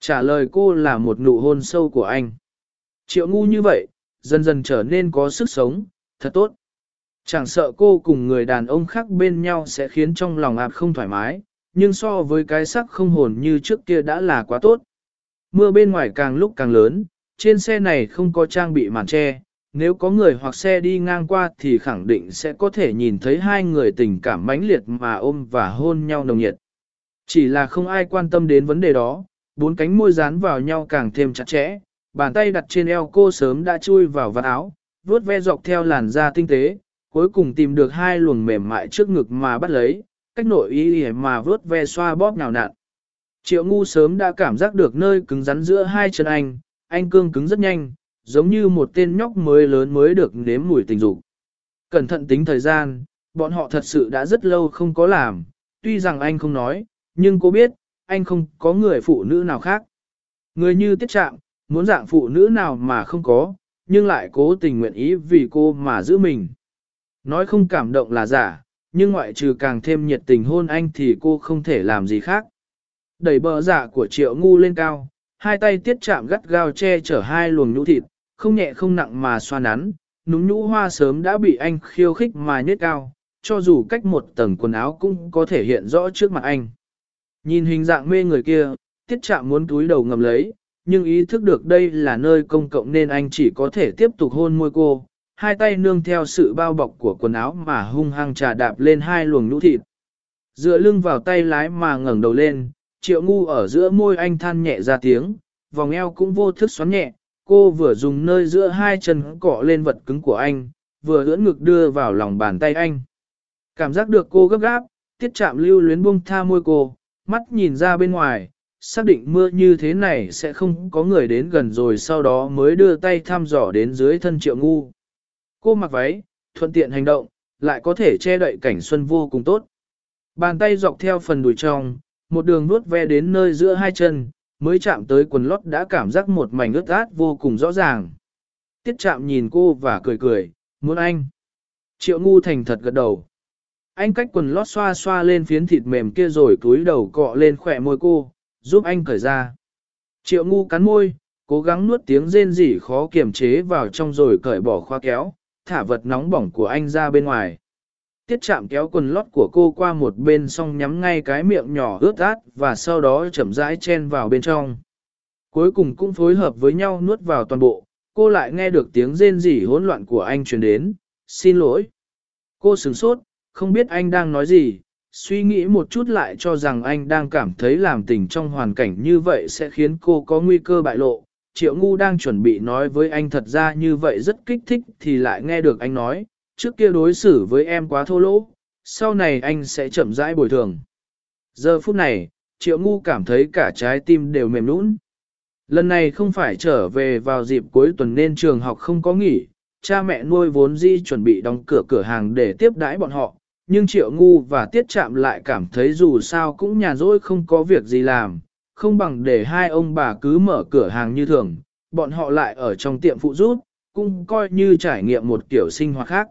Trả lời cô là một nụ hôn sâu của anh. Triệu ngu như vậy, dần dần trở nên có sức sống, thật tốt. Chẳng sợ cô cùng người đàn ông khác bên nhau sẽ khiến trong lòng ạp không thoải mái, nhưng so với cái sắc không hồn như trước kia đã là quá tốt. Mưa bên ngoài càng lúc càng lớn, trên xe này không có trang bị màn che, nếu có người hoặc xe đi ngang qua thì khẳng định sẽ có thể nhìn thấy hai người tình cảm mãnh liệt mà ôm và hôn nhau nồng nhiệt. Chỉ là không ai quan tâm đến vấn đề đó, bốn cánh môi dán vào nhau càng thêm chặt chẽ, bàn tay đặt trên eo cô sớm đã chui vào vạt áo, vuốt ve dọc theo làn da tinh tế, cuối cùng tìm được hai luồng mềm mại trước ngực mà bắt lấy, cách nội ý mà vớt ve xoa bóp nào nặn. Triệu ngu sớm đã cảm giác được nơi cứng rắn giữa hai chân anh, anh cương cứng rất nhanh, giống như một tên nhóc mới lớn mới được nếm mùi tình dục. Cẩn thận tính thời gian, bọn họ thật sự đã rất lâu không có làm, tuy rằng anh không nói, nhưng cô biết, anh không có người phụ nữ nào khác. Người như tiết trạng, muốn dạng phụ nữ nào mà không có, nhưng lại cố tình nguyện ý vì cô mà giữ mình. Nói không cảm động là giả, nhưng ngoại trừ càng thêm nhiệt tình hôn anh thì cô không thể làm gì khác. Đẩy bờ giả của triệu ngu lên cao, hai tay tiết chạm gắt gao che chở hai luồng nhũ thịt, không nhẹ không nặng mà xoa nắn, núm nhũ hoa sớm đã bị anh khiêu khích mà nhét cao, cho dù cách một tầng quần áo cũng có thể hiện rõ trước mặt anh. Nhìn hình dạng mê người kia, tiết chạm muốn túi đầu ngầm lấy, nhưng ý thức được đây là nơi công cộng nên anh chỉ có thể tiếp tục hôn môi cô, hai tay nương theo sự bao bọc của quần áo mà hung hăng trà đạp lên hai luồng lũ thịt. Dựa lưng vào tay lái mà ngẩng đầu lên, triệu ngu ở giữa môi anh than nhẹ ra tiếng, vòng eo cũng vô thức xoắn nhẹ, cô vừa dùng nơi giữa hai chân cọ lên vật cứng của anh, vừa ưỡn ngực đưa vào lòng bàn tay anh. Cảm giác được cô gấp gáp, tiết chạm lưu luyến buông tha môi cô, mắt nhìn ra bên ngoài, xác định mưa như thế này sẽ không có người đến gần rồi sau đó mới đưa tay thăm dò đến dưới thân triệu ngu. Cô mặc váy, thuận tiện hành động, lại có thể che đậy cảnh xuân vô cùng tốt. Bàn tay dọc theo phần đùi trong, một đường nuốt ve đến nơi giữa hai chân, mới chạm tới quần lót đã cảm giác một mảnh ướt át vô cùng rõ ràng. Tiết chạm nhìn cô và cười cười, muốn anh. Triệu ngu thành thật gật đầu. Anh cách quần lót xoa xoa lên phiến thịt mềm kia rồi túi đầu cọ lên khỏe môi cô, giúp anh cởi ra. Triệu ngu cắn môi, cố gắng nuốt tiếng rên rỉ khó kiềm chế vào trong rồi cởi bỏ khoa kéo, thả vật nóng bỏng của anh ra bên ngoài. Tiết chạm kéo quần lót của cô qua một bên xong nhắm ngay cái miệng nhỏ ướt át và sau đó chậm rãi chen vào bên trong. Cuối cùng cũng phối hợp với nhau nuốt vào toàn bộ, cô lại nghe được tiếng rên rỉ hỗn loạn của anh truyền đến, xin lỗi. Cô sửng sốt, không biết anh đang nói gì, suy nghĩ một chút lại cho rằng anh đang cảm thấy làm tình trong hoàn cảnh như vậy sẽ khiến cô có nguy cơ bại lộ. Triệu ngu đang chuẩn bị nói với anh thật ra như vậy rất kích thích thì lại nghe được anh nói, trước kia đối xử với em quá thô lỗ, sau này anh sẽ chậm rãi bồi thường. Giờ phút này, triệu ngu cảm thấy cả trái tim đều mềm nũng. Lần này không phải trở về vào dịp cuối tuần nên trường học không có nghỉ, cha mẹ nuôi vốn di chuẩn bị đóng cửa cửa hàng để tiếp đãi bọn họ, nhưng triệu ngu và tiết chạm lại cảm thấy dù sao cũng nhàn rỗi không có việc gì làm, không bằng để hai ông bà cứ mở cửa hàng như thường, bọn họ lại ở trong tiệm phụ rút, cũng coi như trải nghiệm một kiểu sinh hoạt khác.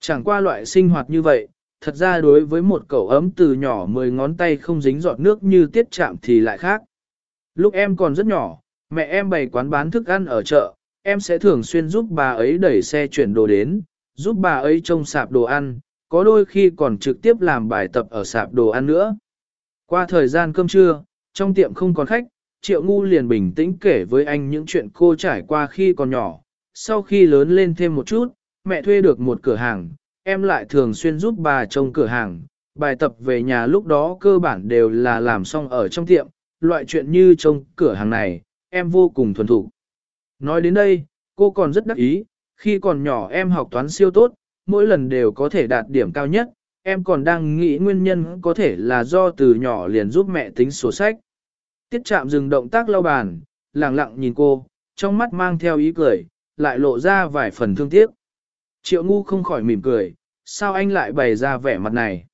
Chẳng qua loại sinh hoạt như vậy, thật ra đối với một cậu ấm từ nhỏ mười ngón tay không dính giọt nước như tiết chạm thì lại khác. Lúc em còn rất nhỏ, mẹ em bày quán bán thức ăn ở chợ, em sẽ thường xuyên giúp bà ấy đẩy xe chuyển đồ đến, giúp bà ấy trông sạp đồ ăn, có đôi khi còn trực tiếp làm bài tập ở sạp đồ ăn nữa. Qua thời gian cơm trưa, trong tiệm không còn khách, Triệu Ngu liền bình tĩnh kể với anh những chuyện cô trải qua khi còn nhỏ. Sau khi lớn lên thêm một chút, mẹ thuê được một cửa hàng, em lại thường xuyên giúp bà trông cửa hàng. Bài tập về nhà lúc đó cơ bản đều là làm xong ở trong tiệm, loại chuyện như trông cửa hàng này, em vô cùng thuần thủ. Nói đến đây, cô còn rất đắc ý, khi còn nhỏ em học toán siêu tốt, mỗi lần đều có thể đạt điểm cao nhất, em còn đang nghĩ nguyên nhân có thể là do từ nhỏ liền giúp mẹ tính sổ sách. Tiết chạm dừng động tác lau bàn, lặng lặng nhìn cô, trong mắt mang theo ý cười, lại lộ ra vài phần thương tiếc. Triệu ngu không khỏi mỉm cười, sao anh lại bày ra vẻ mặt này?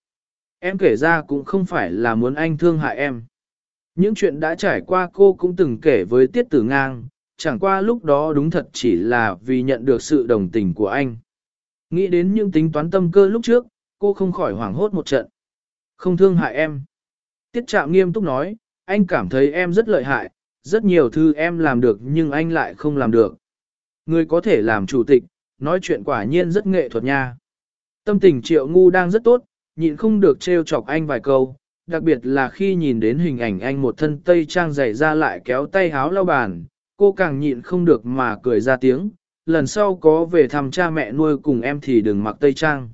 Em kể ra cũng không phải là muốn anh thương hại em. Những chuyện đã trải qua cô cũng từng kể với tiết tử ngang, chẳng qua lúc đó đúng thật chỉ là vì nhận được sự đồng tình của anh. Nghĩ đến những tính toán tâm cơ lúc trước, cô không khỏi hoảng hốt một trận. Không thương hại em. Tiết trạm nghiêm túc nói, anh cảm thấy em rất lợi hại, rất nhiều thứ em làm được nhưng anh lại không làm được. Người có thể làm chủ tịch, nói chuyện quả nhiên rất nghệ thuật nha. Tâm tình triệu ngu đang rất tốt, nhịn không được trêu chọc anh vài câu, đặc biệt là khi nhìn đến hình ảnh anh một thân tây trang dày ra lại kéo tay háo lau bàn, cô càng nhịn không được mà cười ra tiếng, lần sau có về thăm cha mẹ nuôi cùng em thì đừng mặc tây trang.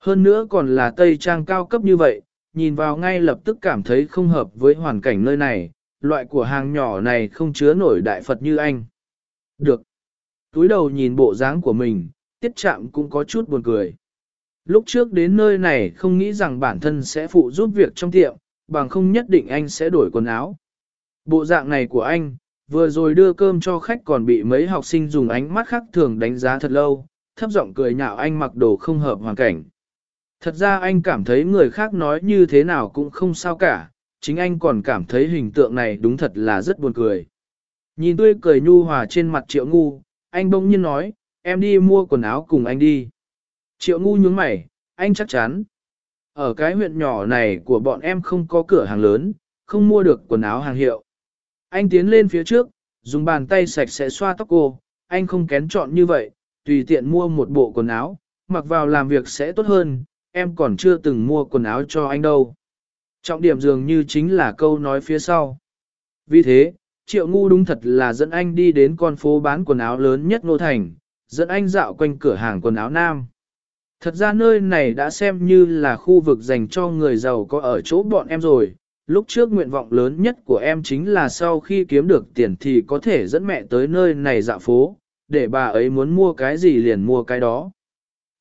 Hơn nữa còn là tây trang cao cấp như vậy, nhìn vào ngay lập tức cảm thấy không hợp với hoàn cảnh nơi này, loại của hàng nhỏ này không chứa nổi đại Phật như anh. Được. Túi đầu nhìn bộ dáng của mình, tiết chạm cũng có chút buồn cười. Lúc trước đến nơi này không nghĩ rằng bản thân sẽ phụ giúp việc trong tiệm, bằng không nhất định anh sẽ đổi quần áo. Bộ dạng này của anh, vừa rồi đưa cơm cho khách còn bị mấy học sinh dùng ánh mắt khác thường đánh giá thật lâu, thấp giọng cười nhạo anh mặc đồ không hợp hoàn cảnh. Thật ra anh cảm thấy người khác nói như thế nào cũng không sao cả, chính anh còn cảm thấy hình tượng này đúng thật là rất buồn cười. Nhìn tươi cười nhu hòa trên mặt triệu ngu, anh bỗng nhiên nói, em đi mua quần áo cùng anh đi. Triệu ngu nhướng mày, anh chắc chắn. Ở cái huyện nhỏ này của bọn em không có cửa hàng lớn, không mua được quần áo hàng hiệu. Anh tiến lên phía trước, dùng bàn tay sạch sẽ xoa tóc cô, anh không kén chọn như vậy, tùy tiện mua một bộ quần áo, mặc vào làm việc sẽ tốt hơn, em còn chưa từng mua quần áo cho anh đâu. Trọng điểm dường như chính là câu nói phía sau. Vì thế, triệu ngu đúng thật là dẫn anh đi đến con phố bán quần áo lớn nhất Nô Thành, dẫn anh dạo quanh cửa hàng quần áo nam. Thật ra nơi này đã xem như là khu vực dành cho người giàu có ở chỗ bọn em rồi. Lúc trước nguyện vọng lớn nhất của em chính là sau khi kiếm được tiền thì có thể dẫn mẹ tới nơi này dạo phố, để bà ấy muốn mua cái gì liền mua cái đó.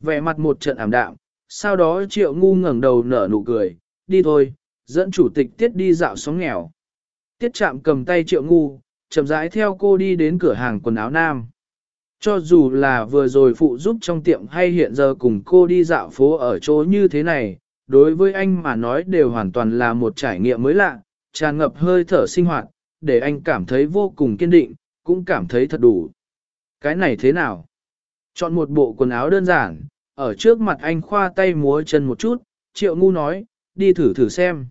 Vẻ mặt một trận ảm đạm, sau đó triệu ngu ngẩng đầu nở nụ cười, đi thôi, dẫn chủ tịch tiết đi dạo sóng nghèo. Tiết chạm cầm tay triệu ngu, chậm rãi theo cô đi đến cửa hàng quần áo nam. Cho dù là vừa rồi phụ giúp trong tiệm hay hiện giờ cùng cô đi dạo phố ở chỗ như thế này, đối với anh mà nói đều hoàn toàn là một trải nghiệm mới lạ, tràn ngập hơi thở sinh hoạt, để anh cảm thấy vô cùng kiên định, cũng cảm thấy thật đủ. Cái này thế nào? Chọn một bộ quần áo đơn giản, ở trước mặt anh khoa tay múa chân một chút, triệu ngu nói, đi thử thử xem.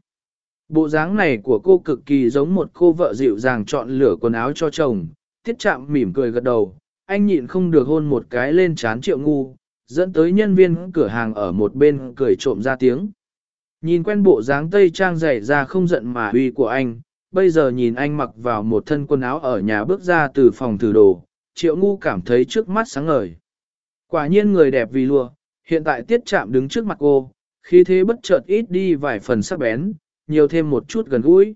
Bộ dáng này của cô cực kỳ giống một cô vợ dịu dàng chọn lửa quần áo cho chồng, tiết chạm mỉm cười gật đầu, anh nhịn không được hôn một cái lên chán triệu ngu, dẫn tới nhân viên cửa hàng ở một bên cười trộm ra tiếng. Nhìn quen bộ dáng tây trang dày ra không giận mà uy của anh, bây giờ nhìn anh mặc vào một thân quần áo ở nhà bước ra từ phòng thử đồ, triệu ngu cảm thấy trước mắt sáng ngời. Quả nhiên người đẹp vì lùa, hiện tại tiết chạm đứng trước mặt cô, khi thế bất chợt ít đi vài phần sắc bén, nhiều thêm một chút gần gũi.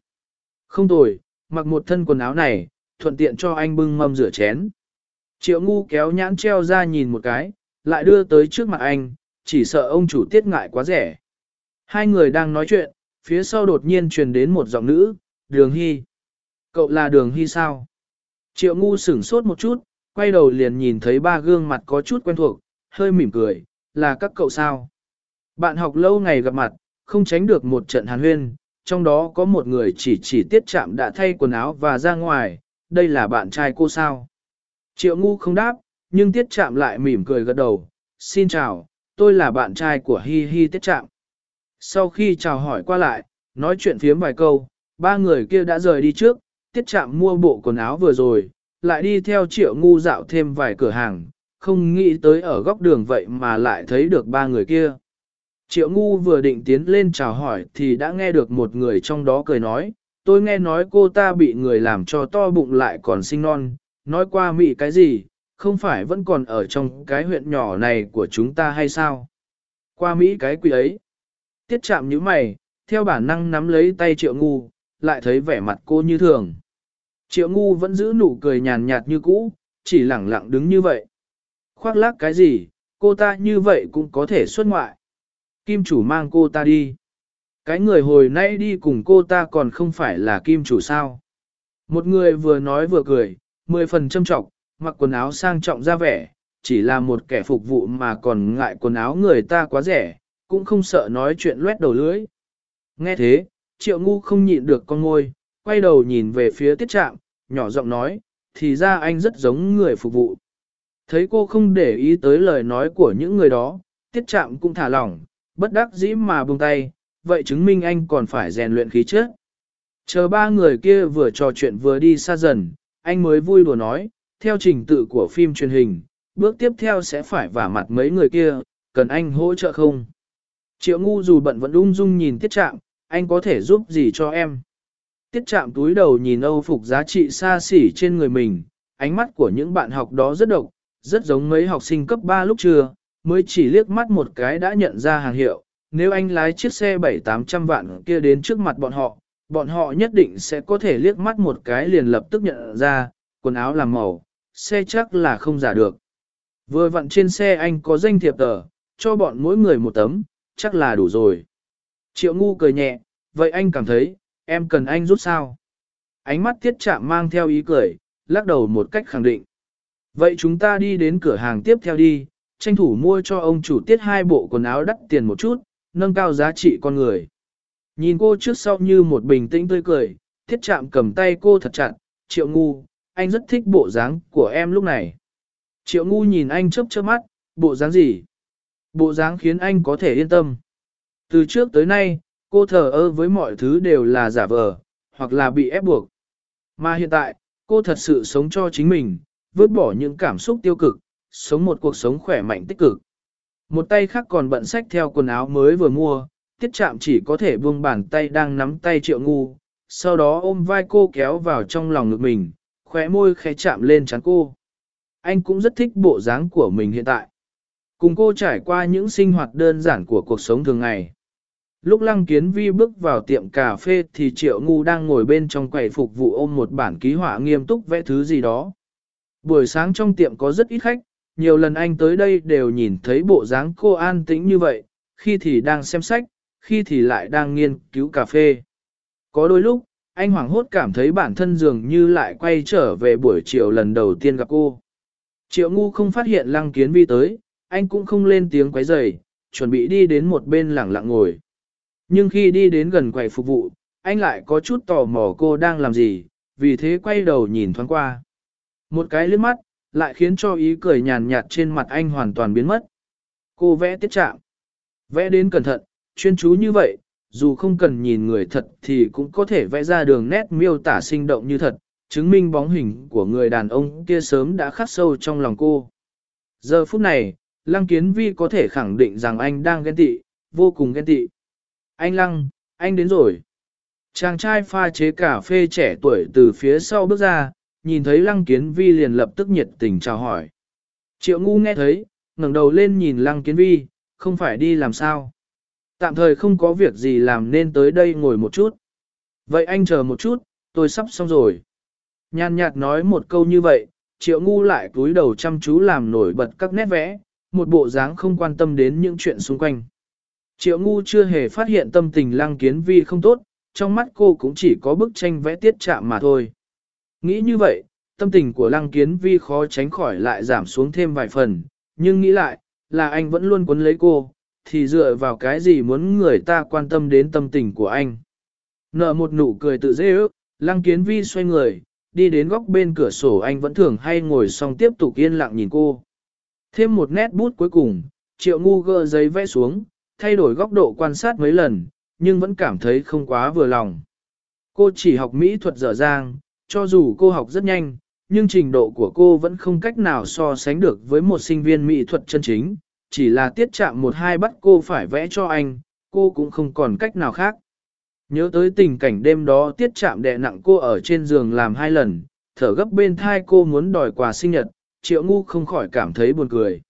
Không tồi, mặc một thân quần áo này, thuận tiện cho anh bưng mâm rửa chén. Triệu ngu kéo nhãn treo ra nhìn một cái, lại đưa tới trước mặt anh, chỉ sợ ông chủ tiết ngại quá rẻ. Hai người đang nói chuyện, phía sau đột nhiên truyền đến một giọng nữ, đường hy. Cậu là đường hy sao? Triệu ngu sửng sốt một chút, quay đầu liền nhìn thấy ba gương mặt có chút quen thuộc, hơi mỉm cười, là các cậu sao? Bạn học lâu ngày gặp mặt, không tránh được một trận hàn huyên, trong đó có một người chỉ chỉ tiết chạm đã thay quần áo và ra ngoài, đây là bạn trai cô sao? Triệu ngu không đáp, nhưng tiết chạm lại mỉm cười gật đầu, xin chào, tôi là bạn trai của Hi Hi tiết chạm. Sau khi chào hỏi qua lại, nói chuyện phiếm vài câu, ba người kia đã rời đi trước, tiết chạm mua bộ quần áo vừa rồi, lại đi theo triệu ngu dạo thêm vài cửa hàng, không nghĩ tới ở góc đường vậy mà lại thấy được ba người kia. Triệu ngu vừa định tiến lên chào hỏi thì đã nghe được một người trong đó cười nói, tôi nghe nói cô ta bị người làm cho to bụng lại còn sinh non, nói qua Mỹ cái gì, không phải vẫn còn ở trong cái huyện nhỏ này của chúng ta hay sao? Qua Mỹ cái quỷ ấy. Tiết chạm như mày, theo bản năng nắm lấy tay triệu ngu, lại thấy vẻ mặt cô như thường. Triệu ngu vẫn giữ nụ cười nhàn nhạt như cũ, chỉ lẳng lặng đứng như vậy. Khoác lác cái gì, cô ta như vậy cũng có thể xuất ngoại. Kim chủ mang cô ta đi. Cái người hồi nay đi cùng cô ta còn không phải là kim chủ sao. Một người vừa nói vừa cười, mười phần châm trọng, mặc quần áo sang trọng ra vẻ, chỉ là một kẻ phục vụ mà còn ngại quần áo người ta quá rẻ, cũng không sợ nói chuyện loét đầu lưỡi. Nghe thế, triệu ngu không nhịn được con ngôi, quay đầu nhìn về phía tiết trạm, nhỏ giọng nói, thì ra anh rất giống người phục vụ. Thấy cô không để ý tới lời nói của những người đó, tiết Trạm cũng thả lỏng, bất đắc dĩ mà buông tay, vậy chứng minh anh còn phải rèn luyện khí chất. Chờ ba người kia vừa trò chuyện vừa đi xa dần, anh mới vui đùa nói, theo trình tự của phim truyền hình, bước tiếp theo sẽ phải vả mặt mấy người kia, cần anh hỗ trợ không? Triệu ngu dù bận vẫn ung dung nhìn tiết trạm, anh có thể giúp gì cho em? Tiết chạm túi đầu nhìn âu phục giá trị xa xỉ trên người mình, ánh mắt của những bạn học đó rất độc, rất giống mấy học sinh cấp 3 lúc trưa, mới chỉ liếc mắt một cái đã nhận ra hàng hiệu. Nếu anh lái chiếc xe 7-800 vạn kia đến trước mặt bọn họ, bọn họ nhất định sẽ có thể liếc mắt một cái liền lập tức nhận ra, quần áo làm màu, xe chắc là không giả được. Vừa vặn trên xe anh có danh thiệp tờ, cho bọn mỗi người một tấm, chắc là đủ rồi. Triệu ngu cười nhẹ, vậy anh cảm thấy, em cần anh rút sao? Ánh mắt tiết chạm mang theo ý cười, lắc đầu một cách khẳng định. Vậy chúng ta đi đến cửa hàng tiếp theo đi, tranh thủ mua cho ông chủ tiết hai bộ quần áo đắt tiền một chút, nâng cao giá trị con người. Nhìn cô trước sau như một bình tĩnh tươi cười, thiết chạm cầm tay cô thật chặt, triệu ngu, anh rất thích bộ dáng của em lúc này. Triệu ngu nhìn anh chớp chớp mắt, bộ dáng gì? Bộ dáng khiến anh có thể yên tâm. Từ trước tới nay, cô thờ ơ với mọi thứ đều là giả vờ, hoặc là bị ép buộc. Mà hiện tại, cô thật sự sống cho chính mình, vứt bỏ những cảm xúc tiêu cực, sống một cuộc sống khỏe mạnh tích cực. Một tay khác còn bận sách theo quần áo mới vừa mua, tiết chạm chỉ có thể buông bàn tay đang nắm tay triệu ngu, sau đó ôm vai cô kéo vào trong lòng ngực mình, khóe môi khẽ chạm lên trán cô. Anh cũng rất thích bộ dáng của mình hiện tại. Cùng cô trải qua những sinh hoạt đơn giản của cuộc sống thường ngày. Lúc Lăng Kiến Vi bước vào tiệm cà phê thì Triệu Ngu đang ngồi bên trong quầy phục vụ ôm một bản ký họa nghiêm túc vẽ thứ gì đó. Buổi sáng trong tiệm có rất ít khách, nhiều lần anh tới đây đều nhìn thấy bộ dáng cô an tĩnh như vậy, khi thì đang xem sách, khi thì lại đang nghiên cứu cà phê. Có đôi lúc, anh hoảng hốt cảm thấy bản thân dường như lại quay trở về buổi chiều lần đầu tiên gặp cô. Triệu ngu không phát hiện lăng kiến vi tới, anh cũng không lên tiếng quấy rầy, chuẩn bị đi đến một bên lẳng lặng ngồi. Nhưng khi đi đến gần quầy phục vụ, anh lại có chút tò mò cô đang làm gì, vì thế quay đầu nhìn thoáng qua. Một cái liếc mắt, lại khiến cho ý cười nhàn nhạt trên mặt anh hoàn toàn biến mất. Cô vẽ tiết trạng. Vẽ đến cẩn thận, chuyên chú như vậy, dù không cần nhìn người thật thì cũng có thể vẽ ra đường nét miêu tả sinh động như thật, chứng minh bóng hình của người đàn ông kia sớm đã khắc sâu trong lòng cô. Giờ phút này, Lăng Kiến Vi có thể khẳng định rằng anh đang ghen tị, vô cùng ghen tị. Anh Lăng, anh đến rồi. Chàng trai pha chế cà phê trẻ tuổi từ phía sau bước ra, nhìn thấy Lăng Kiến Vi liền lập tức nhiệt tình chào hỏi. Triệu ngu nghe thấy, ngẩng đầu lên nhìn Lăng Kiến Vi, không phải đi làm sao. Tạm thời không có việc gì làm nên tới đây ngồi một chút. Vậy anh chờ một chút, tôi sắp xong rồi. Nhàn nhạt nói một câu như vậy, triệu ngu lại cúi đầu chăm chú làm nổi bật các nét vẽ, một bộ dáng không quan tâm đến những chuyện xung quanh. Triệu ngu chưa hề phát hiện tâm tình lăng kiến vi không tốt, trong mắt cô cũng chỉ có bức tranh vẽ tiết chạm mà thôi. Nghĩ như vậy, tâm tình của lăng kiến vi khó tránh khỏi lại giảm xuống thêm vài phần, nhưng nghĩ lại, là anh vẫn luôn quấn lấy cô, thì dựa vào cái gì muốn người ta quan tâm đến tâm tình của anh. Nở một nụ cười tự dễ ước, lăng kiến vi xoay người, đi đến góc bên cửa sổ anh vẫn thường hay ngồi xong tiếp tục yên lặng nhìn cô. Thêm một nét bút cuối cùng, triệu ngu gỡ giấy vẽ xuống, thay đổi góc độ quan sát mấy lần, nhưng vẫn cảm thấy không quá vừa lòng. Cô chỉ học mỹ thuật dở dang, cho dù cô học rất nhanh, nhưng trình độ của cô vẫn không cách nào so sánh được với một sinh viên mỹ thuật chân chính, chỉ là tiết chạm một hai bắt cô phải vẽ cho anh, cô cũng không còn cách nào khác. Nhớ tới tình cảnh đêm đó tiết chạm đè nặng cô ở trên giường làm hai lần, thở gấp bên thai cô muốn đòi quà sinh nhật, triệu ngu không khỏi cảm thấy buồn cười.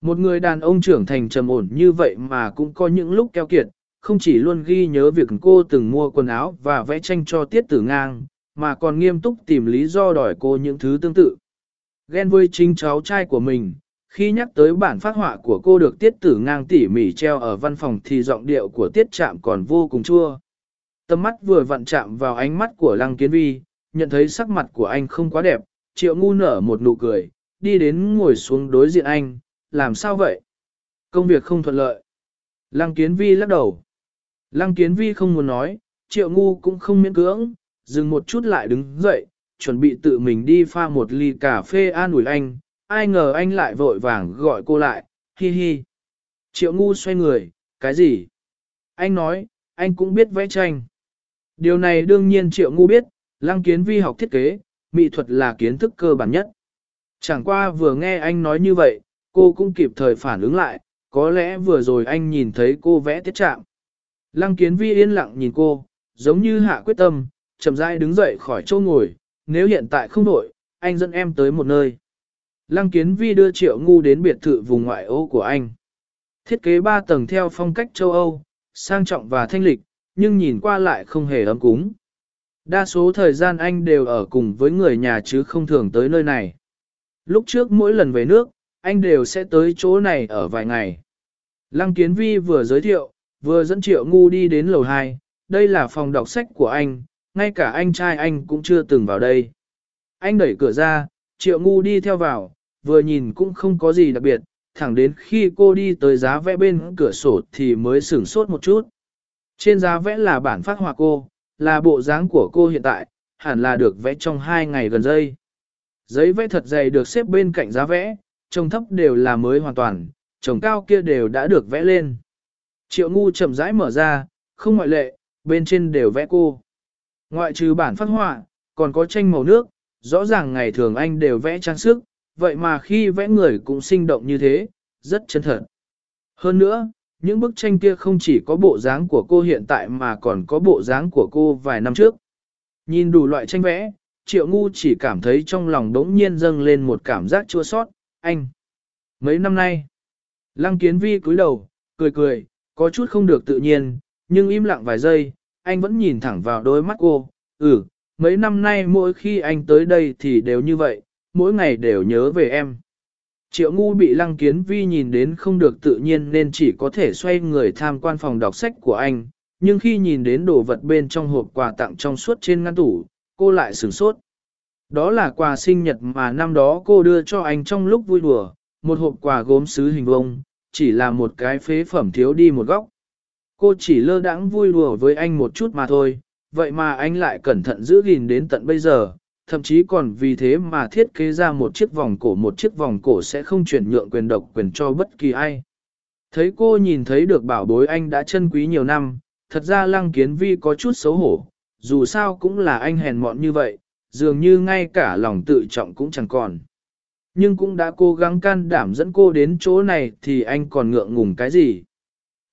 Một người đàn ông trưởng thành trầm ổn như vậy mà cũng có những lúc keo kiệt, không chỉ luôn ghi nhớ việc cô từng mua quần áo và vẽ tranh cho tiết tử ngang, mà còn nghiêm túc tìm lý do đòi cô những thứ tương tự. Ghen với chính cháu trai của mình, khi nhắc tới bản phát họa của cô được tiết tử ngang tỉ mỉ treo ở văn phòng thì giọng điệu của tiết chạm còn vô cùng chua. Tâm mắt vừa vặn chạm vào ánh mắt của lăng kiến vi, nhận thấy sắc mặt của anh không quá đẹp, triệu ngu nở một nụ cười, đi đến ngồi xuống đối diện anh, làm sao vậy? Công việc không thuận lợi. Lăng kiến vi lắc đầu. Lăng kiến vi không muốn nói, triệu ngu cũng không miễn cưỡng, dừng một chút lại đứng dậy, chuẩn bị tự mình đi pha một ly cà phê an ủi anh, ai ngờ anh lại vội vàng gọi cô lại, hi hi. Triệu ngu xoay người, cái gì? Anh nói, anh cũng biết vẽ tranh. Điều này đương nhiên triệu ngu biết, lăng kiến vi học thiết kế, mỹ thuật là kiến thức cơ bản nhất. Chẳng qua vừa nghe anh nói như vậy, cô cũng kịp thời phản ứng lại, có lẽ vừa rồi anh nhìn thấy cô vẽ tiết trạng. Lăng kiến vi yên lặng nhìn cô, giống như hạ quyết tâm, chậm rãi đứng dậy khỏi chỗ ngồi, nếu hiện tại không đổi, anh dẫn em tới một nơi. Lăng kiến vi đưa triệu ngu đến biệt thự vùng ngoại ô của anh. Thiết kế ba tầng theo phong cách châu Âu, sang trọng và thanh lịch, nhưng nhìn qua lại không hề ấm cúng. Đa số thời gian anh đều ở cùng với người nhà chứ không thường tới nơi này. Lúc trước mỗi lần về nước, anh đều sẽ tới chỗ này ở vài ngày. Lăng Kiến Vi vừa giới thiệu, vừa dẫn Triệu Ngu đi đến lầu 2, đây là phòng đọc sách của anh, ngay cả anh trai anh cũng chưa từng vào đây. Anh đẩy cửa ra, Triệu Ngu đi theo vào, vừa nhìn cũng không có gì đặc biệt, thẳng đến khi cô đi tới giá vẽ bên cửa sổ thì mới sửng sốt một chút. Trên giá vẽ là bản phát họa cô, là bộ dáng của cô hiện tại, hẳn là được vẽ trong hai ngày gần đây. Giấy vẽ thật dày được xếp bên cạnh giá vẽ, trồng thấp đều là mới hoàn toàn, trồng cao kia đều đã được vẽ lên. Triệu ngu chậm rãi mở ra, không ngoại lệ, bên trên đều vẽ cô. Ngoại trừ bản phát họa, còn có tranh màu nước, rõ ràng ngày thường anh đều vẽ trang sức, vậy mà khi vẽ người cũng sinh động như thế, rất chân thật. Hơn nữa, những bức tranh kia không chỉ có bộ dáng của cô hiện tại mà còn có bộ dáng của cô vài năm trước. Nhìn đủ loại tranh vẽ, triệu ngu chỉ cảm thấy trong lòng đống nhiên dâng lên một cảm giác chua sót, anh. Mấy năm nay, lăng kiến vi cúi đầu, cười cười, có chút không được tự nhiên, nhưng im lặng vài giây, anh vẫn nhìn thẳng vào đôi mắt cô, ừ, mấy năm nay mỗi khi anh tới đây thì đều như vậy, mỗi ngày đều nhớ về em. Triệu ngu bị lăng kiến vi nhìn đến không được tự nhiên nên chỉ có thể xoay người tham quan phòng đọc sách của anh, nhưng khi nhìn đến đồ vật bên trong hộp quà tặng trong suốt trên ngăn tủ, cô lại sửng sốt. Đó là quà sinh nhật mà năm đó cô đưa cho anh trong lúc vui đùa, một hộp quà gốm sứ hình vông, chỉ là một cái phế phẩm thiếu đi một góc. Cô chỉ lơ đãng vui đùa với anh một chút mà thôi, vậy mà anh lại cẩn thận giữ gìn đến tận bây giờ, thậm chí còn vì thế mà thiết kế ra một chiếc vòng cổ một chiếc vòng cổ sẽ không chuyển nhượng quyền độc quyền cho bất kỳ ai. Thấy cô nhìn thấy được bảo bối anh đã chân quý nhiều năm, thật ra lăng kiến vi có chút xấu hổ, dù sao cũng là anh hèn mọn như vậy, dường như ngay cả lòng tự trọng cũng chẳng còn. Nhưng cũng đã cố gắng can đảm dẫn cô đến chỗ này thì anh còn ngượng ngùng cái gì.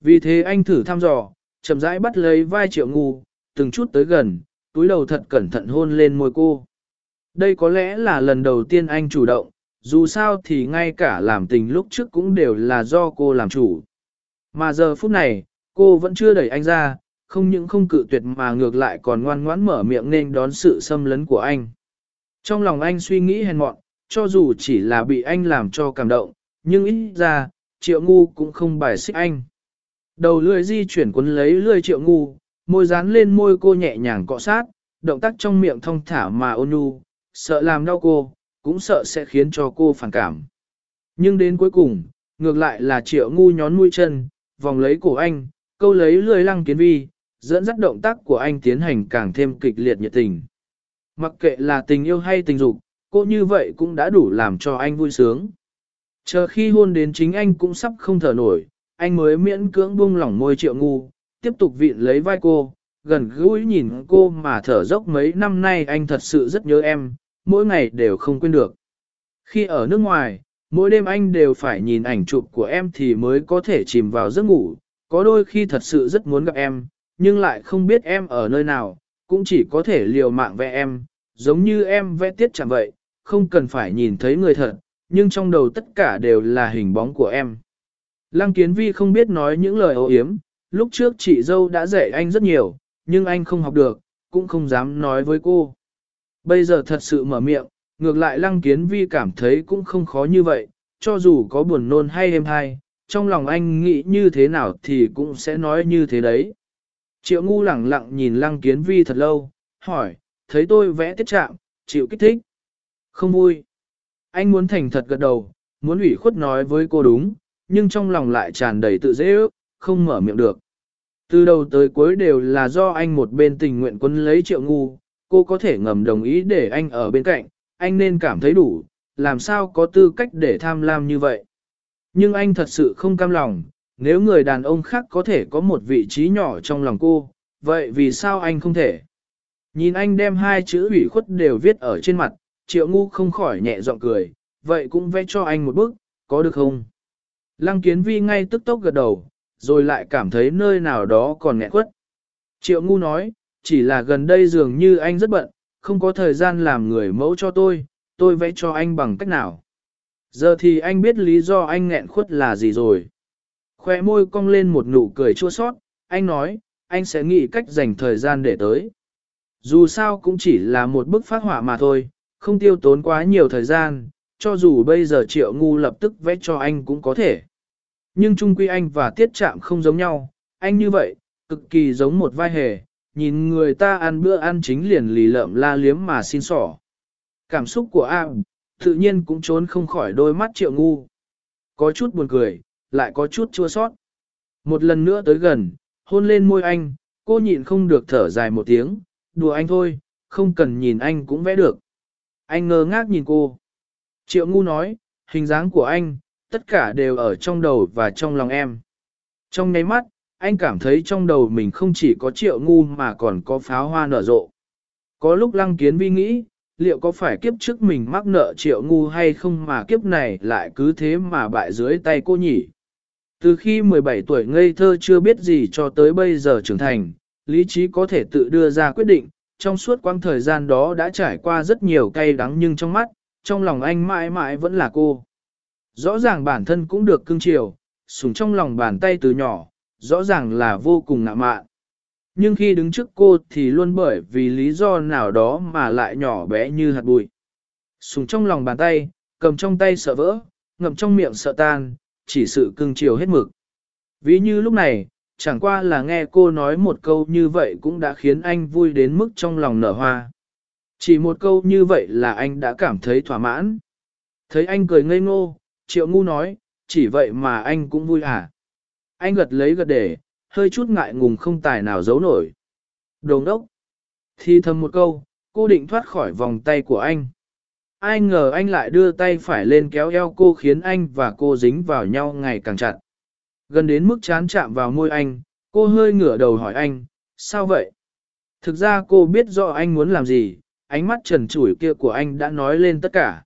Vì thế anh thử thăm dò, chậm rãi bắt lấy vai triệu ngu, từng chút tới gần, túi đầu thật cẩn thận hôn lên môi cô. Đây có lẽ là lần đầu tiên anh chủ động, dù sao thì ngay cả làm tình lúc trước cũng đều là do cô làm chủ. Mà giờ phút này, cô vẫn chưa đẩy anh ra, không những không cự tuyệt mà ngược lại còn ngoan ngoãn mở miệng nên đón sự xâm lấn của anh. Trong lòng anh suy nghĩ hèn mọn, cho dù chỉ là bị anh làm cho cảm động, nhưng ít ra, triệu ngu cũng không bài xích anh. Đầu lưỡi di chuyển cuốn lấy lưỡi triệu ngu, môi dán lên môi cô nhẹ nhàng cọ sát, động tác trong miệng thong thả mà ôn nhu, sợ làm đau cô, cũng sợ sẽ khiến cho cô phản cảm. Nhưng đến cuối cùng, ngược lại là triệu ngu nhón mũi chân, vòng lấy cổ anh, câu lấy lưỡi lăng kiến vi, dẫn dắt động tác của anh tiến hành càng thêm kịch liệt nhiệt tình. Mặc kệ là tình yêu hay tình dục, cô như vậy cũng đã đủ làm cho anh vui sướng. Chờ khi hôn đến chính anh cũng sắp không thở nổi, anh mới miễn cưỡng buông lỏng môi triệu ngu, tiếp tục vịn lấy vai cô, gần gũi nhìn cô mà thở dốc mấy năm nay anh thật sự rất nhớ em, mỗi ngày đều không quên được. Khi ở nước ngoài, mỗi đêm anh đều phải nhìn ảnh chụp của em thì mới có thể chìm vào giấc ngủ, có đôi khi thật sự rất muốn gặp em, nhưng lại không biết em ở nơi nào, cũng chỉ có thể liều mạng vẽ em, giống như em vẽ tiết chẳng vậy, không cần phải nhìn thấy người thật, nhưng trong đầu tất cả đều là hình bóng của em. Lăng Kiến Vi không biết nói những lời ô yếm, lúc trước chị dâu đã dạy anh rất nhiều, nhưng anh không học được, cũng không dám nói với cô. Bây giờ thật sự mở miệng, ngược lại Lăng Kiến Vi cảm thấy cũng không khó như vậy, cho dù có buồn nôn hay êm hay, trong lòng anh nghĩ như thế nào thì cũng sẽ nói như thế đấy. Triệu ngu lẳng lặng nhìn lăng kiến vi thật lâu, hỏi, thấy tôi vẽ tiết trạng, chịu kích thích. Không vui. Anh muốn thành thật gật đầu, muốn ủy khuất nói với cô đúng, nhưng trong lòng lại tràn đầy tự dễ ước, không mở miệng được. Từ đầu tới cuối đều là do anh một bên tình nguyện quân lấy triệu ngu, cô có thể ngầm đồng ý để anh ở bên cạnh, anh nên cảm thấy đủ, làm sao có tư cách để tham lam như vậy. Nhưng anh thật sự không cam lòng, nếu người đàn ông khác có thể có một vị trí nhỏ trong lòng cô, vậy vì sao anh không thể? Nhìn anh đem hai chữ ủy khuất đều viết ở trên mặt, triệu ngu không khỏi nhẹ giọng cười, vậy cũng vẽ cho anh một bức, có được không? Lăng kiến vi ngay tức tốc gật đầu, rồi lại cảm thấy nơi nào đó còn nghẹn quất. Triệu ngu nói, chỉ là gần đây dường như anh rất bận, không có thời gian làm người mẫu cho tôi, tôi vẽ cho anh bằng cách nào. Giờ thì anh biết lý do anh nghẹn khuất là gì rồi. Khoe môi cong lên một nụ cười chua sót, anh nói, anh sẽ nghĩ cách dành thời gian để tới. Dù sao cũng chỉ là một bức phát họa mà thôi, không tiêu tốn quá nhiều thời gian, cho dù bây giờ triệu ngu lập tức vẽ cho anh cũng có thể. Nhưng chung quy anh và tiết chạm không giống nhau, anh như vậy, cực kỳ giống một vai hề, nhìn người ta ăn bữa ăn chính liền lì lợm la liếm mà xin sỏ. Cảm xúc của A tự nhiên cũng trốn không khỏi đôi mắt triệu ngu. Có chút buồn cười, lại có chút chua sót. Một lần nữa tới gần, hôn lên môi anh, cô nhịn không được thở dài một tiếng, đùa anh thôi, không cần nhìn anh cũng vẽ được. Anh ngơ ngác nhìn cô. Triệu ngu nói, hình dáng của anh, tất cả đều ở trong đầu và trong lòng em. Trong nháy mắt, anh cảm thấy trong đầu mình không chỉ có triệu ngu mà còn có pháo hoa nở rộ. Có lúc lăng kiến vi nghĩ, liệu có phải kiếp trước mình mắc nợ triệu ngu hay không mà kiếp này lại cứ thế mà bại dưới tay cô nhỉ? Từ khi 17 tuổi ngây thơ chưa biết gì cho tới bây giờ trưởng thành, lý trí có thể tự đưa ra quyết định, trong suốt quãng thời gian đó đã trải qua rất nhiều cay đắng nhưng trong mắt, trong lòng anh mãi mãi vẫn là cô. Rõ ràng bản thân cũng được cưng chiều, sủng trong lòng bàn tay từ nhỏ, rõ ràng là vô cùng ngạ mạn. Nhưng khi đứng trước cô thì luôn bởi vì lý do nào đó mà lại nhỏ bé như hạt bụi. Sùng trong lòng bàn tay, cầm trong tay sợ vỡ, ngậm trong miệng sợ tan, chỉ sự cưng chiều hết mực. Ví như lúc này, chẳng qua là nghe cô nói một câu như vậy cũng đã khiến anh vui đến mức trong lòng nở hoa. Chỉ một câu như vậy là anh đã cảm thấy thỏa mãn. Thấy anh cười ngây ngô, triệu ngu nói, chỉ vậy mà anh cũng vui à. Anh gật lấy gật để, hơi chút ngại ngùng không tài nào giấu nổi. Đồng đốc. thi thầm một câu, cô định thoát khỏi vòng tay của anh. Ai ngờ anh lại đưa tay phải lên kéo eo cô khiến anh và cô dính vào nhau ngày càng chặt. Gần đến mức chán chạm vào môi anh, cô hơi ngửa đầu hỏi anh, sao vậy? Thực ra cô biết rõ anh muốn làm gì, ánh mắt trần trụi kia của anh đã nói lên tất cả.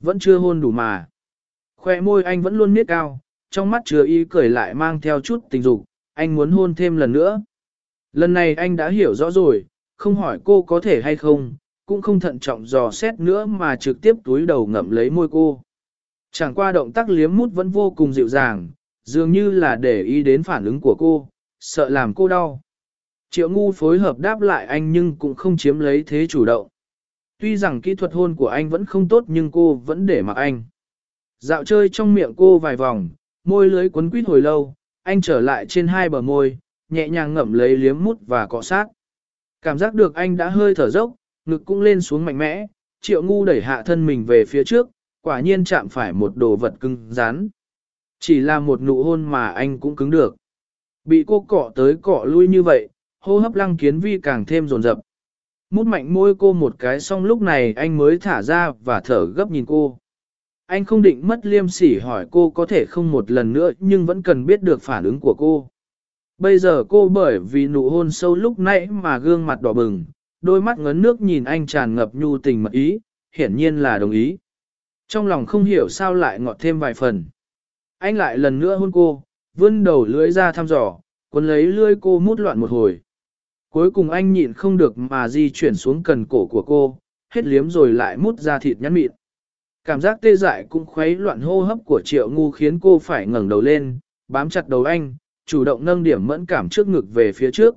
Vẫn chưa hôn đủ mà. Khoe môi anh vẫn luôn miết cao, trong mắt chứa ý cười lại mang theo chút tình dục, anh muốn hôn thêm lần nữa. Lần này anh đã hiểu rõ rồi, không hỏi cô có thể hay không, cũng không thận trọng dò xét nữa mà trực tiếp túi đầu ngậm lấy môi cô. Chẳng qua động tác liếm mút vẫn vô cùng dịu dàng, dường như là để ý đến phản ứng của cô, sợ làm cô đau. Triệu ngu phối hợp đáp lại anh nhưng cũng không chiếm lấy thế chủ động. Tuy rằng kỹ thuật hôn của anh vẫn không tốt nhưng cô vẫn để mặc anh. Dạo chơi trong miệng cô vài vòng, môi lưới quấn quýt hồi lâu, anh trở lại trên hai bờ môi, nhẹ nhàng ngậm lấy liếm mút và cọ sát. Cảm giác được anh đã hơi thở dốc, ngực cũng lên xuống mạnh mẽ, triệu ngu đẩy hạ thân mình về phía trước, quả nhiên chạm phải một đồ vật cứng rắn. Chỉ là một nụ hôn mà anh cũng cứng được. Bị cô cọ tới cọ lui như vậy, hô hấp lăng kiến vi càng thêm rồn rập. Mút mạnh môi cô một cái xong lúc này anh mới thả ra và thở gấp nhìn cô. Anh không định mất liêm sỉ hỏi cô có thể không một lần nữa nhưng vẫn cần biết được phản ứng của cô. Bây giờ cô bởi vì nụ hôn sâu lúc nãy mà gương mặt đỏ bừng, đôi mắt ngấn nước nhìn anh tràn ngập nhu tình mật ý, hiển nhiên là đồng ý. Trong lòng không hiểu sao lại ngọt thêm vài phần. Anh lại lần nữa hôn cô, vươn đầu lưỡi ra thăm dò, cuốn lấy lưỡi cô mút loạn một hồi. Cuối cùng anh nhịn không được mà di chuyển xuống cần cổ của cô, hết liếm rồi lại mút ra thịt nhắn mịn. Cảm giác tê dại cũng khuấy loạn hô hấp của triệu ngu khiến cô phải ngẩng đầu lên, bám chặt đầu anh, chủ động nâng điểm mẫn cảm trước ngực về phía trước.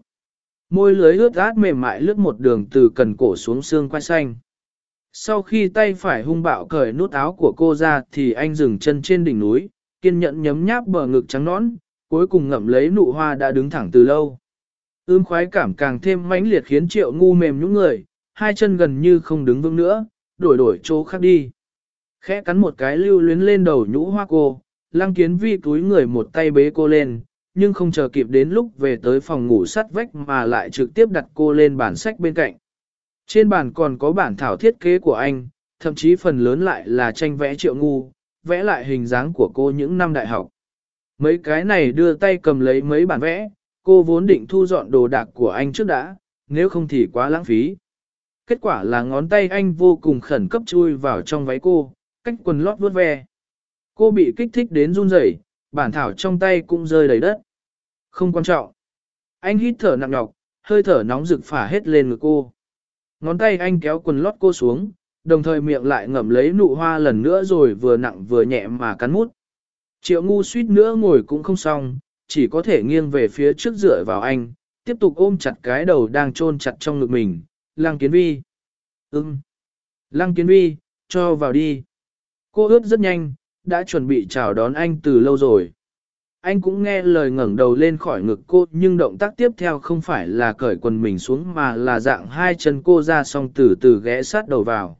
Môi lưới ướt át mềm mại lướt một đường từ cần cổ xuống xương quai xanh. Sau khi tay phải hung bạo cởi nút áo của cô ra thì anh dừng chân trên đỉnh núi, kiên nhẫn nhấm nháp bờ ngực trắng nõn, cuối cùng ngậm lấy nụ hoa đã đứng thẳng từ lâu. Ưm khoái cảm càng thêm mãnh liệt khiến triệu ngu mềm những người, hai chân gần như không đứng vững nữa, đổi đổi chỗ khác đi. Khẽ cắn một cái lưu luyến lên đầu nhũ hoa cô, lăng kiến vi túi người một tay bế cô lên, nhưng không chờ kịp đến lúc về tới phòng ngủ sắt vách mà lại trực tiếp đặt cô lên bàn sách bên cạnh. Trên bàn còn có bản thảo thiết kế của anh, thậm chí phần lớn lại là tranh vẽ triệu ngu, vẽ lại hình dáng của cô những năm đại học. Mấy cái này đưa tay cầm lấy mấy bản vẽ, cô vốn định thu dọn đồ đạc của anh trước đã, nếu không thì quá lãng phí. Kết quả là ngón tay anh vô cùng khẩn cấp chui vào trong váy cô, cách quần lót vuốt ve. Cô bị kích thích đến run rẩy, bản thảo trong tay cũng rơi đầy đất. Không quan trọng. Anh hít thở nặng nhọc, hơi thở nóng rực phả hết lên ngực cô. Ngón tay anh kéo quần lót cô xuống, đồng thời miệng lại ngậm lấy nụ hoa lần nữa rồi vừa nặng vừa nhẹ mà cắn mút. Triệu ngu suýt nữa ngồi cũng không xong, chỉ có thể nghiêng về phía trước dựa vào anh, tiếp tục ôm chặt cái đầu đang chôn chặt trong ngực mình. Lăng kiến vi. Ừm. Lăng kiến vi, cho vào đi. Cô ướt rất nhanh, đã chuẩn bị chào đón anh từ lâu rồi. Anh cũng nghe lời ngẩng đầu lên khỏi ngực cô nhưng động tác tiếp theo không phải là cởi quần mình xuống mà là dạng hai chân cô ra xong từ từ ghé sát đầu vào.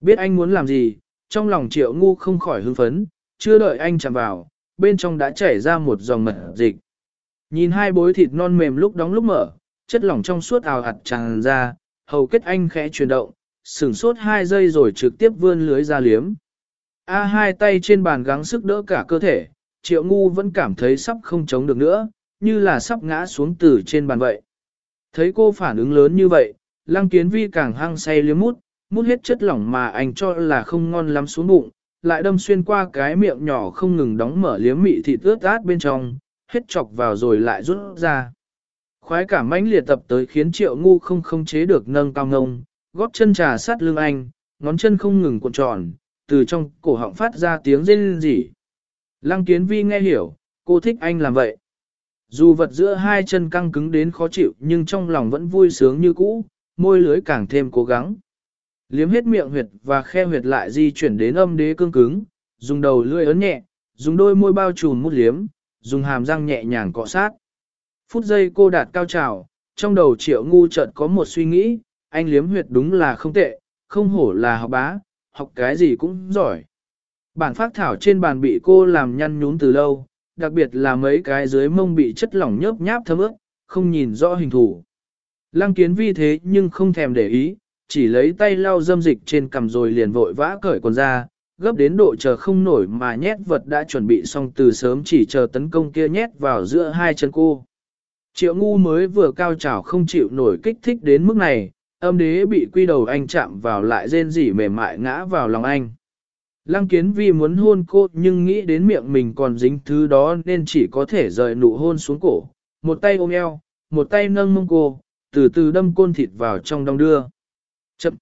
Biết anh muốn làm gì, trong lòng triệu ngu không khỏi hưng phấn, chưa đợi anh chạm vào, bên trong đã chảy ra một dòng mật dịch. Nhìn hai bối thịt non mềm lúc đóng lúc mở, chất lỏng trong suốt ào ạt tràn ra, hầu kết anh khẽ chuyển động, sửng sốt hai giây rồi trực tiếp vươn lưới ra liếm. A hai tay trên bàn gắng sức đỡ cả cơ thể, triệu ngu vẫn cảm thấy sắp không chống được nữa, như là sắp ngã xuống từ trên bàn vậy. Thấy cô phản ứng lớn như vậy, lăng kiến vi càng hăng say liếm mút, mút hết chất lỏng mà anh cho là không ngon lắm xuống bụng, lại đâm xuyên qua cái miệng nhỏ không ngừng đóng mở liếm mị thịt ướt át bên trong, hết chọc vào rồi lại rút ra. Khoái cảm mãnh liệt tập tới khiến triệu ngu không không chế được nâng cao ngông, góp chân trà sát lưng anh, ngón chân không ngừng cuộn tròn, từ trong cổ họng phát ra tiếng rên rỉ. Lăng kiến vi nghe hiểu, cô thích anh làm vậy. Dù vật giữa hai chân căng cứng đến khó chịu nhưng trong lòng vẫn vui sướng như cũ, môi lưới càng thêm cố gắng. Liếm hết miệng huyệt và khe huyệt lại di chuyển đến âm đế cương cứng, dùng đầu lưỡi ấn nhẹ, dùng đôi môi bao trùm mút liếm, dùng hàm răng nhẹ nhàng cọ sát. Phút giây cô đạt cao trào, trong đầu triệu ngu chợt có một suy nghĩ, anh liếm huyệt đúng là không tệ, không hổ là học bá, học cái gì cũng giỏi. Bản phát thảo trên bàn bị cô làm nhăn nhún từ lâu, đặc biệt là mấy cái dưới mông bị chất lỏng nhớp nháp thấm ướt, không nhìn rõ hình thù. Lăng kiến vi thế nhưng không thèm để ý, chỉ lấy tay lau dâm dịch trên cằm rồi liền vội vã cởi quần ra, gấp đến độ chờ không nổi mà nhét vật đã chuẩn bị xong từ sớm chỉ chờ tấn công kia nhét vào giữa hai chân cô. Triệu ngu mới vừa cao trào không chịu nổi kích thích đến mức này, âm đế bị quy đầu anh chạm vào lại rên rỉ mềm mại ngã vào lòng anh. Lăng kiến vi muốn hôn cô nhưng nghĩ đến miệng mình còn dính thứ đó nên chỉ có thể rời nụ hôn xuống cổ, một tay ôm eo, một tay nâng mông cô, từ từ đâm côn thịt vào trong đong đưa. Chậm,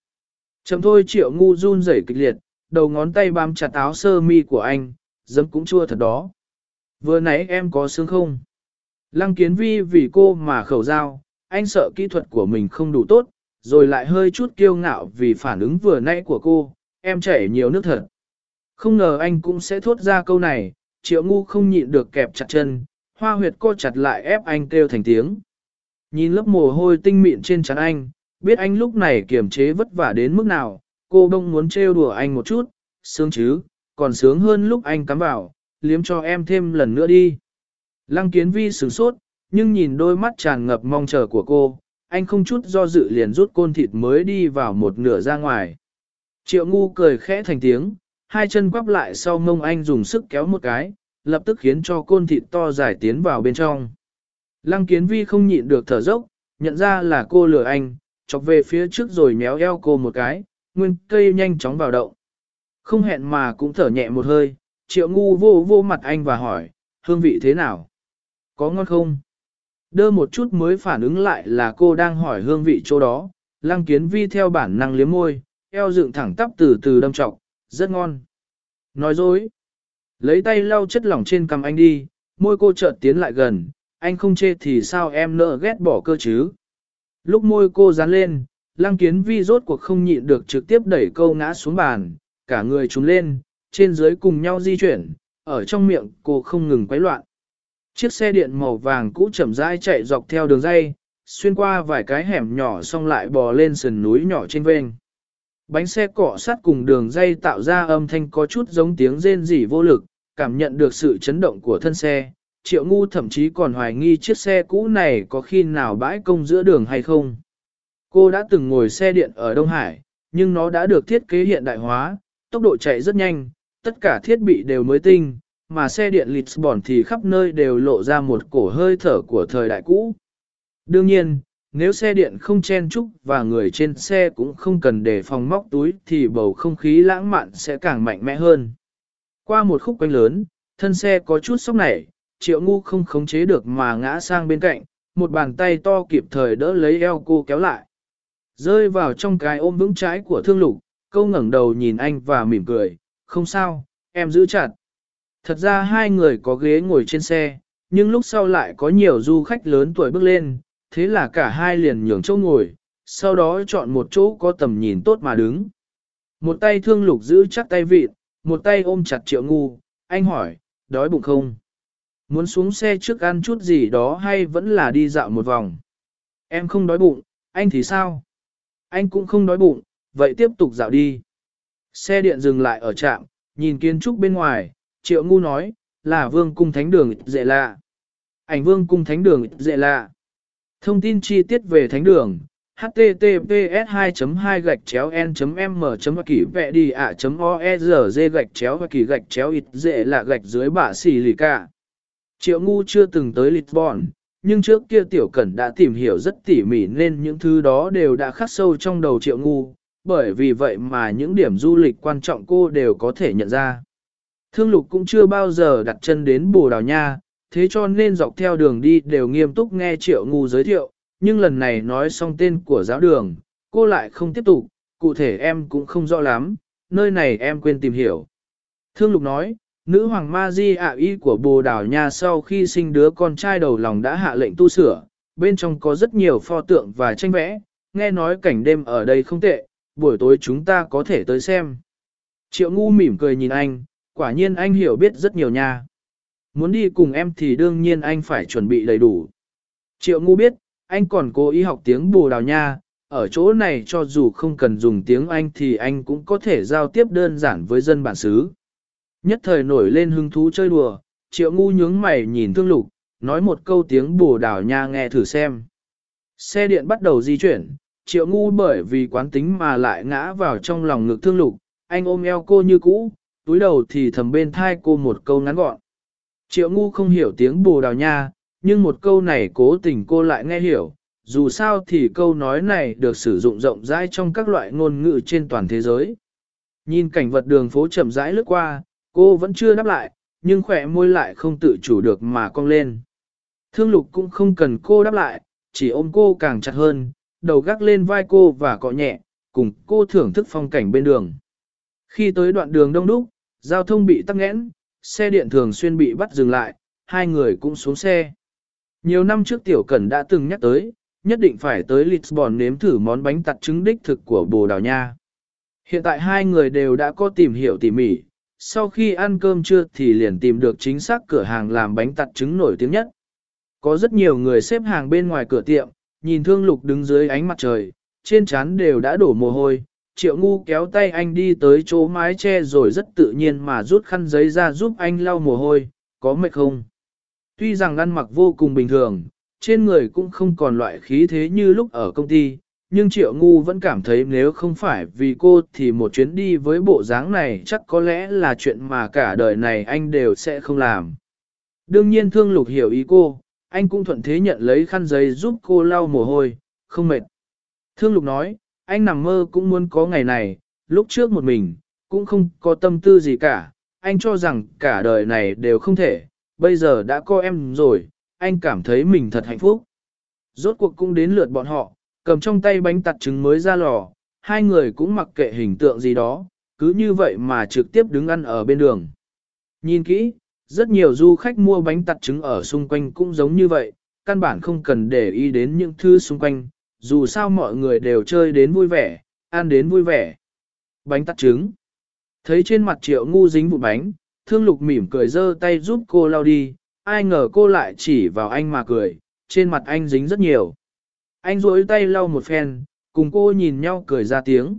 chậm thôi triệu ngu run rẩy kịch liệt, đầu ngón tay bám chặt áo sơ mi của anh, dấm cũng chua thật đó. Vừa nãy em có sướng không? Lăng kiến vi vì cô mà khẩu dao, anh sợ kỹ thuật của mình không đủ tốt, rồi lại hơi chút kiêu ngạo vì phản ứng vừa nãy của cô, em chảy nhiều nước thật. Không ngờ anh cũng sẽ thốt ra câu này, triệu ngu không nhịn được kẹp chặt chân, hoa huyệt co chặt lại ép anh kêu thành tiếng. Nhìn lớp mồ hôi tinh mịn trên trán anh, biết anh lúc này kiềm chế vất vả đến mức nào, cô đông muốn trêu đùa anh một chút, sướng chứ, còn sướng hơn lúc anh cắm vào, liếm cho em thêm lần nữa đi. Lăng kiến vi sửng sốt, nhưng nhìn đôi mắt tràn ngập mong chờ của cô, anh không chút do dự liền rút côn thịt mới đi vào một nửa ra ngoài. Triệu ngu cười khẽ thành tiếng, hai chân quắp lại sau mông anh dùng sức kéo một cái, lập tức khiến cho côn thịt to dài tiến vào bên trong. Lăng kiến vi không nhịn được thở dốc, nhận ra là cô lừa anh, chọc về phía trước rồi méo eo cô một cái, nguyên cây nhanh chóng vào động. Không hẹn mà cũng thở nhẹ một hơi, triệu ngu vô vô mặt anh và hỏi, hương vị thế nào? Có ngon không? Đơ một chút mới phản ứng lại là cô đang hỏi hương vị chỗ đó, lăng kiến vi theo bản năng liếm môi, eo dựng thẳng tắp từ từ đâm trọng, rất ngon. Nói dối. Lấy tay lau chất lỏng trên cằm anh đi, môi cô chợt tiến lại gần, anh không chê thì sao em nỡ ghét bỏ cơ chứ. Lúc môi cô dán lên, lăng kiến vi rốt cuộc không nhịn được trực tiếp đẩy câu ngã xuống bàn, cả người trúng lên, trên dưới cùng nhau di chuyển, ở trong miệng cô không ngừng quấy loạn. Chiếc xe điện màu vàng cũ chậm rãi chạy dọc theo đường dây, xuyên qua vài cái hẻm nhỏ xong lại bò lên sườn núi nhỏ trên vênh. Bánh xe cọ sát cùng đường dây tạo ra âm thanh có chút giống tiếng rên rỉ vô lực, cảm nhận được sự chấn động của thân xe. Triệu ngu thậm chí còn hoài nghi chiếc xe cũ này có khi nào bãi công giữa đường hay không. Cô đã từng ngồi xe điện ở Đông Hải, nhưng nó đã được thiết kế hiện đại hóa, tốc độ chạy rất nhanh, tất cả thiết bị đều mới tinh, mà xe điện Lisbon thì khắp nơi đều lộ ra một cổ hơi thở của thời đại cũ. Đương nhiên, nếu xe điện không chen chúc và người trên xe cũng không cần để phòng móc túi thì bầu không khí lãng mạn sẽ càng mạnh mẽ hơn. Qua một khúc quanh lớn, thân xe có chút sốc nảy, triệu ngu không khống chế được mà ngã sang bên cạnh, một bàn tay to kịp thời đỡ lấy eo cô kéo lại. Rơi vào trong cái ôm vững trái của thương lục, câu ngẩng đầu nhìn anh và mỉm cười, không sao, em giữ chặt. Thật ra hai người có ghế ngồi trên xe, nhưng lúc sau lại có nhiều du khách lớn tuổi bước lên, thế là cả hai liền nhường chỗ ngồi, sau đó chọn một chỗ có tầm nhìn tốt mà đứng. Một tay thương lục giữ chắc tay vịt, một tay ôm chặt triệu ngu, anh hỏi, đói bụng không? Muốn xuống xe trước ăn chút gì đó hay vẫn là đi dạo một vòng? Em không đói bụng, anh thì sao? Anh cũng không đói bụng, vậy tiếp tục dạo đi. Xe điện dừng lại ở trạm, nhìn kiến trúc bên ngoài, triệu ngu nói, là vương cung thánh đường dễ lạ. Ảnh vương cung thánh đường dễ lạ. Thông tin chi tiết về thánh đường, https 2 2 gạch chéo n m kỷ vẹ đi ạ org e gạch chéo và kỳ gạch chéo ít dễ là gạch dưới bả xì lì cả. Triệu ngu chưa từng tới Lisbon, nhưng trước kia tiểu cẩn đã tìm hiểu rất tỉ mỉ nên những thứ đó đều đã khắc sâu trong đầu triệu ngu, bởi vì vậy mà những điểm du lịch quan trọng cô đều có thể nhận ra. Thương lục cũng chưa bao giờ đặt chân đến Bồ Đào Nha, thế cho nên dọc theo đường đi đều nghiêm túc nghe triệu ngu giới thiệu, nhưng lần này nói xong tên của giáo đường, cô lại không tiếp tục, cụ thể em cũng không rõ lắm, nơi này em quên tìm hiểu. Thương lục nói, nữ hoàng ma di ạ y của Bồ Đào Nha sau khi sinh đứa con trai đầu lòng đã hạ lệnh tu sửa, bên trong có rất nhiều pho tượng và tranh vẽ, nghe nói cảnh đêm ở đây không tệ, buổi tối chúng ta có thể tới xem. Triệu ngu mỉm cười nhìn anh, quả nhiên anh hiểu biết rất nhiều nha. Muốn đi cùng em thì đương nhiên anh phải chuẩn bị đầy đủ. Triệu ngu biết, anh còn cố ý học tiếng Bồ Đào Nha, ở chỗ này cho dù không cần dùng tiếng Anh thì anh cũng có thể giao tiếp đơn giản với dân bản xứ. Nhất thời nổi lên hứng thú chơi đùa, triệu ngu nhướng mày nhìn thương lục, nói một câu tiếng Bồ Đào Nha nghe thử xem. Xe điện bắt đầu di chuyển, triệu ngu bởi vì quán tính mà lại ngã vào trong lòng ngực thương lục, anh ôm eo cô như cũ, túi đầu thì thầm bên thai cô một câu ngắn gọn. Triệu ngu không hiểu tiếng Bồ Đào Nha, nhưng một câu này cố tình cô lại nghe hiểu, dù sao thì câu nói này được sử dụng rộng rãi trong các loại ngôn ngữ trên toàn thế giới. Nhìn cảnh vật đường phố chậm rãi lướt qua, cô vẫn chưa đáp lại, nhưng khỏe môi lại không tự chủ được mà cong lên. Thương lục cũng không cần cô đáp lại, chỉ ôm cô càng chặt hơn, đầu gác lên vai cô và cọ nhẹ, cùng cô thưởng thức phong cảnh bên đường. Khi tới đoạn đường đông đúc, giao thông bị tắc nghẽn, xe điện thường xuyên bị bắt dừng lại, hai người cũng xuống xe. Nhiều năm trước Tiểu Cẩn đã từng nhắc tới, nhất định phải tới Lisbon nếm thử món bánh tặt trứng đích thực của Bồ Đào Nha. Hiện tại hai người đều đã có tìm hiểu tỉ mỉ, sau khi ăn cơm trưa thì liền tìm được chính xác cửa hàng làm bánh tặt trứng nổi tiếng nhất. Có rất nhiều người xếp hàng bên ngoài cửa tiệm, nhìn thương lục đứng dưới ánh mặt trời, trên trán đều đã đổ mồ hôi. Triệu ngu kéo tay anh đi tới chỗ mái che rồi rất tự nhiên mà rút khăn giấy ra giúp anh lau mồ hôi, có mệt không? Tuy rằng ăn mặc vô cùng bình thường, trên người cũng không còn loại khí thế như lúc ở công ty, nhưng Triệu Ngu vẫn cảm thấy nếu không phải vì cô thì một chuyến đi với bộ dáng này chắc có lẽ là chuyện mà cả đời này anh đều sẽ không làm. Đương nhiên Thương Lục hiểu ý cô, anh cũng thuận thế nhận lấy khăn giấy giúp cô lau mồ hôi, không mệt. Thương Lục nói, anh nằm mơ cũng muốn có ngày này, lúc trước một mình, cũng không có tâm tư gì cả, anh cho rằng cả đời này đều không thể, bây giờ đã có em rồi, anh cảm thấy mình thật hạnh phúc. Rốt cuộc cũng đến lượt bọn họ, cầm trong tay bánh tặt trứng mới ra lò, hai người cũng mặc kệ hình tượng gì đó, cứ như vậy mà trực tiếp đứng ăn ở bên đường. Nhìn kỹ, rất nhiều du khách mua bánh tặt trứng ở xung quanh cũng giống như vậy, căn bản không cần để ý đến những thứ xung quanh, dù sao mọi người đều chơi đến vui vẻ, ăn đến vui vẻ. Bánh tắt trứng. Thấy trên mặt triệu ngu dính vụ bánh, thương lục mỉm cười giơ tay giúp cô lau đi, ai ngờ cô lại chỉ vào anh mà cười, trên mặt anh dính rất nhiều. Anh duỗi tay lau một phen, cùng cô nhìn nhau cười ra tiếng.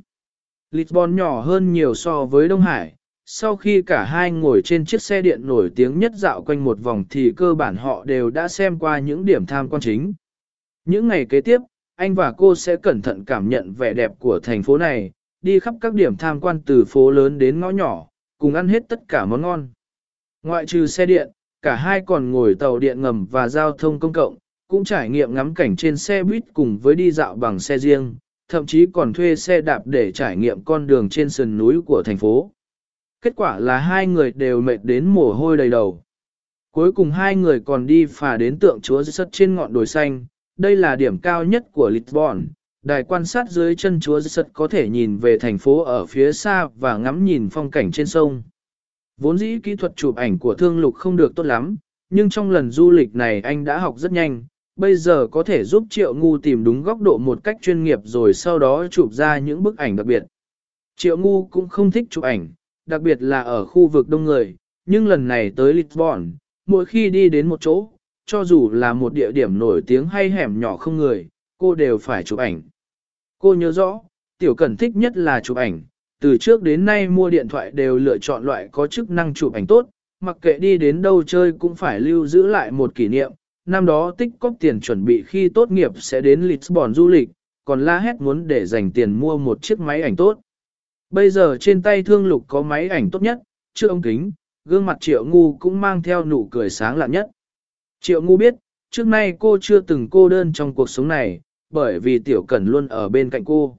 Lisbon nhỏ hơn nhiều so với Đông Hải, sau khi cả hai ngồi trên chiếc xe điện nổi tiếng nhất dạo quanh một vòng thì cơ bản họ đều đã xem qua những điểm tham quan chính. Những ngày kế tiếp, anh và cô sẽ cẩn thận cảm nhận vẻ đẹp của thành phố này, đi khắp các điểm tham quan từ phố lớn đến ngõ nhỏ, cùng ăn hết tất cả món ngon. Ngoại trừ xe điện, cả hai còn ngồi tàu điện ngầm và giao thông công cộng, cũng trải nghiệm ngắm cảnh trên xe buýt cùng với đi dạo bằng xe riêng, thậm chí còn thuê xe đạp để trải nghiệm con đường trên sườn núi của thành phố. Kết quả là hai người đều mệt đến mồ hôi đầy đầu. Cuối cùng hai người còn đi phà đến tượng chúa sất trên ngọn đồi xanh, đây là điểm cao nhất của Lisbon. Đài quan sát dưới chân chúa sất có thể nhìn về thành phố ở phía xa và ngắm nhìn phong cảnh trên sông. Vốn dĩ kỹ thuật chụp ảnh của thương lục không được tốt lắm, nhưng trong lần du lịch này anh đã học rất nhanh, bây giờ có thể giúp Triệu Ngu tìm đúng góc độ một cách chuyên nghiệp rồi sau đó chụp ra những bức ảnh đặc biệt. Triệu Ngu cũng không thích chụp ảnh, đặc biệt là ở khu vực đông người, nhưng lần này tới Lisbon, mỗi khi đi đến một chỗ, cho dù là một địa điểm nổi tiếng hay hẻm nhỏ không người, cô đều phải chụp ảnh. Cô nhớ rõ, Tiểu Cẩn thích nhất là chụp ảnh, từ trước đến nay mua điện thoại đều lựa chọn loại có chức năng chụp ảnh tốt, mặc kệ đi đến đâu chơi cũng phải lưu giữ lại một kỷ niệm. Năm đó tích cóp tiền chuẩn bị khi tốt nghiệp sẽ đến Lisbon du lịch, còn la hét muốn để dành tiền mua một chiếc máy ảnh tốt. Bây giờ trên tay thương lục có máy ảnh tốt nhất, trước ống kính, gương mặt triệu ngu cũng mang theo nụ cười sáng lạ nhất. Triệu ngu biết, trước nay cô chưa từng cô đơn trong cuộc sống này, bởi vì tiểu cẩn luôn ở bên cạnh cô.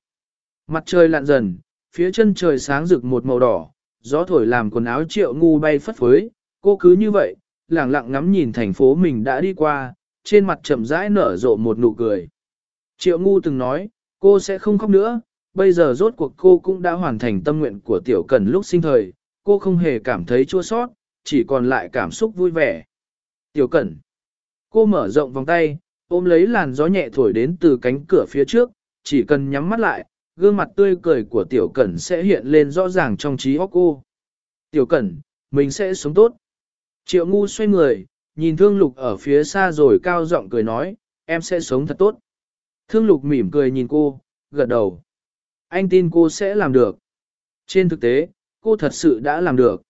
Mặt trời lặn dần, phía chân trời sáng rực một màu đỏ, gió thổi làm quần áo triệu ngu bay phất phới, cô cứ như vậy, lẳng lặng ngắm nhìn thành phố mình đã đi qua, trên mặt chậm rãi nở rộ một nụ cười. Triệu ngu từng nói, cô sẽ không khóc nữa, bây giờ rốt cuộc cô cũng đã hoàn thành tâm nguyện của tiểu cần lúc sinh thời, cô không hề cảm thấy chua sót, chỉ còn lại cảm xúc vui vẻ. Tiểu cẩn. Cô mở rộng vòng tay, ôm lấy làn gió nhẹ thổi đến từ cánh cửa phía trước, chỉ cần nhắm mắt lại, gương mặt tươi cười của tiểu cẩn sẽ hiện lên rõ ràng trong trí óc cô. Tiểu cẩn, mình sẽ sống tốt. Triệu ngu xoay người, nhìn thương lục ở phía xa rồi cao giọng cười nói, em sẽ sống thật tốt. Thương lục mỉm cười nhìn cô, gật đầu. Anh tin cô sẽ làm được. Trên thực tế, cô thật sự đã làm được.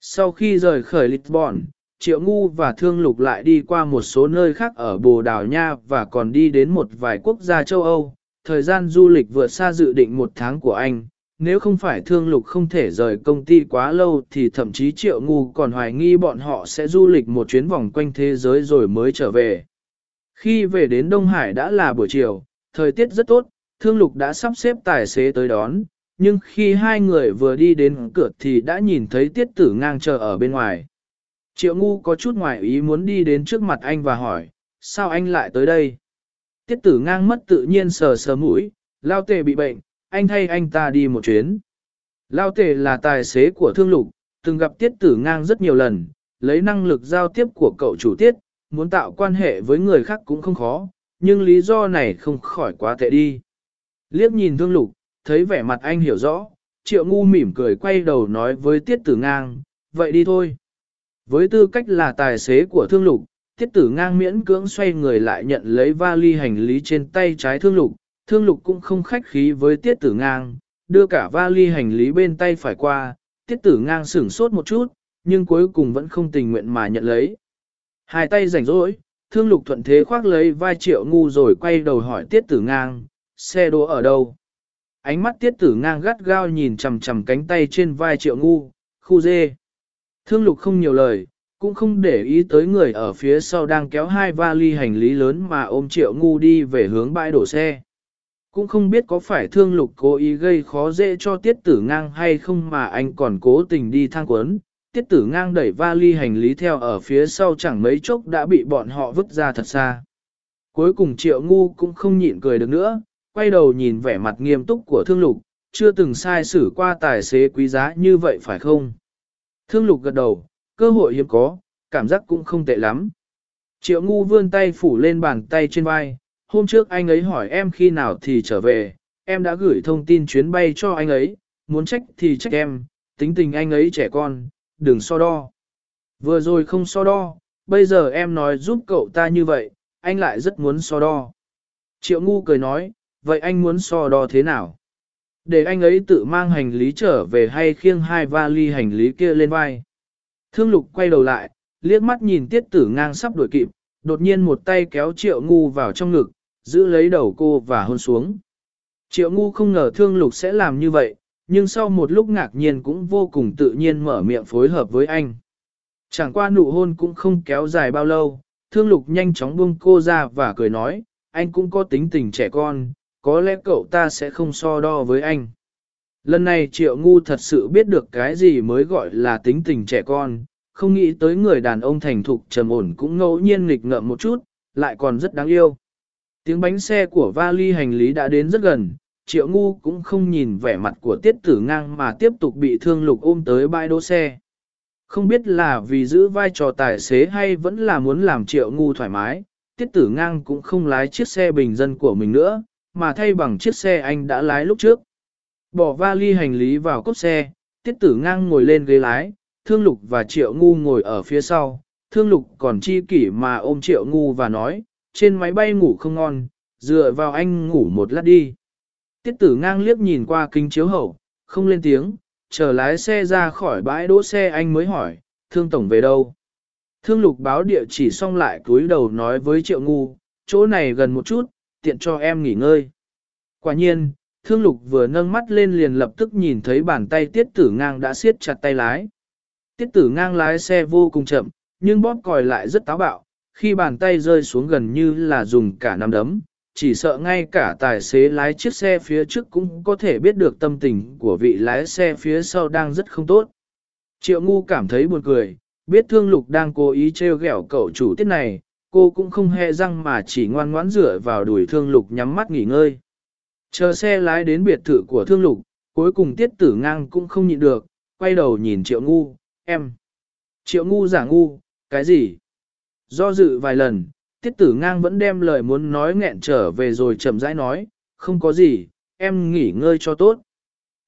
Sau khi rời khởi Lisbon, Triệu Ngu và Thương Lục lại đi qua một số nơi khác ở Bồ Đào Nha và còn đi đến một vài quốc gia châu Âu. Thời gian du lịch vượt xa dự định một tháng của anh. Nếu không phải Thương Lục không thể rời công ty quá lâu thì thậm chí Triệu Ngu còn hoài nghi bọn họ sẽ du lịch một chuyến vòng quanh thế giới rồi mới trở về. Khi về đến Đông Hải đã là buổi chiều, thời tiết rất tốt, Thương Lục đã sắp xếp tài xế tới đón, nhưng khi hai người vừa đi đến cửa thì đã nhìn thấy tiết tử ngang chờ ở bên ngoài. Triệu ngu có chút ngoài ý muốn đi đến trước mặt anh và hỏi, sao anh lại tới đây? Tiết tử ngang mất tự nhiên sờ sờ mũi, lao tề bị bệnh, anh thay anh ta đi một chuyến. Lao tề là tài xế của thương lục, từng gặp tiết tử ngang rất nhiều lần, lấy năng lực giao tiếp của cậu chủ tiết, muốn tạo quan hệ với người khác cũng không khó, nhưng lý do này không khỏi quá tệ đi. Liếc nhìn thương lục, thấy vẻ mặt anh hiểu rõ, triệu ngu mỉm cười quay đầu nói với tiết tử ngang, vậy đi thôi. Với tư cách là tài xế của thương lục, tiết tử ngang miễn cưỡng xoay người lại nhận lấy vali hành lý trên tay trái thương lục, thương lục cũng không khách khí với tiết tử ngang, đưa cả vali hành lý bên tay phải qua, tiết tử ngang sửng sốt một chút, nhưng cuối cùng vẫn không tình nguyện mà nhận lấy. Hai tay rảnh rỗi, thương lục thuận thế khoác lấy vai triệu ngu rồi quay đầu hỏi tiết tử ngang, xe đỗ ở đâu? Ánh mắt tiết tử ngang gắt gao nhìn chầm chầm cánh tay trên vai triệu ngu, khu dê. Thương lục không nhiều lời, cũng không để ý tới người ở phía sau đang kéo hai vali hành lý lớn mà ôm triệu ngu đi về hướng bãi đổ xe. Cũng không biết có phải thương lục cố ý gây khó dễ cho tiết tử ngang hay không mà anh còn cố tình đi thang quấn. Tiết tử ngang đẩy vali hành lý theo ở phía sau chẳng mấy chốc đã bị bọn họ vứt ra thật xa. Cuối cùng triệu ngu cũng không nhịn cười được nữa, quay đầu nhìn vẻ mặt nghiêm túc của thương lục, chưa từng sai xử qua tài xế quý giá như vậy phải không? Thương lục gật đầu, cơ hội hiếm có, cảm giác cũng không tệ lắm. Triệu ngu vươn tay phủ lên bàn tay trên vai, hôm trước anh ấy hỏi em khi nào thì trở về, em đã gửi thông tin chuyến bay cho anh ấy, muốn trách thì trách em, tính tình anh ấy trẻ con, đừng so đo. Vừa rồi không so đo, bây giờ em nói giúp cậu ta như vậy, anh lại rất muốn so đo. Triệu ngu cười nói, vậy anh muốn so đo thế nào? Để anh ấy tự mang hành lý trở về hay khiêng hai vali hành lý kia lên vai. Thương lục quay đầu lại, liếc mắt nhìn tiết tử ngang sắp đuổi kịp, đột nhiên một tay kéo triệu ngu vào trong ngực, giữ lấy đầu cô và hôn xuống. Triệu ngu không ngờ thương lục sẽ làm như vậy, nhưng sau một lúc ngạc nhiên cũng vô cùng tự nhiên mở miệng phối hợp với anh. Chẳng qua nụ hôn cũng không kéo dài bao lâu, thương lục nhanh chóng buông cô ra và cười nói, anh cũng có tính tình trẻ con, có lẽ cậu ta sẽ không so đo với anh. Lần này triệu ngu thật sự biết được cái gì mới gọi là tính tình trẻ con, không nghĩ tới người đàn ông thành thục trầm ổn cũng ngẫu nhiên nghịch ngợm một chút, lại còn rất đáng yêu. Tiếng bánh xe của vali hành lý đã đến rất gần, triệu ngu cũng không nhìn vẻ mặt của tiết tử ngang mà tiếp tục bị thương lục ôm tới bãi đỗ xe. Không biết là vì giữ vai trò tài xế hay vẫn là muốn làm triệu ngu thoải mái, tiết tử ngang cũng không lái chiếc xe bình dân của mình nữa, mà thay bằng chiếc xe anh đã lái lúc trước. Bỏ vali hành lý vào cốp xe, tiết tử ngang ngồi lên ghế lái, thương lục và triệu ngu ngồi ở phía sau, thương lục còn chi kỷ mà ôm triệu ngu và nói, trên máy bay ngủ không ngon, dựa vào anh ngủ một lát đi. Tiết tử ngang liếc nhìn qua kính chiếu hậu, không lên tiếng, chờ lái xe ra khỏi bãi đỗ xe anh mới hỏi, thương tổng về đâu? Thương lục báo địa chỉ xong lại cúi đầu nói với triệu ngu, chỗ này gần một chút, tiện cho em nghỉ ngơi. Quả nhiên, thương lục vừa nâng mắt lên liền lập tức nhìn thấy bàn tay tiết tử ngang đã siết chặt tay lái. Tiết tử ngang lái xe vô cùng chậm, nhưng bóp còi lại rất táo bạo, khi bàn tay rơi xuống gần như là dùng cả nắm đấm, chỉ sợ ngay cả tài xế lái chiếc xe phía trước cũng có thể biết được tâm tình của vị lái xe phía sau đang rất không tốt. Triệu ngu cảm thấy buồn cười, biết thương lục đang cố ý trêu ghẹo cậu chủ tiết này, cô cũng không hề răng mà chỉ ngoan ngoãn dựa vào đuổi thương lục nhắm mắt nghỉ ngơi. Chờ xe lái đến biệt thự của thương lục, cuối cùng tiết tử ngang cũng không nhịn được, quay đầu nhìn triệu ngu, em. Triệu ngu giả ngu, cái gì? Do dự vài lần, tiết tử ngang vẫn đem lời muốn nói nghẹn trở về rồi chậm rãi nói, không có gì, em nghỉ ngơi cho tốt.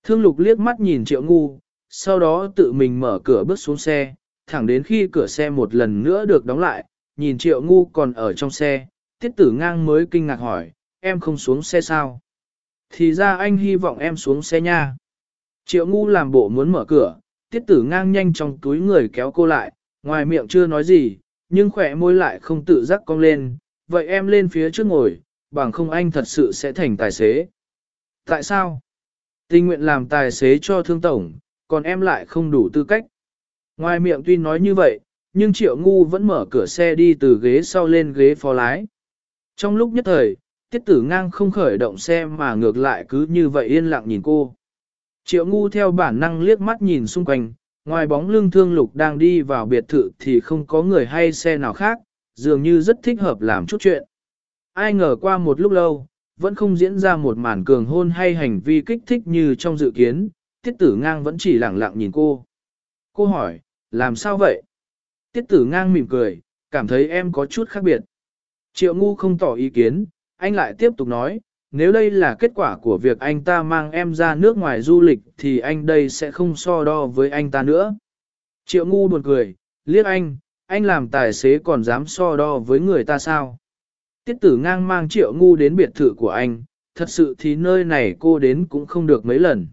Thương lục liếc mắt nhìn triệu ngu, sau đó tự mình mở cửa bước xuống xe, thẳng đến khi cửa xe một lần nữa được đóng lại, nhìn triệu ngu còn ở trong xe, tiết tử ngang mới kinh ngạc hỏi, em không xuống xe sao? Thì ra anh hy vọng em xuống xe nha. Triệu ngu làm bộ muốn mở cửa, tiết tử ngang nhanh trong túi người kéo cô lại, ngoài miệng chưa nói gì, nhưng khỏe môi lại không tự giác cong lên, vậy em lên phía trước ngồi, bằng không anh thật sự sẽ thành tài xế. Tại sao? Tình nguyện làm tài xế cho thương tổng, còn em lại không đủ tư cách. Ngoài miệng tuy nói như vậy, nhưng triệu ngu vẫn mở cửa xe đi từ ghế sau lên ghế phó lái. Trong lúc nhất thời, tiết tử ngang không khởi động xe mà ngược lại cứ như vậy yên lặng nhìn cô. Triệu ngu theo bản năng liếc mắt nhìn xung quanh, ngoài bóng lưng thương lục đang đi vào biệt thự thì không có người hay xe nào khác, dường như rất thích hợp làm chút chuyện. Ai ngờ qua một lúc lâu, vẫn không diễn ra một màn cường hôn hay hành vi kích thích như trong dự kiến, tiết tử ngang vẫn chỉ lặng lặng nhìn cô. Cô hỏi, làm sao vậy? Tiết tử ngang mỉm cười, cảm thấy em có chút khác biệt. Triệu ngu không tỏ ý kiến, anh lại tiếp tục nói, nếu đây là kết quả của việc anh ta mang em ra nước ngoài du lịch thì anh đây sẽ không so đo với anh ta nữa. Triệu ngu buồn cười, liếc anh, anh làm tài xế còn dám so đo với người ta sao? Tiết tử ngang mang triệu ngu đến biệt thự của anh, thật sự thì nơi này cô đến cũng không được mấy lần.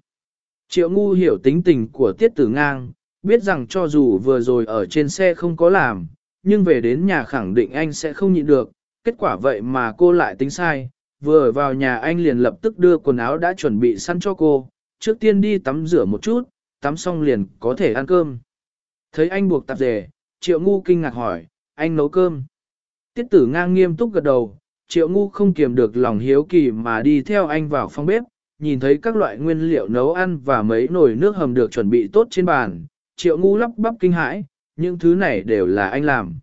Triệu ngu hiểu tính tình của tiết tử ngang, biết rằng cho dù vừa rồi ở trên xe không có làm, nhưng về đến nhà khẳng định anh sẽ không nhịn được, kết quả vậy mà cô lại tính sai, vừa vào nhà anh liền lập tức đưa quần áo đã chuẩn bị sẵn cho cô, trước tiên đi tắm rửa một chút, tắm xong liền có thể ăn cơm. Thấy anh buộc tạp dề, triệu ngu kinh ngạc hỏi, anh nấu cơm. Tiết tử ngang nghiêm túc gật đầu, triệu ngu không kiềm được lòng hiếu kỳ mà đi theo anh vào phòng bếp, nhìn thấy các loại nguyên liệu nấu ăn và mấy nồi nước hầm được chuẩn bị tốt trên bàn, triệu ngu lắp bắp kinh hãi, những thứ này đều là anh làm.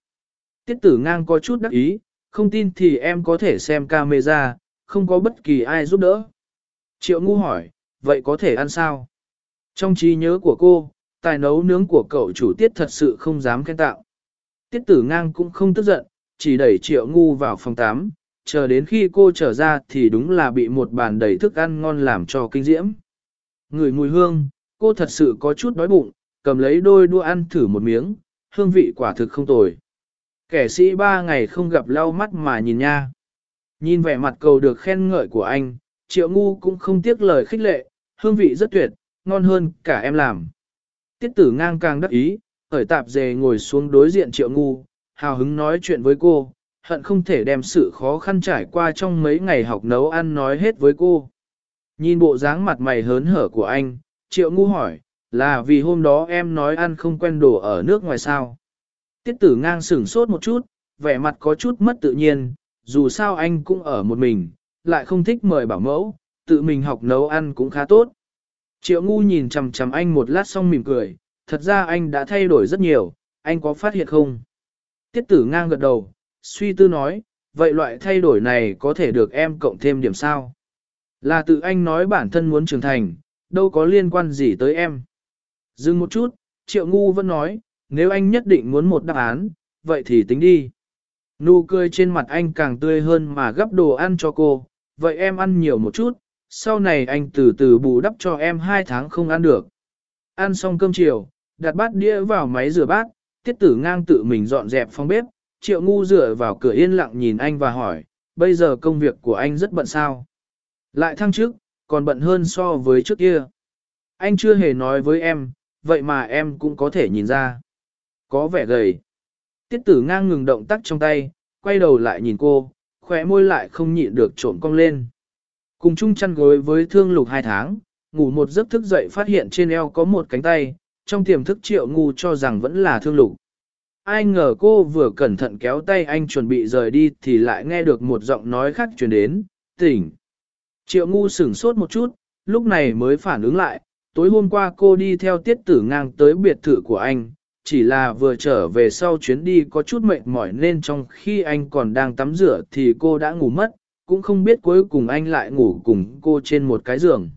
Tiết tử ngang có chút đắc ý, không tin thì em có thể xem camera, không có bất kỳ ai giúp đỡ. Triệu ngu hỏi, vậy có thể ăn sao? Trong trí nhớ của cô, tài nấu nướng của cậu chủ tiết thật sự không dám khen tạo. Tiết tử ngang cũng không tức giận, chỉ đẩy triệu ngu vào phòng 8, chờ đến khi cô trở ra thì đúng là bị một bàn đầy thức ăn ngon làm cho kinh diễm. Người mùi hương, cô thật sự có chút đói bụng, cầm lấy đôi đua ăn thử một miếng, hương vị quả thực không tồi. Kẻ sĩ ba ngày không gặp lau mắt mà nhìn nha. Nhìn vẻ mặt cầu được khen ngợi của anh, triệu ngu cũng không tiếc lời khích lệ, hương vị rất tuyệt, ngon hơn cả em làm. Tiết tử ngang càng đắc ý, khởi tạp dề ngồi xuống đối diện triệu ngu, hào hứng nói chuyện với cô, hận không thể đem sự khó khăn trải qua trong mấy ngày học nấu ăn nói hết với cô. Nhìn bộ dáng mặt mày hớn hở của anh, triệu ngu hỏi, là vì hôm đó em nói ăn không quen đồ ở nước ngoài sao. Tiết tử ngang sửng sốt một chút, vẻ mặt có chút mất tự nhiên, dù sao anh cũng ở một mình, lại không thích mời bảo mẫu, tự mình học nấu ăn cũng khá tốt. Triệu ngu nhìn chằm chằm anh một lát xong mỉm cười, thật ra anh đã thay đổi rất nhiều, anh có phát hiện không? Tiết tử ngang gật đầu, suy tư nói, vậy loại thay đổi này có thể được em cộng thêm điểm sao? Là tự anh nói bản thân muốn trưởng thành, đâu có liên quan gì tới em. Dừng một chút, triệu ngu vẫn nói, nếu anh nhất định muốn một đáp án, vậy thì tính đi. Nụ cười trên mặt anh càng tươi hơn mà gấp đồ ăn cho cô, vậy em ăn nhiều một chút, sau này anh từ từ bù đắp cho em hai tháng không ăn được. Ăn xong cơm chiều, đặt bát đĩa vào máy rửa bát, tiết tử ngang tự mình dọn dẹp phòng bếp, triệu ngu dựa vào cửa yên lặng nhìn anh và hỏi, bây giờ công việc của anh rất bận sao? Lại thăng trước, còn bận hơn so với trước kia. Anh chưa hề nói với em, vậy mà em cũng có thể nhìn ra. Có vẻ gầy. Tiết tử ngang ngừng động tác trong tay, quay đầu lại nhìn cô, khỏe môi lại không nhịn được trộn cong lên. Cùng chung chăn gối với thương lục hai tháng, ngủ một giấc thức dậy phát hiện trên eo có một cánh tay, trong tiềm thức triệu ngu cho rằng vẫn là thương lục. Ai ngờ cô vừa cẩn thận kéo tay anh chuẩn bị rời đi thì lại nghe được một giọng nói khác truyền đến, tỉnh. Triệu ngu sửng sốt một chút, lúc này mới phản ứng lại, tối hôm qua cô đi theo tiết tử ngang tới biệt thự của anh, chỉ là vừa trở về sau chuyến đi có chút mệt mỏi nên trong khi anh còn đang tắm rửa thì cô đã ngủ mất, cũng không biết cuối cùng anh lại ngủ cùng cô trên một cái giường.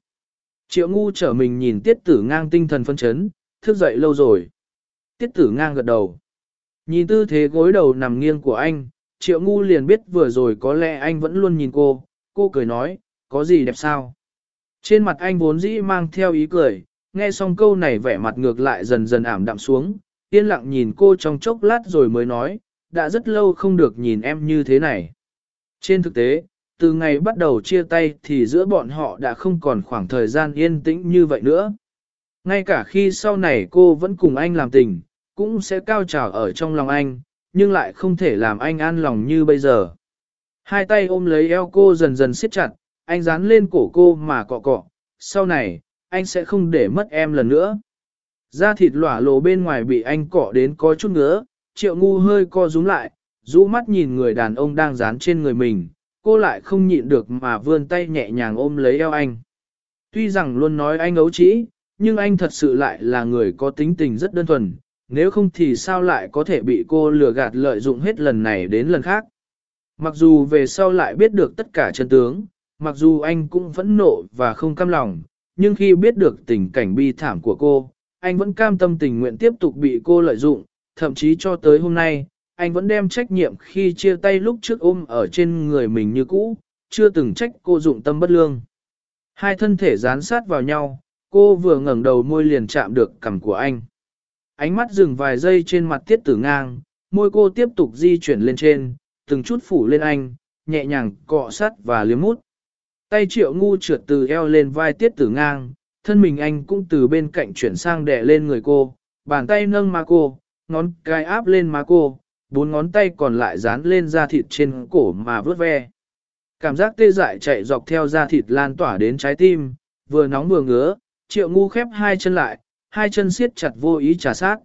Triệu ngu trở mình nhìn tiết tử ngang tinh thần phân chấn, thức dậy lâu rồi. Tiết tử ngang gật đầu. Nhìn tư thế gối đầu nằm nghiêng của anh, triệu ngu liền biết vừa rồi có lẽ anh vẫn luôn nhìn cô, cô cười nói, có gì đẹp sao? Trên mặt anh vốn dĩ mang theo ý cười, nghe xong câu này vẻ mặt ngược lại dần dần ảm đạm xuống, yên lặng nhìn cô trong chốc lát rồi mới nói, đã rất lâu không được nhìn em như thế này. Trên thực tế, từ ngày bắt đầu chia tay thì giữa bọn họ đã không còn khoảng thời gian yên tĩnh như vậy nữa. Ngay cả khi sau này cô vẫn cùng anh làm tình, cũng sẽ cao trào ở trong lòng anh, nhưng lại không thể làm anh an lòng như bây giờ. Hai tay ôm lấy eo cô dần dần siết chặt, anh dán lên cổ cô mà cọ cọ, sau này, anh sẽ không để mất em lần nữa. Da thịt lỏa lồ bên ngoài bị anh cọ đến có chút ngứa, triệu ngu hơi co rúm lại, rũ mắt nhìn người đàn ông đang dán trên người mình, cô lại không nhịn được mà vươn tay nhẹ nhàng ôm lấy eo anh. Tuy rằng luôn nói anh ấu trĩ, nhưng anh thật sự lại là người có tính tình rất đơn thuần, nếu không thì sao lại có thể bị cô lừa gạt lợi dụng hết lần này đến lần khác. Mặc dù về sau lại biết được tất cả chân tướng, mặc dù anh cũng phẫn nộ và không cam lòng, nhưng khi biết được tình cảnh bi thảm của cô, anh vẫn cam tâm tình nguyện tiếp tục bị cô lợi dụng, thậm chí cho tới hôm nay, anh vẫn đem trách nhiệm khi chia tay lúc trước ôm ở trên người mình như cũ, chưa từng trách cô dụng tâm bất lương. Hai thân thể dán sát vào nhau, cô vừa ngẩng đầu môi liền chạm được cằm của anh. Ánh mắt dừng vài giây trên mặt tiết tử ngang, môi cô tiếp tục di chuyển lên trên, từng chút phủ lên anh, nhẹ nhàng cọ sát và liếm mút. Tay triệu ngu trượt từ eo lên vai tiết tử ngang, thân mình anh cũng từ bên cạnh chuyển sang đè lên người cô, bàn tay nâng má cô, ngón cái áp lên má cô, bốn ngón tay còn lại dán lên da thịt trên cổ mà vớt ve. Cảm giác tê dại chạy dọc theo da thịt lan tỏa đến trái tim, vừa nóng vừa ngứa, triệu ngu khép hai chân lại, hai chân siết chặt vô ý trà sát.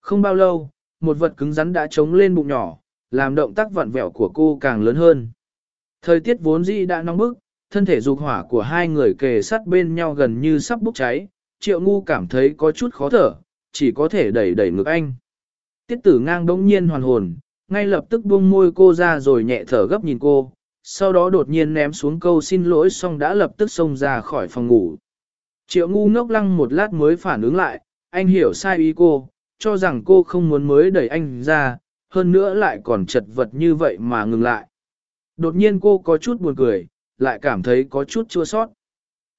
Không bao lâu, một vật cứng rắn đã trống lên bụng nhỏ, làm động tác vặn vẹo của cô càng lớn hơn. Thời tiết vốn dĩ đã nóng bức, thân thể dục hỏa của hai người kề sát bên nhau gần như sắp bốc cháy, triệu ngu cảm thấy có chút khó thở, chỉ có thể đẩy đẩy ngực anh. Tiết tử ngang đống nhiên hoàn hồn, ngay lập tức buông môi cô ra rồi nhẹ thở gấp nhìn cô, sau đó đột nhiên ném xuống câu xin lỗi xong đã lập tức xông ra khỏi phòng ngủ. Triệu ngu ngốc lăng một lát mới phản ứng lại, anh hiểu sai ý cô, cho rằng cô không muốn mới đẩy anh ra, hơn nữa lại còn chật vật như vậy mà ngừng lại. Đột nhiên cô có chút buồn cười, lại cảm thấy có chút chua sót.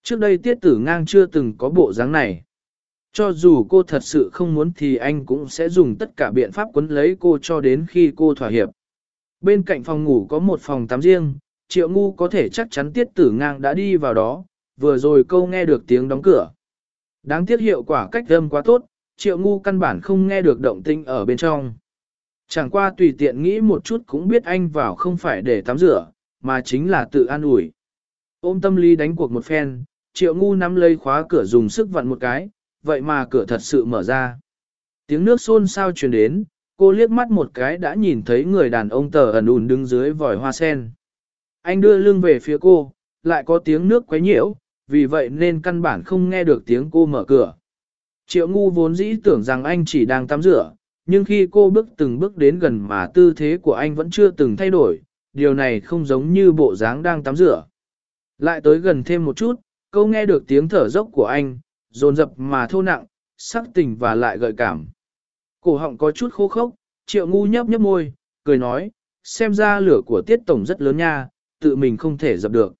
Trước đây tiết tử ngang chưa từng có bộ dáng này. Cho dù cô thật sự không muốn thì anh cũng sẽ dùng tất cả biện pháp quấn lấy cô cho đến khi cô thỏa hiệp. Bên cạnh phòng ngủ có một phòng tắm riêng, triệu ngu có thể chắc chắn tiết tử ngang đã đi vào đó, vừa rồi câu nghe được tiếng đóng cửa. Đáng tiếc hiệu quả cách âm quá tốt, triệu ngu căn bản không nghe được động tinh ở bên trong. Chẳng qua tùy tiện nghĩ một chút cũng biết anh vào không phải để tắm rửa, mà chính là tự an ủi. Ôm tâm lý đánh cuộc một phen, triệu ngu nắm lấy khóa cửa dùng sức vặn một cái, vậy mà cửa thật sự mở ra. Tiếng nước xôn sao truyền đến, cô liếc mắt một cái đã nhìn thấy người đàn ông tờ ẩn ùn đứng dưới vòi hoa sen. Anh đưa lưng về phía cô, lại có tiếng nước quấy nhiễu, vì vậy nên căn bản không nghe được tiếng cô mở cửa. Triệu ngu vốn dĩ tưởng rằng anh chỉ đang tắm rửa, nhưng khi cô bước từng bước đến gần mà tư thế của anh vẫn chưa từng thay đổi, điều này không giống như bộ dáng đang tắm rửa. Lại tới gần thêm một chút, cô nghe được tiếng thở dốc của anh, dồn dập mà thô nặng, sắc tình và lại gợi cảm. Cổ họng có chút khô khốc, triệu ngu nhấp nhấp môi, cười nói, xem ra lửa của tiết tổng rất lớn nha, tự mình không thể dập được.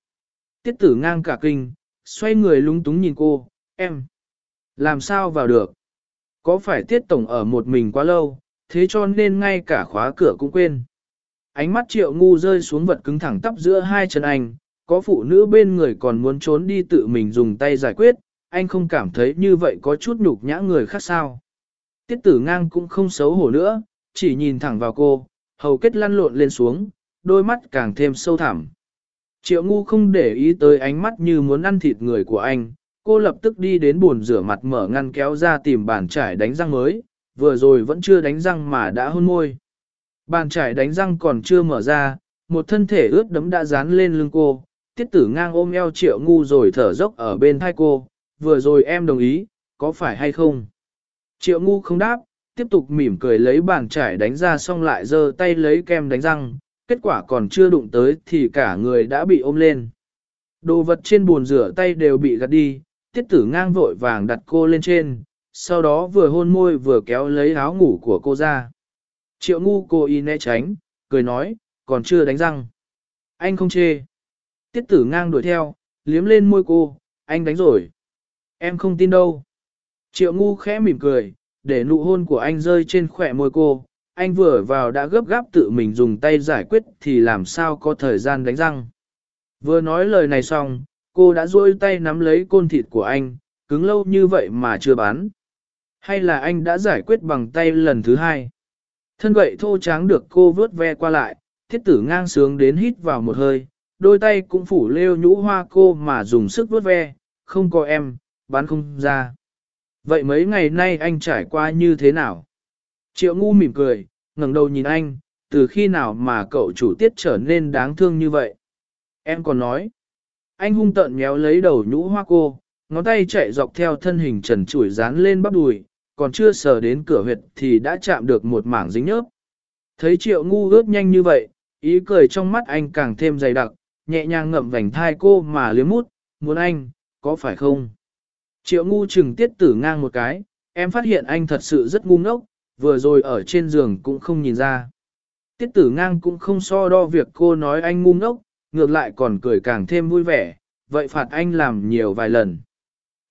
Tiết tử ngang cả kinh, xoay người lúng túng nhìn cô, em, làm sao vào được? Có phải tiết tổng ở một mình quá lâu, thế cho nên ngay cả khóa cửa cũng quên. Ánh mắt triệu ngu rơi xuống vật cứng thẳng tắp giữa hai chân anh, có phụ nữ bên người còn muốn trốn đi tự mình dùng tay giải quyết, anh không cảm thấy như vậy có chút nhục nhã người khác sao. Tiết tử ngang cũng không xấu hổ nữa, chỉ nhìn thẳng vào cô, hầu kết lăn lộn lên xuống, đôi mắt càng thêm sâu thẳm. Triệu ngu không để ý tới ánh mắt như muốn ăn thịt người của anh, cô lập tức đi đến buồn rửa mặt mở ngăn kéo ra tìm bàn trải đánh răng mới, vừa rồi vẫn chưa đánh răng mà đã hôn môi. Bàn trải đánh răng còn chưa mở ra, một thân thể ướt đấm đã dán lên lưng cô, tiết tử ngang ôm eo triệu ngu rồi thở dốc ở bên thai cô, vừa rồi em đồng ý, có phải hay không? Triệu ngu không đáp, tiếp tục mỉm cười lấy bàn trải đánh ra xong lại giơ tay lấy kem đánh răng, kết quả còn chưa đụng tới thì cả người đã bị ôm lên. Đồ vật trên bồn rửa tay đều bị gạt đi, tiết tử ngang vội vàng đặt cô lên trên, sau đó vừa hôn môi vừa kéo lấy áo ngủ của cô ra. Triệu ngu cô y né tránh, cười nói, còn chưa đánh răng. Anh không chê. Tiết tử ngang đuổi theo, liếm lên môi cô, anh đánh rồi. Em không tin đâu. Triệu ngu khẽ mỉm cười, để nụ hôn của anh rơi trên khỏe môi cô. Anh vừa vào đã gấp gáp tự mình dùng tay giải quyết thì làm sao có thời gian đánh răng. Vừa nói lời này xong, cô đã duỗi tay nắm lấy côn thịt của anh, cứng lâu như vậy mà chưa bán. Hay là anh đã giải quyết bằng tay lần thứ hai? Thân gậy thô tráng được cô vớt ve qua lại, thiết tử ngang sướng đến hít vào một hơi, đôi tay cũng phủ lêu nhũ hoa cô mà dùng sức vớt ve, không có em, bán không ra. Vậy mấy ngày nay anh trải qua như thế nào? Triệu ngu mỉm cười, ngẩng đầu nhìn anh, từ khi nào mà cậu chủ tiết trở nên đáng thương như vậy? Em còn nói, anh hung tợn méo lấy đầu nhũ hoa cô, ngón tay chạy dọc theo thân hình trần trụi dán lên bắp đùi, còn chưa sờ đến cửa huyệt thì đã chạm được một mảng dính nhớp. Thấy triệu ngu ướt nhanh như vậy, ý cười trong mắt anh càng thêm dày đặc, nhẹ nhàng ngậm vành thai cô mà liếm mút, muốn anh, có phải không? Triệu ngu chừng tiết tử ngang một cái, em phát hiện anh thật sự rất ngu ngốc, vừa rồi ở trên giường cũng không nhìn ra. Tiết tử ngang cũng không so đo việc cô nói anh ngu ngốc, ngược lại còn cười càng thêm vui vẻ, vậy phạt anh làm nhiều vài lần.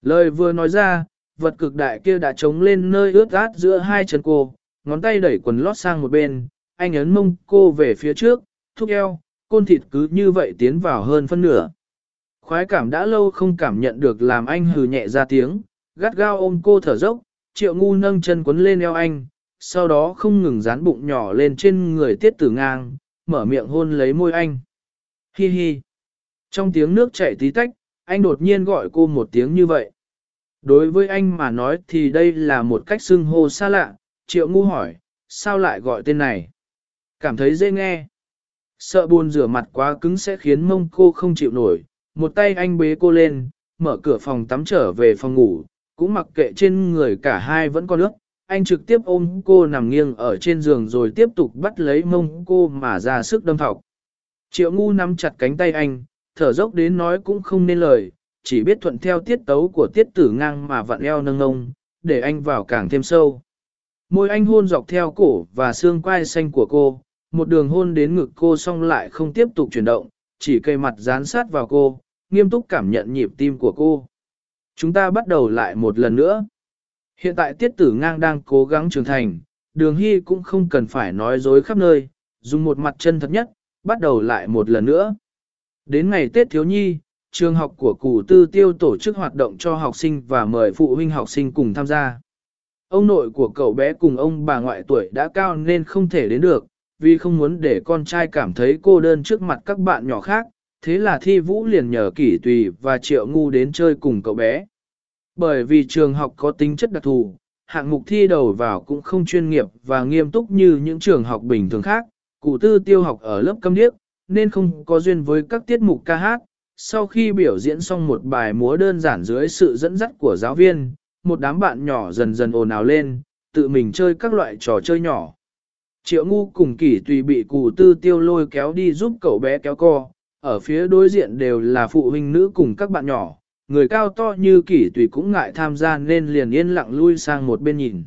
Lời vừa nói ra, vật cực đại kia đã trống lên nơi ướt át giữa hai chân cô, ngón tay đẩy quần lót sang một bên, anh ấn mông cô về phía trước, thúc eo, côn thịt cứ như vậy tiến vào hơn phân nửa. Khoái cảm đã lâu không cảm nhận được làm anh hừ nhẹ ra tiếng, gắt gao ôm cô thở dốc, triệu ngu nâng chân quấn lên eo anh, sau đó không ngừng dán bụng nhỏ lên trên người tiết tử ngang, mở miệng hôn lấy môi anh. Hi hi. Trong tiếng nước chảy tí tách, anh đột nhiên gọi cô một tiếng như vậy. Đối với anh mà nói thì đây là một cách xưng hô xa lạ, triệu ngu hỏi, sao lại gọi tên này? Cảm thấy dễ nghe. Sợ buồn rửa mặt quá cứng sẽ khiến mông cô không chịu nổi, một tay anh bế cô lên, mở cửa phòng tắm trở về phòng ngủ, cũng mặc kệ trên người cả hai vẫn còn nước. Anh trực tiếp ôm cô nằm nghiêng ở trên giường rồi tiếp tục bắt lấy mông cô mà ra sức đâm thọc. Triệu ngu nắm chặt cánh tay anh, thở dốc đến nói cũng không nên lời, chỉ biết thuận theo tiết tấu của tiết tử ngang mà vặn eo nâng ngông, để anh vào càng thêm sâu. Môi anh hôn dọc theo cổ và xương quai xanh của cô, một đường hôn đến ngực cô xong lại không tiếp tục chuyển động, chỉ cây mặt dán sát vào cô, nghiêm túc cảm nhận nhịp tim của cô. Chúng ta bắt đầu lại một lần nữa. Hiện tại tiết tử ngang đang cố gắng trưởng thành, đường hy cũng không cần phải nói dối khắp nơi, dùng một mặt chân thật nhất, bắt đầu lại một lần nữa. Đến ngày Tết Thiếu Nhi, trường học của cụ tư tiêu tổ chức hoạt động cho học sinh và mời phụ huynh học sinh cùng tham gia. ông nội của cậu bé cùng ông bà ngoại tuổi đã cao nên không thể đến được, vì không muốn để con trai cảm thấy cô đơn trước mặt các bạn nhỏ khác, thế là thi vũ liền nhờ kỷ tùy và triệu ngu đến chơi cùng cậu bé. Bởi vì trường học có tính chất đặc thù, hạng mục thi đầu vào cũng không chuyên nghiệp và nghiêm túc như những trường học bình thường khác, cụ tư tiêu học ở lớp câm điếc, nên không có duyên với các tiết mục ca hát. Sau khi biểu diễn xong một bài múa đơn giản dưới sự dẫn dắt của giáo viên, một đám bạn nhỏ dần dần ồn ào lên, tự mình chơi các loại trò chơi nhỏ. Triệu ngu cùng kỷ tùy bị cụ tư tiêu lôi kéo đi giúp cậu bé kéo co, ở phía đối diện đều là phụ huynh nữ cùng các bạn nhỏ, người cao to như kỷ tùy cũng ngại tham gia nên liền yên lặng lui sang một bên nhìn.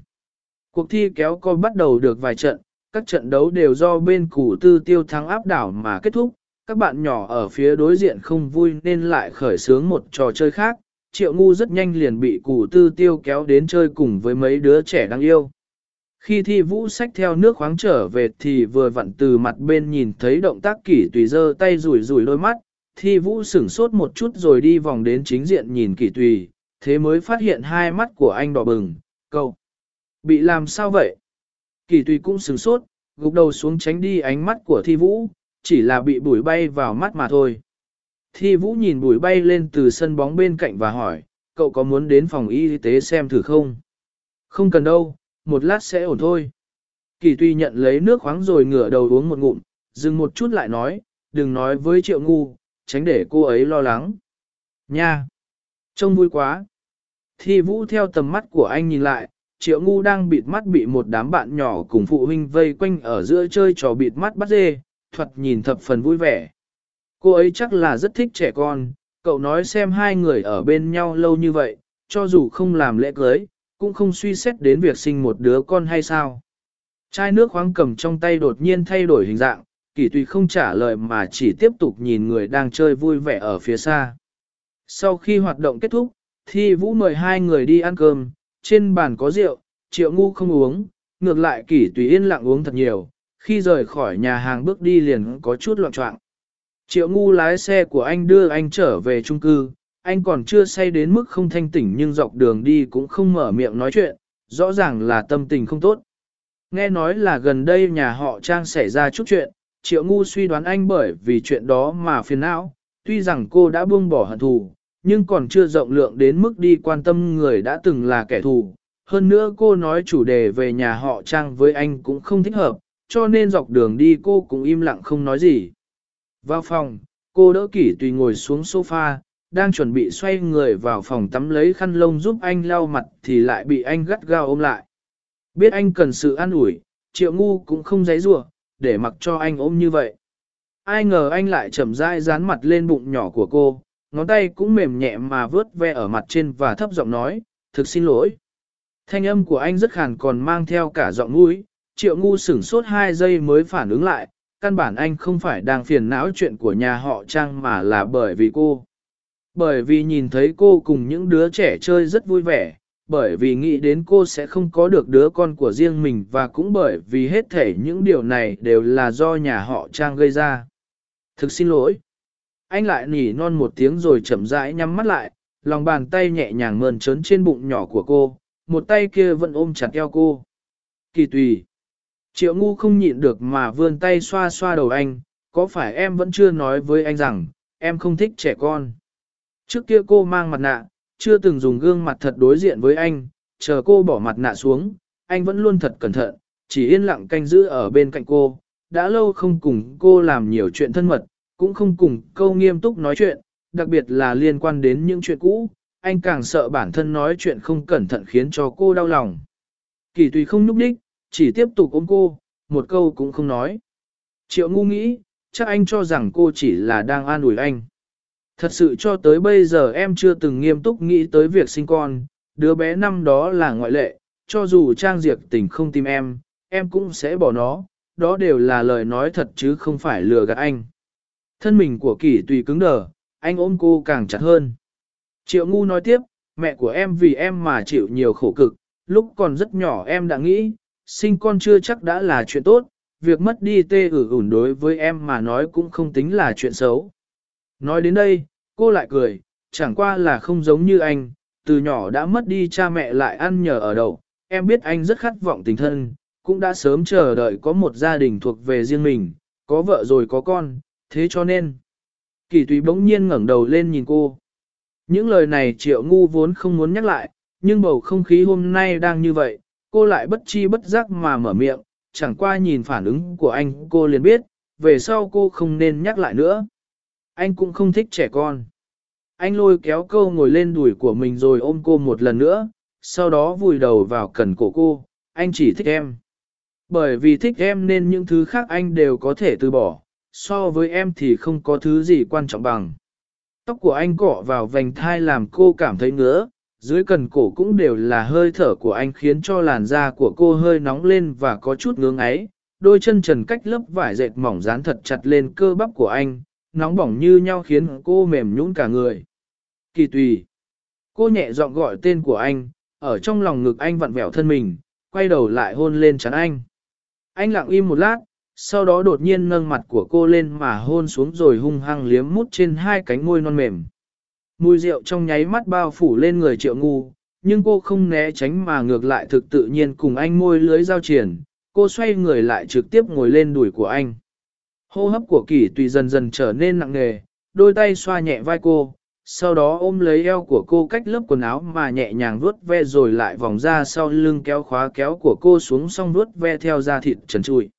Cuộc thi kéo co bắt đầu được vài trận, các trận đấu đều do bên cụ tư tiêu thắng áp đảo mà kết thúc, các bạn nhỏ ở phía đối diện không vui nên lại khởi sướng một trò chơi khác, triệu ngu rất nhanh liền bị cụ tư tiêu kéo đến chơi cùng với mấy đứa trẻ đang yêu. Khi thi vũ sách theo nước khoáng trở về thì vừa vặn từ mặt bên nhìn thấy động tác kỷ tùy giơ tay rủi rủi đôi mắt, thi vũ sửng sốt một chút rồi đi vòng đến chính diện nhìn kỷ tùy, thế mới phát hiện hai mắt của anh đỏ bừng, câu. Bị làm sao vậy? Kỷ tùy cũng sửng sốt, gục đầu xuống tránh đi ánh mắt của thi vũ, chỉ là bị bụi bay vào mắt mà thôi. Thi vũ nhìn bụi bay lên từ sân bóng bên cạnh và hỏi, cậu có muốn đến phòng y tế xem thử không? Không cần đâu, một lát sẽ ổn thôi. Kỳ tuy nhận lấy nước khoáng rồi ngửa đầu uống một ngụm, dừng một chút lại nói, đừng nói với triệu ngu, tránh để cô ấy lo lắng. Nha! Trông vui quá! Thi vũ theo tầm mắt của anh nhìn lại, triệu ngu đang bịt mắt bị một đám bạn nhỏ cùng phụ huynh vây quanh ở giữa chơi trò bịt mắt bắt dê, thuật nhìn thập phần vui vẻ. Cô ấy chắc là rất thích trẻ con, cậu nói xem hai người ở bên nhau lâu như vậy, cho dù không làm lễ cưới, cũng không suy xét đến việc sinh một đứa con hay sao. Chai nước khoáng cầm trong tay đột nhiên thay đổi hình dạng, kỳ tùy không trả lời mà chỉ tiếp tục nhìn người đang chơi vui vẻ ở phía xa. Sau khi hoạt động kết thúc, thi vũ mời hai người đi ăn cơm, trên bàn có rượu, triệu ngu không uống, ngược lại kỷ tùy yên lặng uống thật nhiều, khi rời khỏi nhà hàng bước đi liền có chút loạn trọng. Triệu ngu lái xe của anh đưa anh trở về trung cư, anh còn chưa say đến mức không thanh tỉnh nhưng dọc đường đi cũng không mở miệng nói chuyện, rõ ràng là tâm tình không tốt. Nghe nói là gần đây nhà họ Trang xảy ra chút chuyện, Triệu Ngu suy đoán anh bởi vì chuyện đó mà phiền não, tuy rằng cô đã buông bỏ hận thù, nhưng còn chưa rộng lượng đến mức đi quan tâm người đã từng là kẻ thù. Hơn nữa cô nói chủ đề về nhà họ Trang với anh cũng không thích hợp, cho nên dọc đường đi cô cũng im lặng không nói gì. Vào phòng, cô đỡ kỷ tùy ngồi xuống sofa, đang chuẩn bị xoay người vào phòng tắm lấy khăn lông giúp anh lau mặt thì lại bị anh gắt gao ôm lại. Biết anh cần sự an ủi, triệu ngu cũng không giấy rủa để mặc cho anh ôm như vậy. Ai ngờ anh lại chậm rãi dán mặt lên bụng nhỏ của cô, ngón tay cũng mềm nhẹ mà vớt ve ở mặt trên và thấp giọng nói, thực xin lỗi. Thanh âm của anh rất khàn còn mang theo cả giọng mũi, triệu ngu sửng sốt hai giây mới phản ứng lại, căn bản anh không phải đang phiền não chuyện của nhà họ Trang mà là bởi vì cô. Bởi vì nhìn thấy cô cùng những đứa trẻ chơi rất vui vẻ, bởi vì nghĩ đến cô sẽ không có được đứa con của riêng mình và cũng bởi vì hết thể những điều này đều là do nhà họ Trang gây ra. Thực xin lỗi. Anh lại nỉ non một tiếng rồi chậm rãi nhắm mắt lại, lòng bàn tay nhẹ nhàng mơn trớn trên bụng nhỏ của cô, một tay kia vẫn ôm chặt eo cô. Kỳ tùy. Triệu ngu không nhịn được mà vươn tay xoa xoa đầu anh, có phải em vẫn chưa nói với anh rằng, em không thích trẻ con. Trước kia cô mang mặt nạ, chưa từng dùng gương mặt thật đối diện với anh, chờ cô bỏ mặt nạ xuống, anh vẫn luôn thật cẩn thận, chỉ yên lặng canh giữ ở bên cạnh cô, đã lâu không cùng cô làm nhiều chuyện thân mật, cũng không cùng câu nghiêm túc nói chuyện, đặc biệt là liên quan đến những chuyện cũ, anh càng sợ bản thân nói chuyện không cẩn thận khiến cho cô đau lòng. Kỳ tùy không núp đích, chỉ tiếp tục ôm cô, một câu cũng không nói. Triệu ngu nghĩ, chắc anh cho rằng cô chỉ là đang an ủi anh. Thật sự cho tới bây giờ em chưa từng nghiêm túc nghĩ tới việc sinh con, đứa bé năm đó là ngoại lệ, cho dù Trang Diệp tình không tìm em, em cũng sẽ bỏ nó, đó đều là lời nói thật chứ không phải lừa gạt anh. Thân mình của kỷ tùy cứng đờ, anh ôm cô càng chặt hơn. Triệu ngu nói tiếp, mẹ của em vì em mà chịu nhiều khổ cực, lúc còn rất nhỏ em đã nghĩ, sinh con chưa chắc đã là chuyện tốt, việc mất đi tê ử ủn đối với em mà nói cũng không tính là chuyện xấu. Nói đến đây, cô lại cười, chẳng qua là không giống như anh, từ nhỏ đã mất đi cha mẹ lại ăn nhờ ở đậu, em biết anh rất khát vọng tình thân, cũng đã sớm chờ đợi có một gia đình thuộc về riêng mình, có vợ rồi có con, thế cho nên. Kỳ tùy bỗng nhiên ngẩng đầu lên nhìn cô. Những lời này triệu ngu vốn không muốn nhắc lại, nhưng bầu không khí hôm nay đang như vậy, cô lại bất chi bất giác mà mở miệng, chẳng qua nhìn phản ứng của anh cô liền biết, về sau cô không nên nhắc lại nữa. Anh cũng không thích trẻ con. Anh lôi kéo cô ngồi lên đùi của mình rồi ôm cô một lần nữa, sau đó vùi đầu vào cần cổ cô, anh chỉ thích em. Bởi vì thích em nên những thứ khác anh đều có thể từ bỏ, so với em thì không có thứ gì quan trọng bằng. Tóc của anh cọ vào vành thai làm cô cảm thấy ngứa, dưới cần cổ cũng đều là hơi thở của anh khiến cho làn da của cô hơi nóng lên và có chút ngưỡng ấy. Đôi chân trần cách lớp vải dệt mỏng dán thật chặt lên cơ bắp của anh, nóng bỏng như nhau khiến cô mềm nhũn cả người. Kỳ tùy. Cô nhẹ giọng gọi tên của anh, ở trong lòng ngực anh vặn vẹo thân mình, quay đầu lại hôn lên chắn anh. Anh lặng im một lát, sau đó đột nhiên nâng mặt của cô lên mà hôn xuống rồi hung hăng liếm mút trên hai cánh môi non mềm. Mùi rượu trong nháy mắt bao phủ lên người triệu ngu, nhưng cô không né tránh mà ngược lại thực tự nhiên cùng anh môi lưới giao triển, cô xoay người lại trực tiếp ngồi lên đùi của anh. Hô hấp của kỷ tùy dần dần trở nên nặng nề, đôi tay xoa nhẹ vai cô, sau đó ôm lấy eo của cô cách lớp quần áo mà nhẹ nhàng vuốt ve rồi lại vòng ra sau lưng kéo khóa kéo của cô xuống xong vuốt ve theo da thịt trần trụi.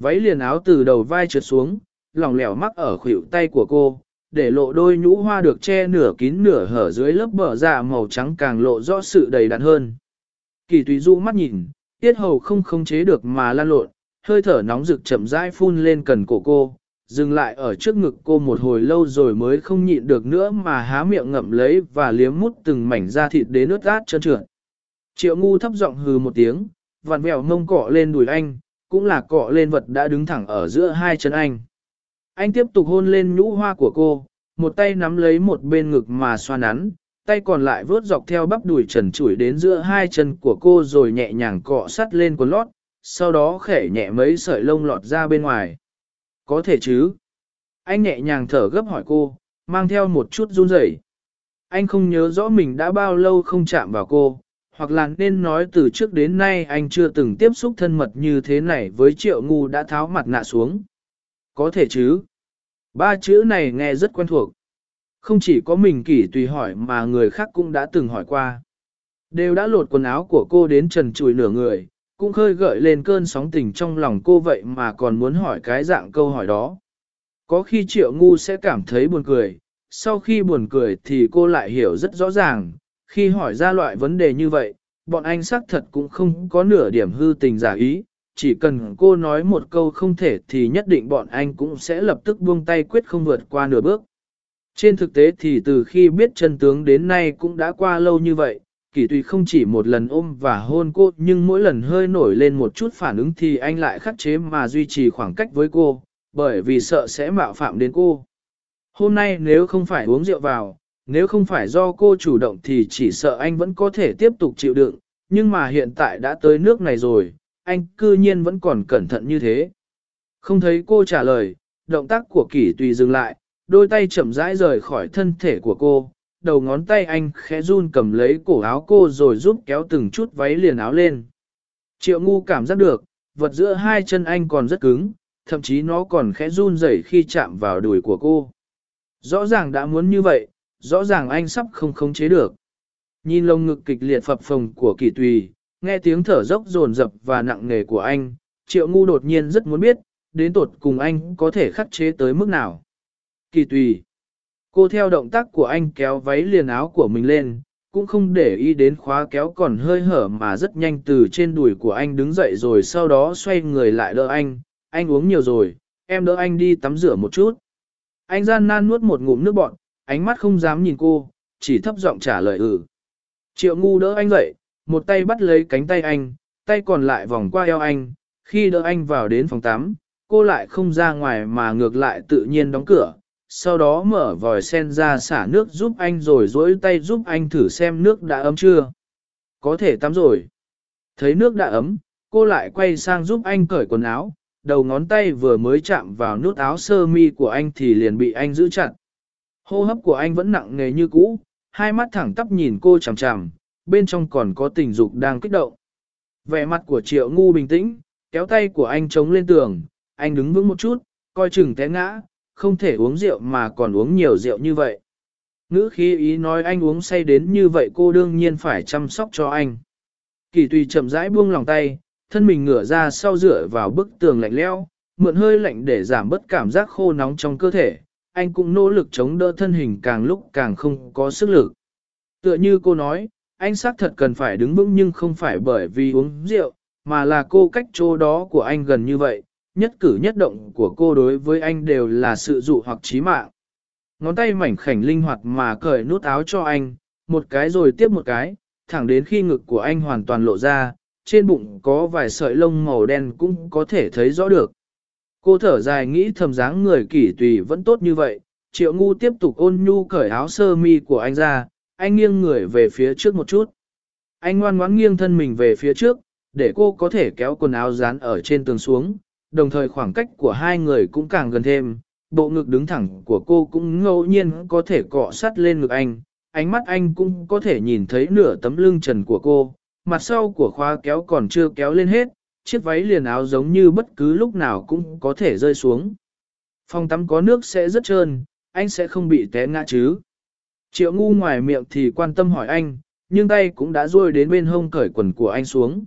Váy liền áo từ đầu vai trượt xuống, lỏng lẻo mắc ở khuỷu tay của cô, để lộ đôi nhũ hoa được che nửa kín nửa hở dưới lớp bờ dạ màu trắng càng lộ rõ sự đầy đặn hơn. Kỳ tùy du mắt nhìn, tiết hầu không khống chế được mà lan lộn, hơi thở nóng rực chậm rãi phun lên cần cổ cô, dừng lại ở trước ngực cô một hồi lâu rồi mới không nhịn được nữa mà há miệng ngậm lấy và liếm mút từng mảnh da thịt đến nước át trơn trượt. Triệu ngu thấp giọng hừ một tiếng, vặn vẹo mông cọ lên đùi anh, cũng là cọ lên vật đã đứng thẳng ở giữa hai chân anh. Anh tiếp tục hôn lên nhũ hoa của cô, một tay nắm lấy một bên ngực mà xoa nắn, tay còn lại vớt dọc theo bắp đùi trần trụi đến giữa hai chân của cô rồi nhẹ nhàng cọ sắt lên quần lót, sau đó khẽ nhẹ mấy sợi lông lọt ra bên ngoài. Có thể chứ? Anh nhẹ nhàng thở gấp hỏi cô, mang theo một chút run rẩy. Anh không nhớ rõ mình đã bao lâu không chạm vào cô, hoặc là nên nói từ trước đến nay anh chưa từng tiếp xúc thân mật như thế này với triệu ngu đã tháo mặt nạ xuống. Có thể chứ? Ba chữ này nghe rất quen thuộc. Không chỉ có mình kỷ tùy hỏi mà người khác cũng đã từng hỏi qua. Đều đã lột quần áo của cô đến trần trùi nửa người, cũng khơi gợi lên cơn sóng tình trong lòng cô vậy mà còn muốn hỏi cái dạng câu hỏi đó. Có khi triệu ngu sẽ cảm thấy buồn cười, sau khi buồn cười thì cô lại hiểu rất rõ ràng, khi hỏi ra loại vấn đề như vậy, bọn anh xác thật cũng không có nửa điểm hư tình giả ý, chỉ cần cô nói một câu không thể thì nhất định bọn anh cũng sẽ lập tức buông tay quyết không vượt qua nửa bước. Trên thực tế thì từ khi biết chân tướng đến nay cũng đã qua lâu như vậy, Kỳ tùy không chỉ một lần ôm và hôn cô nhưng mỗi lần hơi nổi lên một chút phản ứng thì anh lại khắc chế mà duy trì khoảng cách với cô, bởi vì sợ sẽ mạo phạm đến cô. Hôm nay nếu không phải uống rượu vào, nếu không phải do cô chủ động thì chỉ sợ anh vẫn có thể tiếp tục chịu đựng, nhưng mà hiện tại đã tới nước này rồi, anh cư nhiên vẫn còn cẩn thận như thế. Không thấy cô trả lời, động tác của kỷ tùy dừng lại, đôi tay chậm rãi rời khỏi thân thể của cô, đầu ngón tay anh khẽ run cầm lấy cổ áo cô rồi giúp kéo từng chút váy liền áo lên. Triệu ngu cảm giác được, vật giữa hai chân anh còn rất cứng, thậm chí nó còn khẽ run rẩy khi chạm vào đùi của cô. Rõ ràng đã muốn như vậy, rõ ràng anh sắp không khống chế được. Nhìn lông ngực kịch liệt phập phồng của kỳ tùy, nghe tiếng thở dốc dồn dập và nặng nề của anh, triệu ngu đột nhiên rất muốn biết, đến tột cùng anh có thể khắc chế tới mức nào. Kỳ tùy. Cô theo động tác của anh kéo váy liền áo của mình lên, cũng không để ý đến khóa kéo còn hơi hở mà rất nhanh từ trên đùi của anh đứng dậy rồi sau đó xoay người lại đỡ anh, anh uống nhiều rồi, em đỡ anh đi tắm rửa một chút. Anh gian nan nuốt một ngụm nước bọt, ánh mắt không dám nhìn cô, chỉ thấp giọng trả lời ừ. Triệu ngu đỡ anh dậy, một tay bắt lấy cánh tay anh, tay còn lại vòng qua eo anh, khi đỡ anh vào đến phòng tắm, cô lại không ra ngoài mà ngược lại tự nhiên đóng cửa, sau đó mở vòi sen ra xả nước giúp anh rồi duỗi tay giúp anh thử xem nước đã ấm chưa. Có thể tắm rồi. Thấy nước đã ấm, cô lại quay sang giúp anh cởi quần áo, đầu ngón tay vừa mới chạm vào nút áo sơ mi của anh thì liền bị anh giữ chặt. Hô hấp của anh vẫn nặng nề như cũ, hai mắt thẳng tắp nhìn cô chằm chằm, bên trong còn có tình dục đang kích động. Vẻ mặt của triệu ngu bình tĩnh, kéo tay của anh chống lên tường, anh đứng vững một chút, coi chừng té ngã, không thể uống rượu mà còn uống nhiều rượu như vậy. Ngữ khí ý nói anh uống say đến như vậy cô đương nhiên phải chăm sóc cho anh. Kỳ tùy chậm rãi buông lòng tay, thân mình ngửa ra sau dựa vào bức tường lạnh leo, mượn hơi lạnh để giảm bớt cảm giác khô nóng trong cơ thể. Anh cũng nỗ lực chống đỡ thân hình càng lúc càng không có sức lực. Tựa như cô nói, anh xác thật cần phải đứng vững nhưng không phải bởi vì uống rượu, mà là cô cách chỗ đó của anh gần như vậy, nhất cử nhất động của cô đối với anh đều là sự dụ hoặc chí mạng. Ngón tay mảnh khảnh linh hoạt mà cởi nút áo cho anh, một cái rồi tiếp một cái, thẳng đến khi ngực của anh hoàn toàn lộ ra, trên bụng có vài sợi lông màu đen cũng có thể thấy rõ được. Cô thở dài nghĩ thầm dáng người kỷ tùy vẫn tốt như vậy, triệu ngu tiếp tục ôn nhu cởi áo sơ mi của anh ra, anh nghiêng người về phía trước một chút. Anh ngoan ngoãn nghiêng thân mình về phía trước, để cô có thể kéo quần áo dán ở trên tường xuống, đồng thời khoảng cách của hai người cũng càng gần thêm, bộ ngực đứng thẳng của cô cũng ngẫu nhiên có thể cọ sát lên ngực anh, ánh mắt anh cũng có thể nhìn thấy nửa tấm lưng trần của cô, mặt sau của khóa kéo còn chưa kéo lên hết, chiếc váy liền áo giống như bất cứ lúc nào cũng có thể rơi xuống. Phòng tắm có nước sẽ rất trơn, anh sẽ không bị té ngã chứ. Triệu ngu ngoài miệng thì quan tâm hỏi anh, nhưng tay cũng đã ruôi đến bên hông cởi quần của anh xuống.